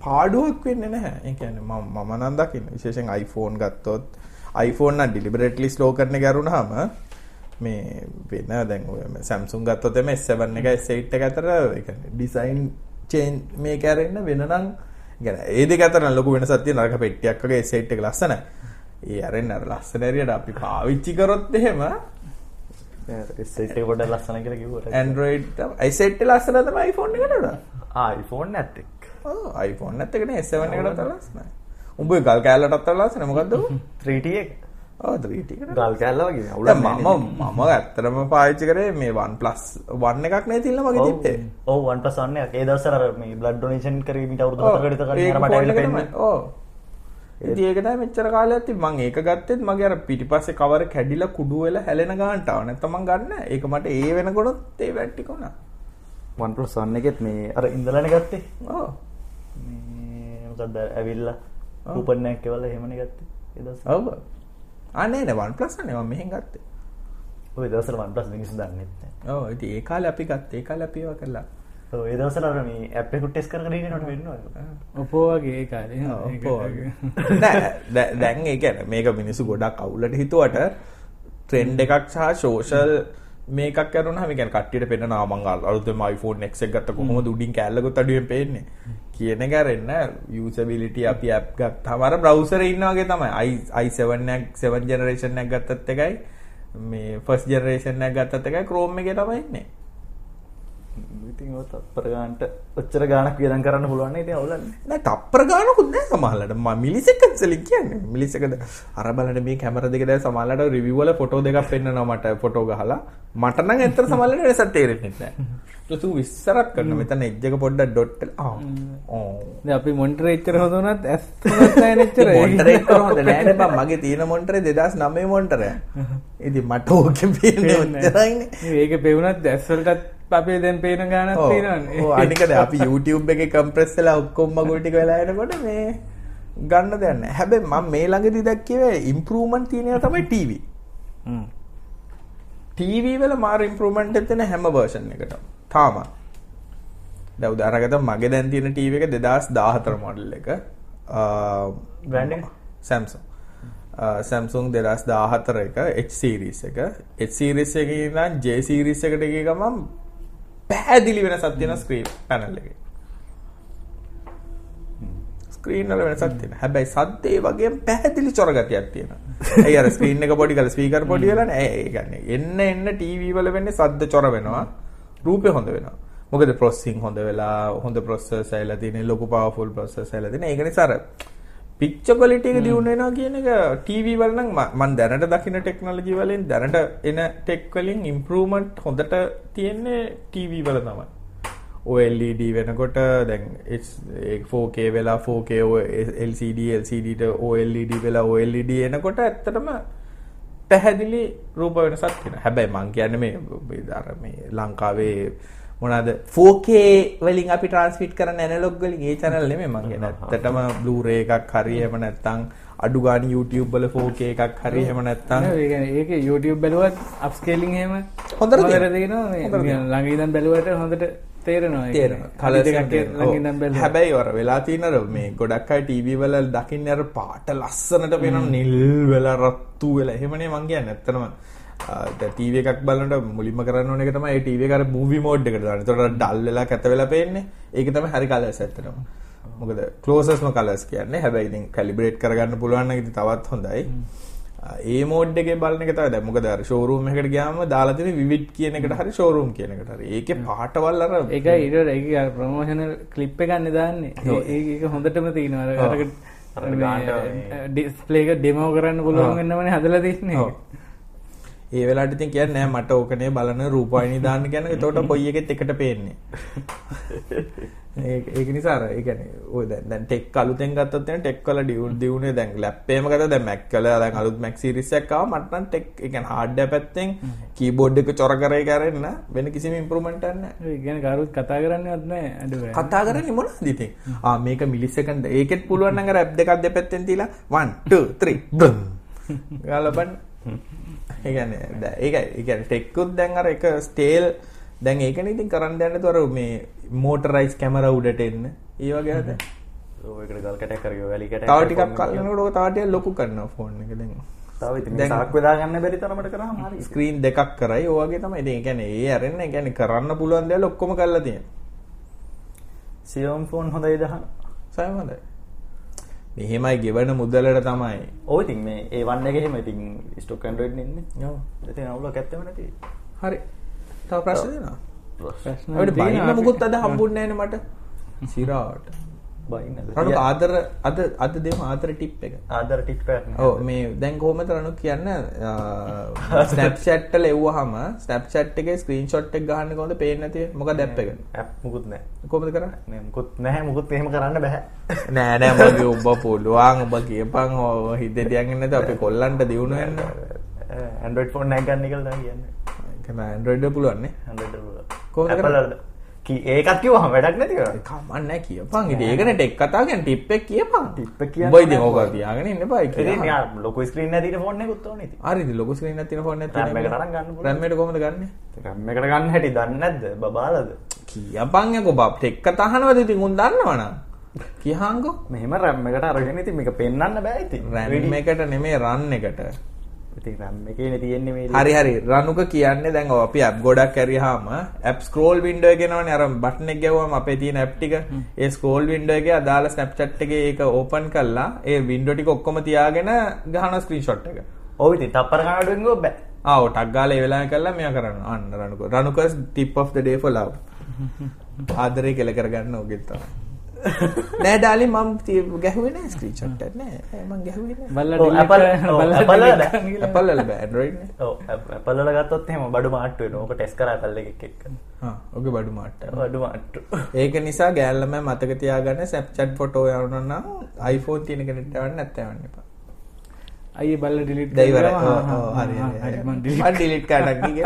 පාඩුවක් වෙන්නේ නැහැ. ඒ කියන්නේ මම මම නම් දකින්න විශේෂයෙන් iPhone ගත්තොත් iPhone නම් deliberately slow කරන එක අරුණාම මේ වෙන දැන් ඔය Samsung ගත්තොත් එමේ S7 එක S8 එක අතර ඒ කියන්නේ design change මේක ඇරෙන්න වෙන නම් කියන්නේ ඒ දෙක අතර ලොකු වෙනසක් තියෙනවා. අරක පෙට්ටියක් වගේ S8 එක ලස්සනයි. ඒ අරෙන්න අර ලස්සන ඇරියට අපි පාවිච්චි කරොත් එහෙම සෙට් එක පොඩ්ඩක් ලස්සන කියලා කිව්වට. Android තමයි i7 එක ලස්සන තමයි iPhone එකට වඩා. ආ iPhone නැත් එක්ක. ඔව් iPhone නැත් එකනේ S7 එකට වඩා ලස්සනයි. උඹ ගල් කෑල්ලටත් වඩා ලස්සනයි මොකද්ද උඹ? 3T එක. ඔව් 3T එකට. ගල් කැල්ල වගේ. නැහැ මම මම ඇත්තටම පාවිච්චි කරේ මේ OnePlus 1 එකක් නේ තිල්ල මගේ තිබ්බේ. ඔව් OnePlus one එකක්. ඒ දවස්වල අර මේ blood donation කරේ මීට අවුරුදු ඔව්, 7කට විතර කලින් අර මට ඇවිල්ලා. පෙන්නේ. ඔව්. ඉතින් ඒක තමයි මෙච්චර කාලයක් තිබ්බ. මම ඒක ගත්තෙත් මගේ අර පිටිපස්සේ කවර කැඩිලා කුඩු වෙලා හැලෙන ගානට ආව. නැත්නම් මම ගන්න. ඒක මට ඒ වෙනකොටත් ඒ වැට් ටික උනා. OnePlus 1 එකෙත් මේ අර ඉඳලානේ ගත්තේ ඔව් මේ මොකක්ද ඇවිල්ලා. කූපන් එකක් එවලා එහෙමනේ ගත්තේ ඒ දවස් ඔව් අනේ නේ OnePlus නේ මම මෙහෙන් ගත්තේ. ඔය දවස්වල OnePlus මිනිස්සු දන්නේ නැහැ ඔව් ඉතින් ඒ කාලේ අපි ගත්තේ ඒ කාලේ අපි ඒවා කළා. ඔව් ඒ දවස්වල අර මේ ඇප් එක ටෙස්ට් කර කර ඉන්නකොට වෙනවා ඔපෝ වගේ ඒ කාලේ. ඒක- වගේ. නෑ දැන් ඒ කියන්නේ මේක මිනිස්සු ගොඩක් අවුලට හිතුවට ට්‍රෙන්ඩ් එකක් සහ සෝෂල් මේකක් කරුණාම කියන්නේ කට්ටියට පෙන්නනවා මං අලුතෙන් iPhone X එක ගත්ත කොහොමද උඩින් කැල්ලකුත් අඩුවෙන් පේන්නේ කියන එක අරෙන්න යූසබිලිටි අපි ඇප් ගත්තාම අර බ්‍රවුසර් ඉන්නා වගේ තමයි. i i7 එකක් 7 ජෙනරේෂන් එකක් ගත්තත් එකයි. මේ ෆස්ට් ජෙනරේෂන් එකක් ගත්තත් එකයි Chrome එකේ තමයි ඉන්නේ. ඉතින් ඔය තත්පර ගානට ඔච්චර ගාණක් වියදම් කරන්න පුළුවන් නේ. ඉතින් අවුලන්නේ නෑ. තප්පර ගානකුත් නෑ සමහරවිට මම මිලිසෙකන්ඩ්ස් වලින් කියන්නේ. මිලිසෙකන්ඩ් අර බලන්න මේ කැමරා දෙක දැන් සමහරවිට රිවිව් වල ෆොටෝ දෙකක් පෙන්නනවා මට ෆොටෝ ගහලා. මට නම් ඇත්තට සමහරවිට වෙනසක් තේරෙන්නේ නැහැ ඊට විස්තරත් කරනවා. මෙතන එජ් එක පොඩ්ඩක් ඩොට් ආ ඕ. දැන් අපි මොන්ටර් එච්චර හොඳ වුණත් ඇස් තුනක් නැහැ නෙච්චර මොන්ටර් එක කොහොමද නෑනේ බං මගේ තියෙන මොන්ටරේ 2009 මොන්ටරය ඉතින් මට ඕකේ පේන්නේ ඔච්චරයිනේ. ඒක පෙවුනත් ඇස් වලටත් අපේ දැන් පේන ගානක්. තියෙනවානේ. ඔව් අනික දැන් අපි YouTube එකේ කම්ප්‍රෙස් වෙලා ඔක්කොම මගුල් ටික වෙලා එනකොට මේ ගන්න දෙයක් නැහැ. හැබැයි මම මේ ළඟදී දැක්කේ ඉම්ප්‍රූව්මන්ට් තියෙනවා තමයි TV. TV වල මාර ඉම්ප්‍රූව්මන්ට් එක තියෙන හැම version එකටම. තාම. දැන් උදාහරණයක් ගත්තම මගේ දැන් තියෙන TV එක 2014 model එක. Brand එක? Samsung. අ, Samsung 2014 එක H series එක. H series එකේ ඉඳන් J series එකට ගිය ගමන් පැහැදිලි වෙනසක් තියෙනවා ස්ක්‍රීන් පැනල් එකේ. ස්ක්‍රීන් වල වෙනසක් තියෙනවා. හැබැයි සද්දේ වගේම පැහැදිලි චොර ගතියක් තියෙනවා. ඒ අර ස්ක්‍රීන් එක පොඩි කරලා ස්පීකර් පොඩි වෙලා නෑ. ඒ කියන්නේ එන්න එන්න ටීවී වල වෙන්නේ සද්ද චොර වෙනවා. රූපේ හොඳ වෙනවා. මොකද ප්‍රොසෙසිං හොඳ වෙලා හොඳ ප්‍රොසෙසර් ඇවිල්ලා තියෙන ලොකු පවර්ෆුල් ප්‍රොසෙසර් ඇවිල්ලා තියෙන. ඒක නිසා අර පික්චර් ක්වලිටි එක දියුණු වෙනවා කියන එක ටීවී වල නම් මම දැනට දකින්න ටෙක්නොලොජි වලින් දැනට එන ටෙක් වලින් ඉම්ප්‍රූව්මන්ට් හොඳට තියෙන්නේ ටීවී වල තමයි. OLED වෙනකොට දැන් it's- ඒ 4K වෙලා 4K LCD LCD ට OLED වෙලා OLED එනකොට ඇත්තටම පැහැදිලි රූප වෙනසක් තියෙනවා. හැබැයි මං කියන්නේ මේ අර මේ ලංකාවේ මොනවාද 4K වලින් අපි ට්‍රාන්ස්මිට් කරන ඇනලොග් වලින් ඒ channel නෙමෙයි මං කියන්නේ. ඇත්තටම Blu-ray එකක් හරි එහෙම නැත්නම් අඩු ගාණ YouTube වල 4K එකක් හරි එහෙම නැත්නම් ඒ කියන්නේ ඒක YouTube බැලුවත් අප්ස්කේලින් එහෙම හොඳට. තියෙනවා මේ ළඟ ඉඳන් බැලුවට හොඳට තේරෙනවා. තේරෙනවා. කලර්ස් දෙකක් තේරෙනවා. ළඟ ඉඳන්. බැලුවා. හැබැයි අර වෙලා තියෙන අර මේ ගොඩක් අය ටීවී වල දකින්නේ අර පාට ලස්සනට පේන නිල් වෙලා රත්තු වෙලා එහෙමනේ මං කියන්නේ ඇත්තටම ටීවී එකක් බලනකොට මුලින්ම කරන්න එක තමයි ඒ ටීවී එක අර මූවි මෝඩ් එකට දාන්න. ඒතකොට ඩල් වෙලා කැත වෙලා පේන්නේ. ඒක තමයි හරි කලර්ස් ඇත්තටම. මොකද ක්ලෝසස්ම කලර්ස් කියන්නේ. හැබැයි ඉතින් කැලිබ්‍රේට් කරගන්න පුළුවන් ඉතින් තවත් හොඳයි. ඒ මෝඩ් එකේ බලන එක තමයි දැන් මොකද අර ෂෝරූම් එකකට ගියාම දාලා තියෙන විවිඩ් කියන එකට හරි ෂෝරූම් කියන එකට හරි. ඒකේ පාටවල් අර ඒකයි ඊට ඒක ප්‍රොමෝෂනල් ක්ලිප් එකක් නේ දාන්නේ. ඒක හොඳටම තියෙනවා. අර. අර ඩිස්ප්ලේ එක ඩෙමෝ කරන්න පුළුවන් වෙනවනේ හදලා තියෙන්නේ. ඒ වෙලාවට ඉතින් කියන්නේ නෑ මට ඕකනේ බලන රූපවාහිනිය දාන්න කියන එතකොට කොයි එකෙත් එකට පේන්නේ. ඒක ඒක නිසා අර ඒ කියන්නේ ඔය දැන් දැන් ටෙක් අලුතෙන් ගත්තොත් එන ටෙක් වල ඩියුනේ දැන් ලැප් එකම ගත්තා දැන් Mac වල දැන් අලුත් Mac series එකක් ආවා මට නම් ටෙක් ඒ කියන්නේ hardware පැත්තෙන් keyboard එක චොර කරේ කරෙන්න වෙන කිසිම improvement එකක් නෑ. ඒ කියන්නේ කවුරුත් කතා කරන්නේවත් ගානේ. කතා කරන්නේ මොනවද ඉතින්? ආ මේක මිලිසෙකන්ඩ් ඒකෙත් පුළුවන් නම් අර ඇප් දෙකක් දෙපැත්තෙන් තියලා 1 2 3 බම් ගාලා බලන්න. ඒ කියන්නේ ඒකයි ඒ කියන්නේ ටෙක්කුත් දැන් අර එක ස්ටේල් දැන් ඒකනේ ඉතින් කරන්න යන්නේ අර මේ මෝටරයිස් කැමරා උඩට එන්න. ඒ වගේ හද. ඔයකට ගල් කැටයක් කරගිය වැලි කැටයක් තව ටිකක් කල්නකොට ඔක තව ටිකක් ලොකු කරනවා ෆෝන් එක දැන්. තව ඉතින් සාක් වෙදා ගන්න බැරි තරමට කරාම හරි ස්ක්‍රීන් දෙකක් කරයි ඔය වගේ තමයි. ඉතින් ඒ කියන්නේ ඒ අරෙන්න ඒ කියන්නේ කරන්න පුළුවන් දේවල් ඔක්කොම කරලා තියෙනවා. සියොම් ෆෝන් හොඳයි දහන සයම හොඳයි. මෙහෙමයි ගෙවන මුදලට තමයි. ඔය ඉතින් මේ ඒ වන්න එක එහෙම ඉතින් ස්ටොක් ඇන්ඩ්‍රොයිඩ් නෙන්නේ ඔව්. ඉතින් අවුලක් ඇත්තෙම නැති හරි. තව ප්‍රශ්න දෙනවා. ප්‍රශ්න අපිට බයින්න. මුකුත් අද හම්බුන්නේ නැහැ මට. සිරාට. බයින්න. ආදර අද අද දෙම ආදර ටිප් එක. ආදර ඔව් මේ දැන් කොහොමද රණු කියන්න? ස්නැප්චැට් වල එව්වහම ස්නැප්චැට් එකේ ස්ක්‍රීන්ෂොට් එක ගහන්නේ කොහොමද පේන්නේ නැති? මොකද ඇප් එක? මුකුත් නැහැ කොහොමද කරන්නේ? නෑ මුකුත් නැහැ මුකුත් එහෙම කරන්න බෑ. නෑ නෑ මගේ ඔබ පුළුවන් ඔබ කියපන් ඔය හිතේ තියන්නේ නැත අපේ කොල්ලන්ට දිනුන වෙන්න. ඇන්ඩ්‍රොයිඩ් ෆෝන් නැහැ ගන්න කියලා තමයි කියන්නේ ඒක නෑ ඇන්ඩ්‍රොයිඩ් එක පුළුවන් නේ ඇන්ඩ්‍රොයිඩ් කොහොමද Apple කරන්නේ? වලද? කි- ඒකත් කිව්වහම වැඩක් නැති කරා කමන්න කියපන්. ඉතින් ඒකනේ ටෙක් කතා කියන්නේ ටිප් එක කියපන්. ටිප් එක කියන්න නෑ ඕක? තියාගෙන ඉන්න බයි ඉතින් නිකන් ලොකු ස්ක්‍රීන් නැතින ෆෝන් එකකුත් ඕනේ ඉතින්. හරි ඉතින් ලොකු ස්ක්‍රීන් තියෙන ෆෝන් එකක් RAM එකට අරන් ගන්න පුළුවන්. RAM එකට කොහමද ගන්නෙ? RAM එකට ගන්න හැටි දන්නේ නැද්ද? බබාලද? කියපන් යකෝ බබ් ටෙක් කතා අහනවද ඉතින්? උන් දන්නවනම්. කියහන්කෝ මෙහෙම RAM එකට අරගෙන ඉතින් මේක පෙන්වන්න බෑ ඉතින්. RAM එකට නෙමෙයි රන් එකට ඉතින් RAM එකේනේ තියෙන්නේ මේ හරි හරි. රනුක කියන්නේ දැන් ඔය අපි ඇප් ගොඩක් ඇරියාම ඇප් ස්ක්‍රෝල් වින්ඩෝ එක එනවනේ. අර බටන් එක ගැහුවම අපේ තියෙන ඇප් ටික. ඒ ස්ක්‍රෝල් වින්ඩෝ එකේ අදාළ Snapchat එකේ ඒක ඕපන් කරලා ඒ වින්ඩෝ ටික ඔක්කොම තියාගෙන ගහන ස්ක්‍රීන්ෂොට් එක. ඔව් ඉතින් තප්පර ගන්නට ගියොත් බෑ ආව ටක් ගාලා ඒ වෙලාවෙ කරලා මෙයා කරනවා. අන්න Ranuka. Ranuka's tip of the day for love ආදරේ කෙල කරගන්න ඕකෙත් තමයි නෑ ඩාලි මම ගැහුවේ නෑ ස්ක්‍රීන්ෂොට් එක නෑ ඈ, මං ගැහුවේ නෑ බල්ලා Apple- Apple වල බෑ. Android නේ ඔව් Apple වල ගත්තොත් එහෙම බඩු මාට්ටු වෙනවා. ඕක ටෙස්ට් කරා Apple එකෙක් එක්ක. ආ ඔගේ බඩු මාට්ට බඩු මාට්ටු. ඒක නිසා ගෑල්ලම මතක තියාගන්න Snapchat ෆොටෝ යවන්න නම් iPhone තියෙන කෙනෙක්ට යවන්න නැත්නම් යවන්න එපා. අයියේ බල්ලා. කරනවා. ඔව්, ඔව්, හරි හා, හරි. මම delete කරන්න කිය.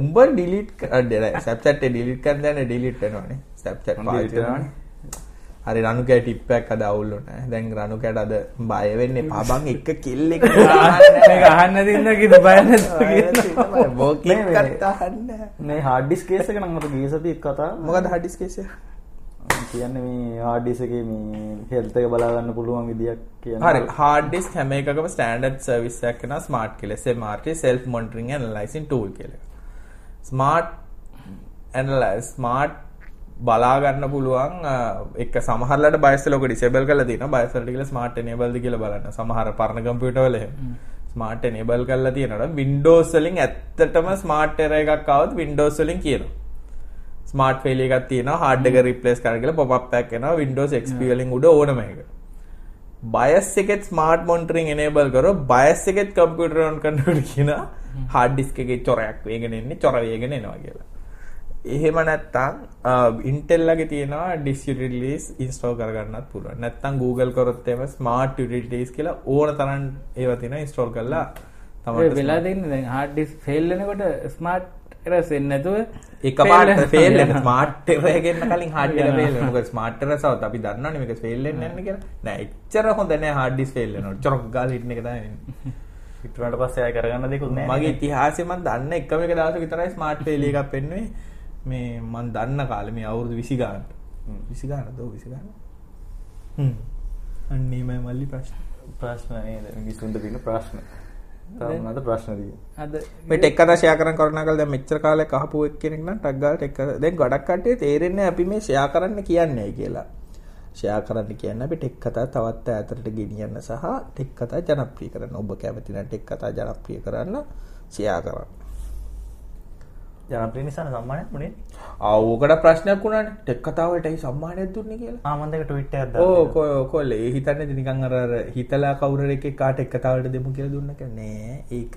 උඹ delete කරන්න එක delete කරන්න දැන් delete වෙනවනේ. මම delete පාවිච්චි කරනවනේ. හරි රණුකෑ ටිප් එකක් අද අවුල් වුණා. දැන් රණුකෑට අද බය වෙන්න එපා බං එක කිල් එක මේක අහන්න දින්න කිව්ව බය. මොකක් මේ- මේ- එකක් අහන්න. මේ hard disk case එක නම් මට ගිය සතියේ කතා. මොකද hard disk එක? කියන්නේ මේ hard disk එකේ මේ health එක බලා ගන්න පුළුවන් විදියක් කියන්නේ. හරි hard disk හැම එකකම standard service එකක් කරනවා smart කියලා SMRT self monitoring and analyzing tool කියලා. smart analyze smart බලා ගන්න පුළුවන් එක සමහරලාට බයස් වල ඔක disable කරලා තියෙනවා බයස් වලට කියලා smart enable ද කියලා බලන්න. සමහර පරණ කම්පියුටර් වල එහෙම. smart enable කරලා තියෙනවා. Windows වලින් ඇත්තටම smart error එකක් ආවොත් Windows වලින් කියනවා. ස්මාර්ට් ෆෙයිල් එකක් තියෙනවා හાર્ඩ් එක රිප්ලේස් කරන්න කියලා pop up එකක් එනවා Windows XP වලින් උඩ ඕනම එක. BIOS එකෙත් ස්මාර්ට් මොනිටරින් enable කරොත් BIOS එකෙත් කම්පියුටර් on කරනකොට කියන hard disk එකේ චොරයක් වේගෙන එන්නේ චොර වේගෙන එනවා කියලා. එහෙම නැත්තම් Intel ලගේ තියෙනවා disk utilities install කරගන්නත් පුළුවන්. නැත්තම් Google කරොත් එහෙම smart utilities කියලා ඕන තරම් ඒවා තියෙනවා install කරලා ඒ තමයි වෙලා දෙන්නේ දැන් hard disk fail වෙනකොට smart errors එන්නේ නැතුව එක පාට fail ෆේල් වෙනවා. ස්මාර්ට් එක ගෙන්න කලින් හાર્ඩ් එක වෙනවා. ෆේල් වෙනවා. මොකද ස්මාර්ට් එක සවුත් අපි දන්නවනේ මේක ෆේල් වෙන්නේ නැහැ කියලා. නෑ එච්චර හොඳ නෑ හાર્ඩ් ඩිස්ක් ෆේල් වෙනකොට. චොරක් ගාලා හිටින එක තමයි වෙන්නේ. හිටුනට පස්සේ ආය කරගන්න දෙකුත් නැහැ. මගේ ඉතිහාසෙ මම දන්න එකම එක දවසක විතරයි ස්මාර්ට් ෆේල් එකක් පෙන්නුවේ. මේ මම දන්න කාලේ මේ අවුරුදු 20 ගානට. 20 ගානද 20 ගාන. හ්ම්. අන්නේ මම මල්ලි ප්‍රශ්න. ප්‍රශ්න නේද? මිනිස්සුන්ට තියෙන ප්‍රශ්න. තාම මොනවද ප්‍රශ්න තියෙන්නේ? අද මේ ටෙක් කතා ෂෙයා කරන් කරුණා කල් දැන් මෙච්චර කාලයක් අහපු එක්කෙනෙක් නම් ටක් ගාලා ටෙක් කතා දැන් ගොඩක් කට්ටිය තේරෙන්නේ අපි මේ ෂෙයා කරන්න කියන්නේ කියලා. ෂෙයා කරන්න කියන්නේ අපි ටෙක් කතා තවත් ඈතට ගෙනියන්න සහ ටෙක් කතා ජනප්‍රිය කරන්න. ඔබ කැමති නම් ටෙක් කතා ජනප්‍රිය කරන්න ෂෙයා කරන්න. ජනප්‍රිය නිසා සම්මානයක් මුනේ. ආ ඕකට ප්‍රශ්නයක් වුණානේ. ටෙක් කතා වලට ඇයි සම්මානයක් දුන්නේ කියලා. ආ මම දෙක ට්විට් එකක් ඕ දාලා. කො- කොල්ලේ ඒ හිතන්නේ නිකන් අර හිතලා කවුරු එකේ කාට එක් කතා වලට දෙමු කියලා දුන්න නෑ. ඒක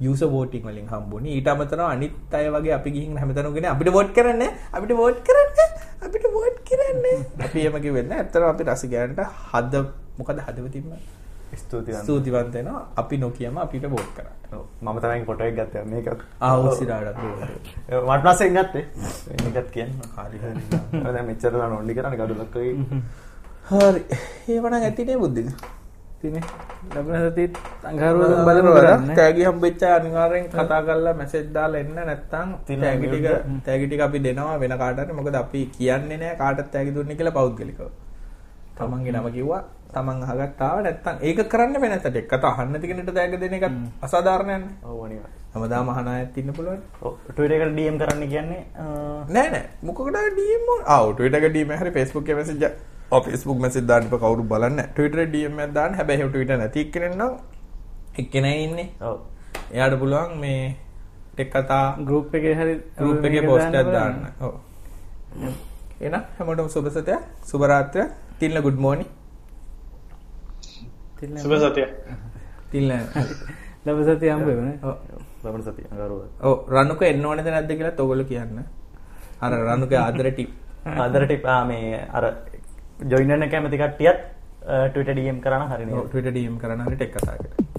යූසර් වෝටින් වලින් හම්බුනේ. ඊට අමතරව අනිත් අය වගේ අපි ගිහින් හැමතැනම ගෙන අපිට වෝට් කරන්න අපිට වෝට් කරන්න අපිට වෝට් කරන්න. අපි එහෙම කිව්වෙත් නෑ. ඇත්තටම අපි රසිකයන්ට හද මොකද හදවතින්ම ස්තුතියි. ස්තුතිවන්ත වෙනවා. අපි නොකියම අපිට වෝට් කරන්න. මම තමයි ෆොටෝ එක ගත්තා මේකත්. ආ උසිරාඩක් මට පස්සේ ගත්තේ. මේකත් කියන්න. හරි හරි. දැන් මෙච්චර ලා නොන්ඩි කරන්නේ ගඩොලක් වගේ. හරි. ඒවනම් ඇතිනේ බුද්ධිද? තිනේ ලබන සතියේත් අඟහරුවාදා බලමු කරන්න. තෑගි හම්බෙච්ච අනිවාර්යෙන් කතා කරලා මැසේජ් දාලා එන්න නැත්නම් තින තෑගි ටික. තෑගි ටික අපි දෙනවා වෙන කාට හරි මොකද අපි කියන්නේ නැහැ කාටත් තෑගි දුන්නේ කියලා පෞද්ගලිකව. තමන්ගේ නම කිව්වා තමන් අහගත්තාව නැත්නම් ඒක කරන්න වෙන නැතට එක කතා අහන්න නැති කෙනෙක්ට තෑගි දෙන එකත් අසාධාරණයක්නේ. ඔව් අනිවාර්යයෙන්. හැමදාම අහන අයත් ඉන්න පුළුවන්. ඔව් ට්විටර් එකට DM කරන්න කියන්නේ නෑ නෑ මොකකට DM? ආ Twitter එක DM හරි Facebook එකේ message ඔව් Facebook message දාන්න ඉප කවුරු බලන්නේ එකේ DM එකක් දාන්න හැබැයි එහෙම Twitter නැති එක්කෙනෙක් නම් එක්කෙනයි ඉන්නේ. ඔව්. එයාට පුළුවන් මේ ටෙක් කතා ගෲප් එකේ හරි ගෲප් එකේ පෝස්ට් එකක් දාන්න. ඔව්. එහෙනම් හැමෝටම සුබ සතයක් සුබ රාත්‍රියක්. තිල්න good morning. සුබ සතිය තිල්න ලබන සතිය හම්බ වෙන්නේ. ඔව්. ලබන සතිය අඟහරුවා. ඔව් රණුක එන්න ඕනේද නැද්ද කියලාත් ඔයගොල්ලෝ කියන්න. අර රණුකේ ආදර ටිප්. අදර ටිප් ආ මේ අර ජොයින් වෙන්න කැමති කට්ටියත් ට්විටර් DM කරන්න හරිනේ. ඔව් Twitter DM කරන්න හරි ටෙක් කතා කරලා.